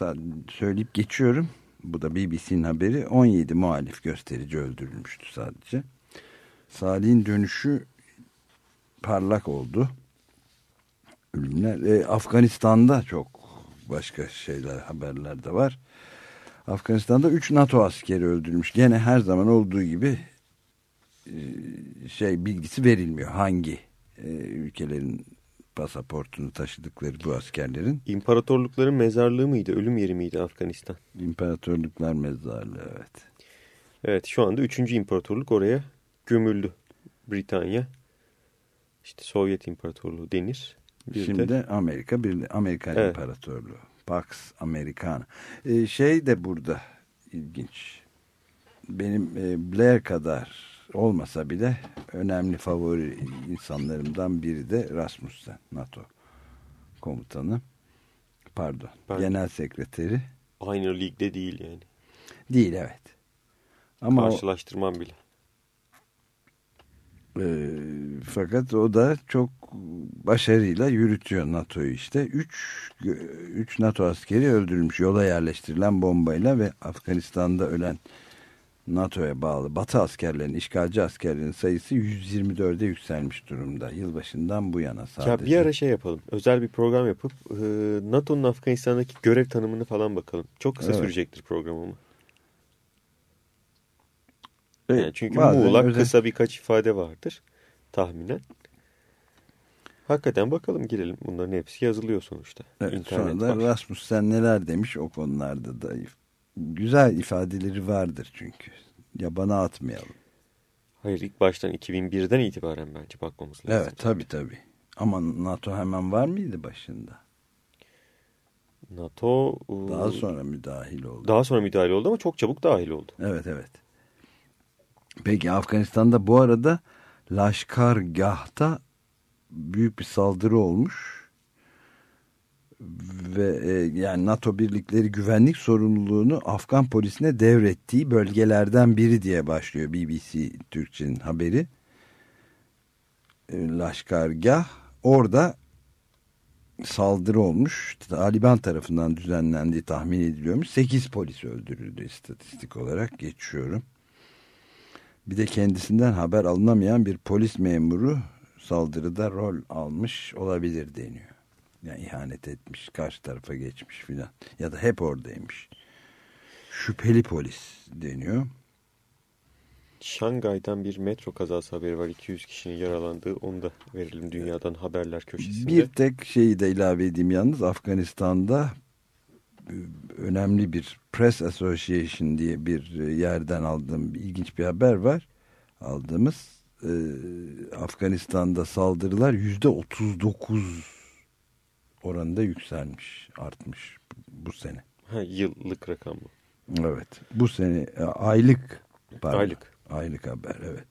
Ee, söyleyip geçiyorum. Bu da BBC'nin haberi. 17 muhalif gösterici öldürülmüştü sadece. Salih'in dönüşü parlak oldu. Ölümler. E, Afganistan'da çok başka şeyler haberler de var. Afganistan'da 3 NATO askeri öldürülmüş. Gene her zaman olduğu gibi e, şey bilgisi verilmiyor. Hangi e, ülkelerin pasaportunu taşıdıkları bu askerlerin. İmparatorlukların mezarlığı mıydı, ölüm yeri miydi Afganistan? İmparatorluklar mezarlığı evet. Evet şu anda 3. imparatorluk oraya gömüldü. Britanya, işte Sovyet İmparatorluğu denir. Bir Şimdi de Amerika bir Amerikan Evet. İmparatorluğu. Pax Americana. Ee, şey de burada ilginç. Benim e, Blair kadar olmasa bile önemli favori insanlarımdan biri de Rasmussen. NATO komutanı. Pardon. Ben- Genel sekreteri. aynı ligde değil yani. Değil evet. Ama o- Karşılaştırmam bile. E, fakat o da çok başarıyla yürütüyor NATO'yu işte. Üç, üç NATO askeri öldürülmüş yola yerleştirilen bombayla ve Afganistan'da ölen NATO'ya bağlı Batı askerlerin, işgalci askerlerin sayısı 124'e yükselmiş durumda. Yılbaşından bu yana sadece. Ya bir ara şey yapalım. Özel bir program yapıp e, NATO'nun Afganistan'daki görev tanımını falan bakalım. Çok kısa Evet. sürecektir program ama. Evet, çünkü bazen muğlak özel- kısa birkaç ifade vardır tahminen. Hakikaten bakalım girelim. Bunların hepsi yazılıyor sonuçta. Evet, İnternet sonra da var. Rasmussen neler demiş o konularda da güzel ifadeleri vardır çünkü. Yabana atmayalım. Hayır ilk baştan 2001'den itibaren bence bakmamız lazım. Evet tabi tabi. Ama NATO hemen var mıydı başında? NATO e, Daha sonra müdahil oldu. daha sonra müdahale oldu ama çok çabuk dahil oldu. Evet evet. Peki Afganistan'da bu arada Laşkargah'ta büyük bir saldırı olmuş. Ve e, yani NATO birlikleri güvenlik sorumluluğunu Afgan polisine devrettiği bölgelerden biri diye başlıyor BBC Türkçe'nin haberi. E, Laşkargah orada saldırı olmuş. Taliban tarafından düzenlendiği tahmin ediliyormuş. 8 polis öldürüldü istatistik olarak geçiyorum. Bir de kendisinden haber alınamayan bir polis memuru saldırıda rol almış olabilir deniyor. Yani ihanet etmiş, karşı tarafa geçmiş filan. Ya da hep oradaymış. Şüpheli polis deniyor. Şangay'dan bir metro kazası haberi var. 200 kişinin yaralandığı. Onu da verelim dünyadan haberler köşesinde. Bir tek şeyi de ilave edeyim yalnız. Afganistan'da önemli bir Press Association diye bir e, yerden aldığım ilginç bir haber var. Aldığımız e, Afganistan'da saldırılar yüzde 39 oranında yükselmiş, artmış bu sene. Ha, yıllık rakam mı? Evet. Bu sene e, aylık pardon. Aylık. Aylık haber evet.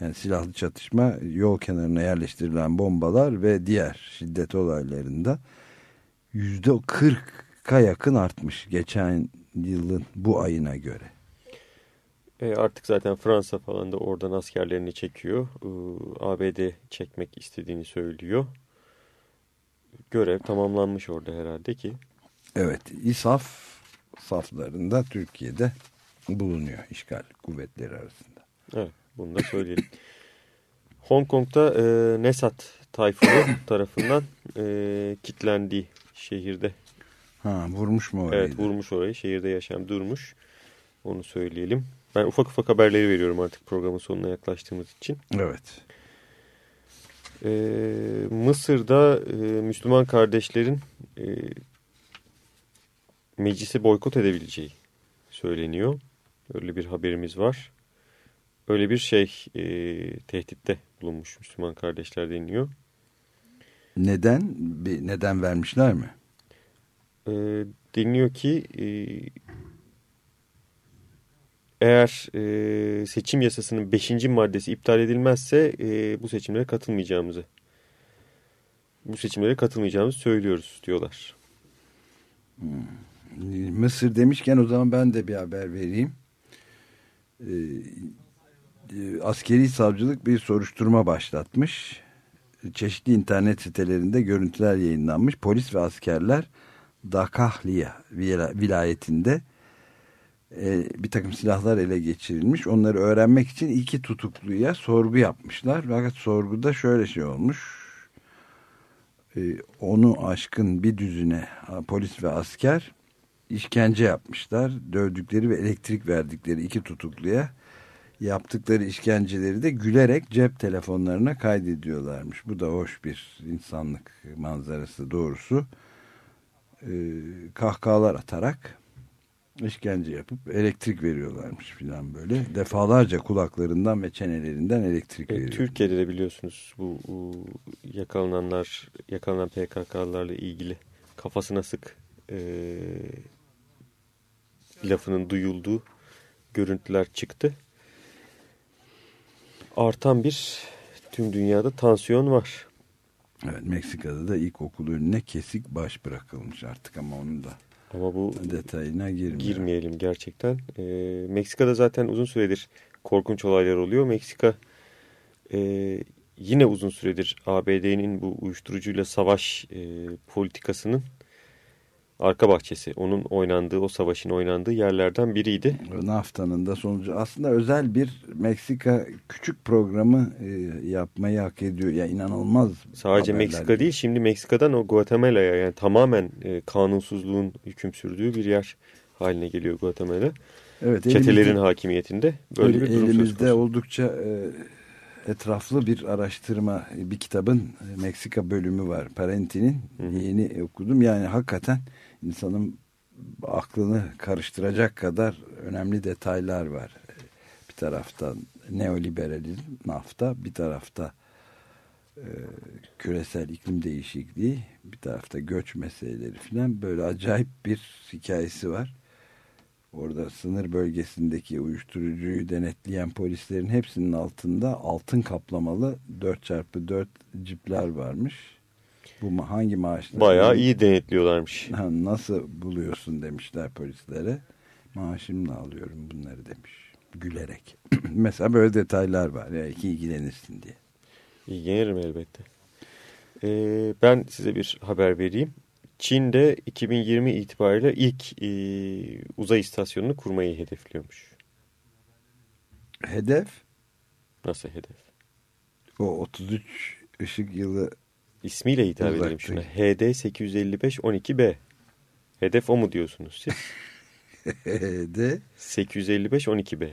Yani silahlı çatışma, yol kenarına yerleştirilen bombalar ve diğer şiddet olaylarında yüzde 40'a yakın artmış geçen yılın bu ayına göre. E artık zaten Fransa falan da oradan askerlerini çekiyor. Ee, ABD çekmek istediğini söylüyor. Görev tamamlanmış orada herhalde ki. Evet, İSAF saflarında Türkiye'de bulunuyor işgal kuvvetleri arasında. Evet, bunu da söyleyelim. Hong Kong'da e, Nesat tayfunu tarafından e, kitlendiği şehirde. Ha, vurmuş mu orayı? Evet, vurmuş orayı. Şehirde yaşam durmuş. Onu söyleyelim. Ben ufak ufak haberleri veriyorum artık programın sonuna yaklaştığımız için. Evet. Ee, Mısır'da e, Müslüman kardeşlerin e, meclisi boykot edebileceği söyleniyor. Öyle bir haberimiz var. Öyle bir şey e, tehditte bulunmuş Müslüman kardeşler deniliyor. Neden? Bir neden vermişler mi? E, deniliyor ki e, eğer e, seçim yasasının 5. maddesi iptal edilmezse e, bu seçimlere katılmayacağımızı bu seçimlere katılmayacağımızı söylüyoruz diyorlar. Hmm. Mısır demişken o zaman ben de bir haber vereyim. Ee, e, askeri savcılık bir soruşturma başlatmış. Çeşitli internet sitelerinde görüntüler yayınlanmış. Polis ve askerler Dakahliya vilayetinde e, bir takım silahlar ele geçirilmiş. Onları öğrenmek için iki tutukluya sorgu yapmışlar. Fakat sorguda şöyle şey olmuş. E, onu aşkın bir düzüne polis ve asker işkence yapmışlar. Dövdükleri ve elektrik verdikleri iki tutukluya yaptıkları işkenceleri de gülerek cep telefonlarına kaydediyorlarmış. Bu da hoş bir insanlık manzarası doğrusu. E, kahkahalar atarak işkence yapıp elektrik veriyorlarmış filan böyle. Defalarca kulaklarından ve çenelerinden elektrik e, veriyor. Türkiye'de de biliyorsunuz bu, bu yakalananlar, yakalanan PKK'larla ilgili kafasına sık e, lafının duyulduğu görüntüler çıktı. Artan bir tüm dünyada tansiyon var. Evet Meksika'da da ilkokul önüne kesik baş bırakılmış artık ama onu da ama bu detayına girmeyelim. girmeyelim gerçekten. E, Meksika'da zaten uzun süredir korkunç olaylar oluyor. Meksika e, yine uzun süredir ABD'nin bu uyuşturucuyla savaş e, politikasının arka bahçesi. Onun oynandığı, o savaşın oynandığı yerlerden biriydi. NAFTA'nın da sonucu aslında özel bir Meksika küçük programı e, yapmayı hak ediyor. Ya inanılmaz. Sadece Meksika değil, şimdi Meksika'dan o Guatemala'ya yani tamamen e, kanunsuzluğun hüküm sürdüğü bir yer haline geliyor Guatemala. Evet, Çetelerin hakimiyetinde böyle bir durum Elimizde oldukça e, etraflı bir araştırma, bir kitabın Meksika bölümü var. Parenti'nin yeni okudum. Yani hakikaten insanın aklını karıştıracak kadar önemli detaylar var. Bir tarafta neoliberalizm, nafta, bir tarafta e, küresel iklim değişikliği, bir tarafta göç meseleleri filan böyle acayip bir hikayesi var. Orada sınır bölgesindeki uyuşturucuyu denetleyen polislerin hepsinin altında altın kaplamalı 4x4 cipler varmış. Bu hangi maaşlar? Bayağı iyi denetliyorlarmış. Nasıl buluyorsun demişler polislere. Maaşımla alıyorum bunları demiş. Gülerek. Mesela böyle detaylar var. Ya ki ilgilenirsin diye. İlgilenirim elbette. Ee, ben size bir haber vereyim. Çin'de 2020 itibariyle ilk e, uzay istasyonunu kurmayı hedefliyormuş. Hedef? Nasıl hedef? O 33 ışık yılı İsmiyle hitap edelim Uzaktaki. şuna. HD 855 12B. Hedef o mu diyorsunuz siz? HD 855 12B.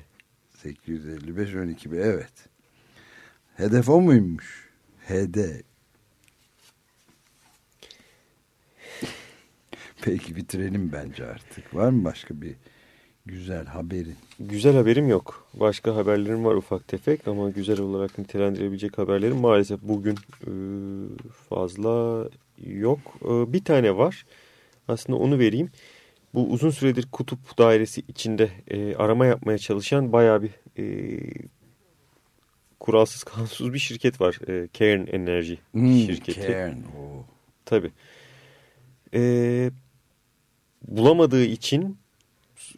855 12 be evet. Hedef o muymuş? HD. Peki bitirelim bence artık. Var mı başka bir güzel haberin? Güzel haberim yok. Başka haberlerim var ufak tefek ama güzel olarak nitelendirebilecek haberlerim maalesef bugün e, fazla yok. E, Bir tane var. Aslında onu vereyim. Bu uzun süredir kutup dairesi içinde e, arama yapmaya çalışan bayağı bir kuralsız kanunsuz bir şirket var. Cairn Enerji Hmm, şirketi. Cairn. Tabii. Ee, bulamadığı için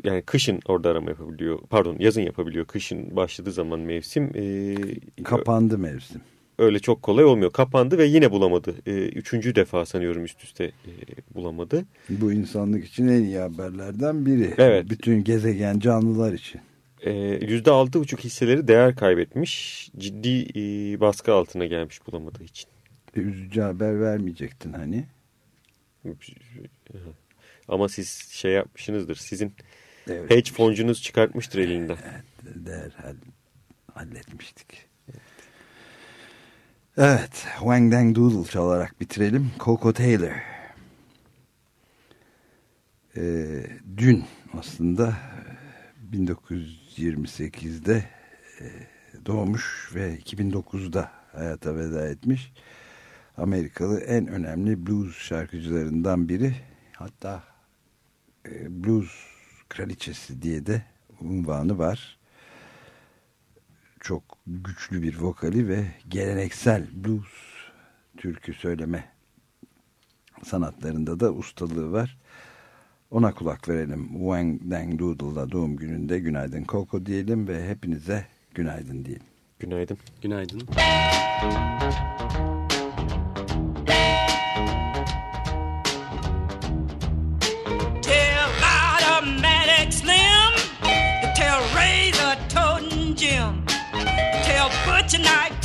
yani kışın orada arama yapabiliyor. Pardon yazın yapabiliyor. Kışın başladığı zaman mevsim. ee, Kapandı mevsim. öyle çok kolay olmuyor. Kapandı ve yine bulamadı. Ee, üçüncü defa sanıyorum üst üste ee, bulamadı. Bu insanlık için en iyi haberlerden biri. Evet. Bütün gezegen canlılar için. Ee, Yüzde altı buçuk hisseleri değer kaybetmiş. Ciddi ee, baskı altına gelmiş bulamadığı için. E, Üzücü haber vermeyecektin hani. Ama siz şey yapmışsınızdır. Sizin Evet. hedge foncunuz çıkartmıştır elinden. Derhal halletmiştik. Evet. Wang Dang Doodle çalarak bitirelim. Coco Taylor. Ee, dün aslında 1928'de e, doğmuş ve 2009'da hayata veda etmiş. Amerikalı en önemli blues şarkıcılarından biri. Hatta e, blues kraliçesi diye de unvanı var. Çok güçlü bir vokali ve geleneksel blues türkü söyleme sanatlarında da ustalığı var. Ona kulak verelim. Wang Dang Doodle'da doğum gününde günaydın Coco diyelim ve hepinize günaydın diyelim. Günaydın. Günaydın. Tell Jim. Tell Bud tonight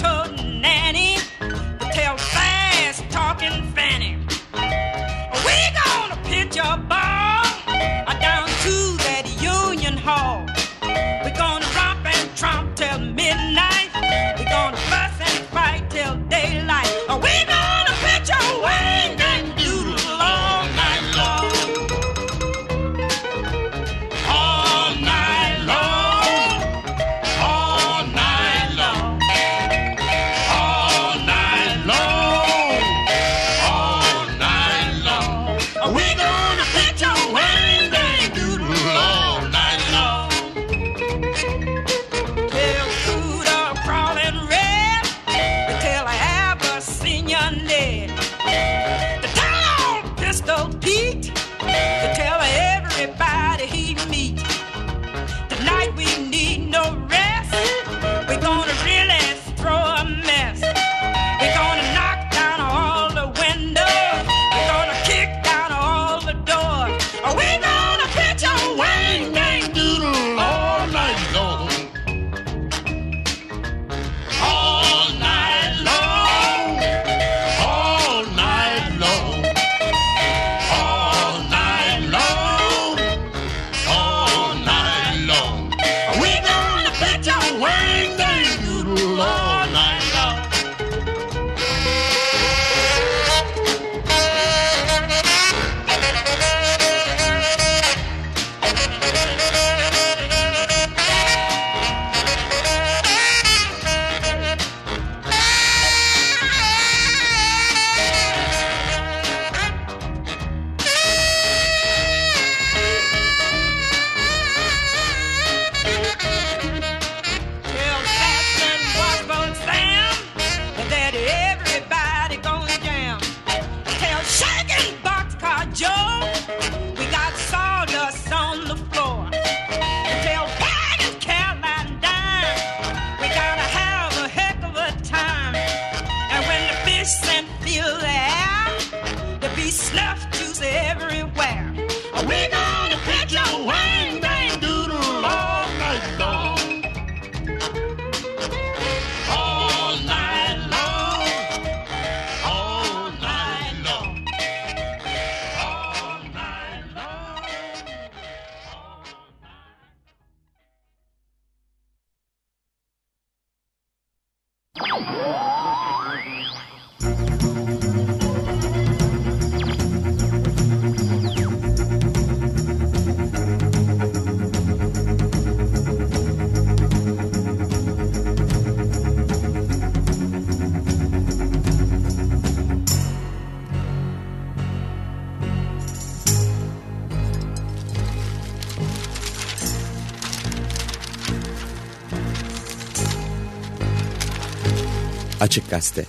Açık Gazete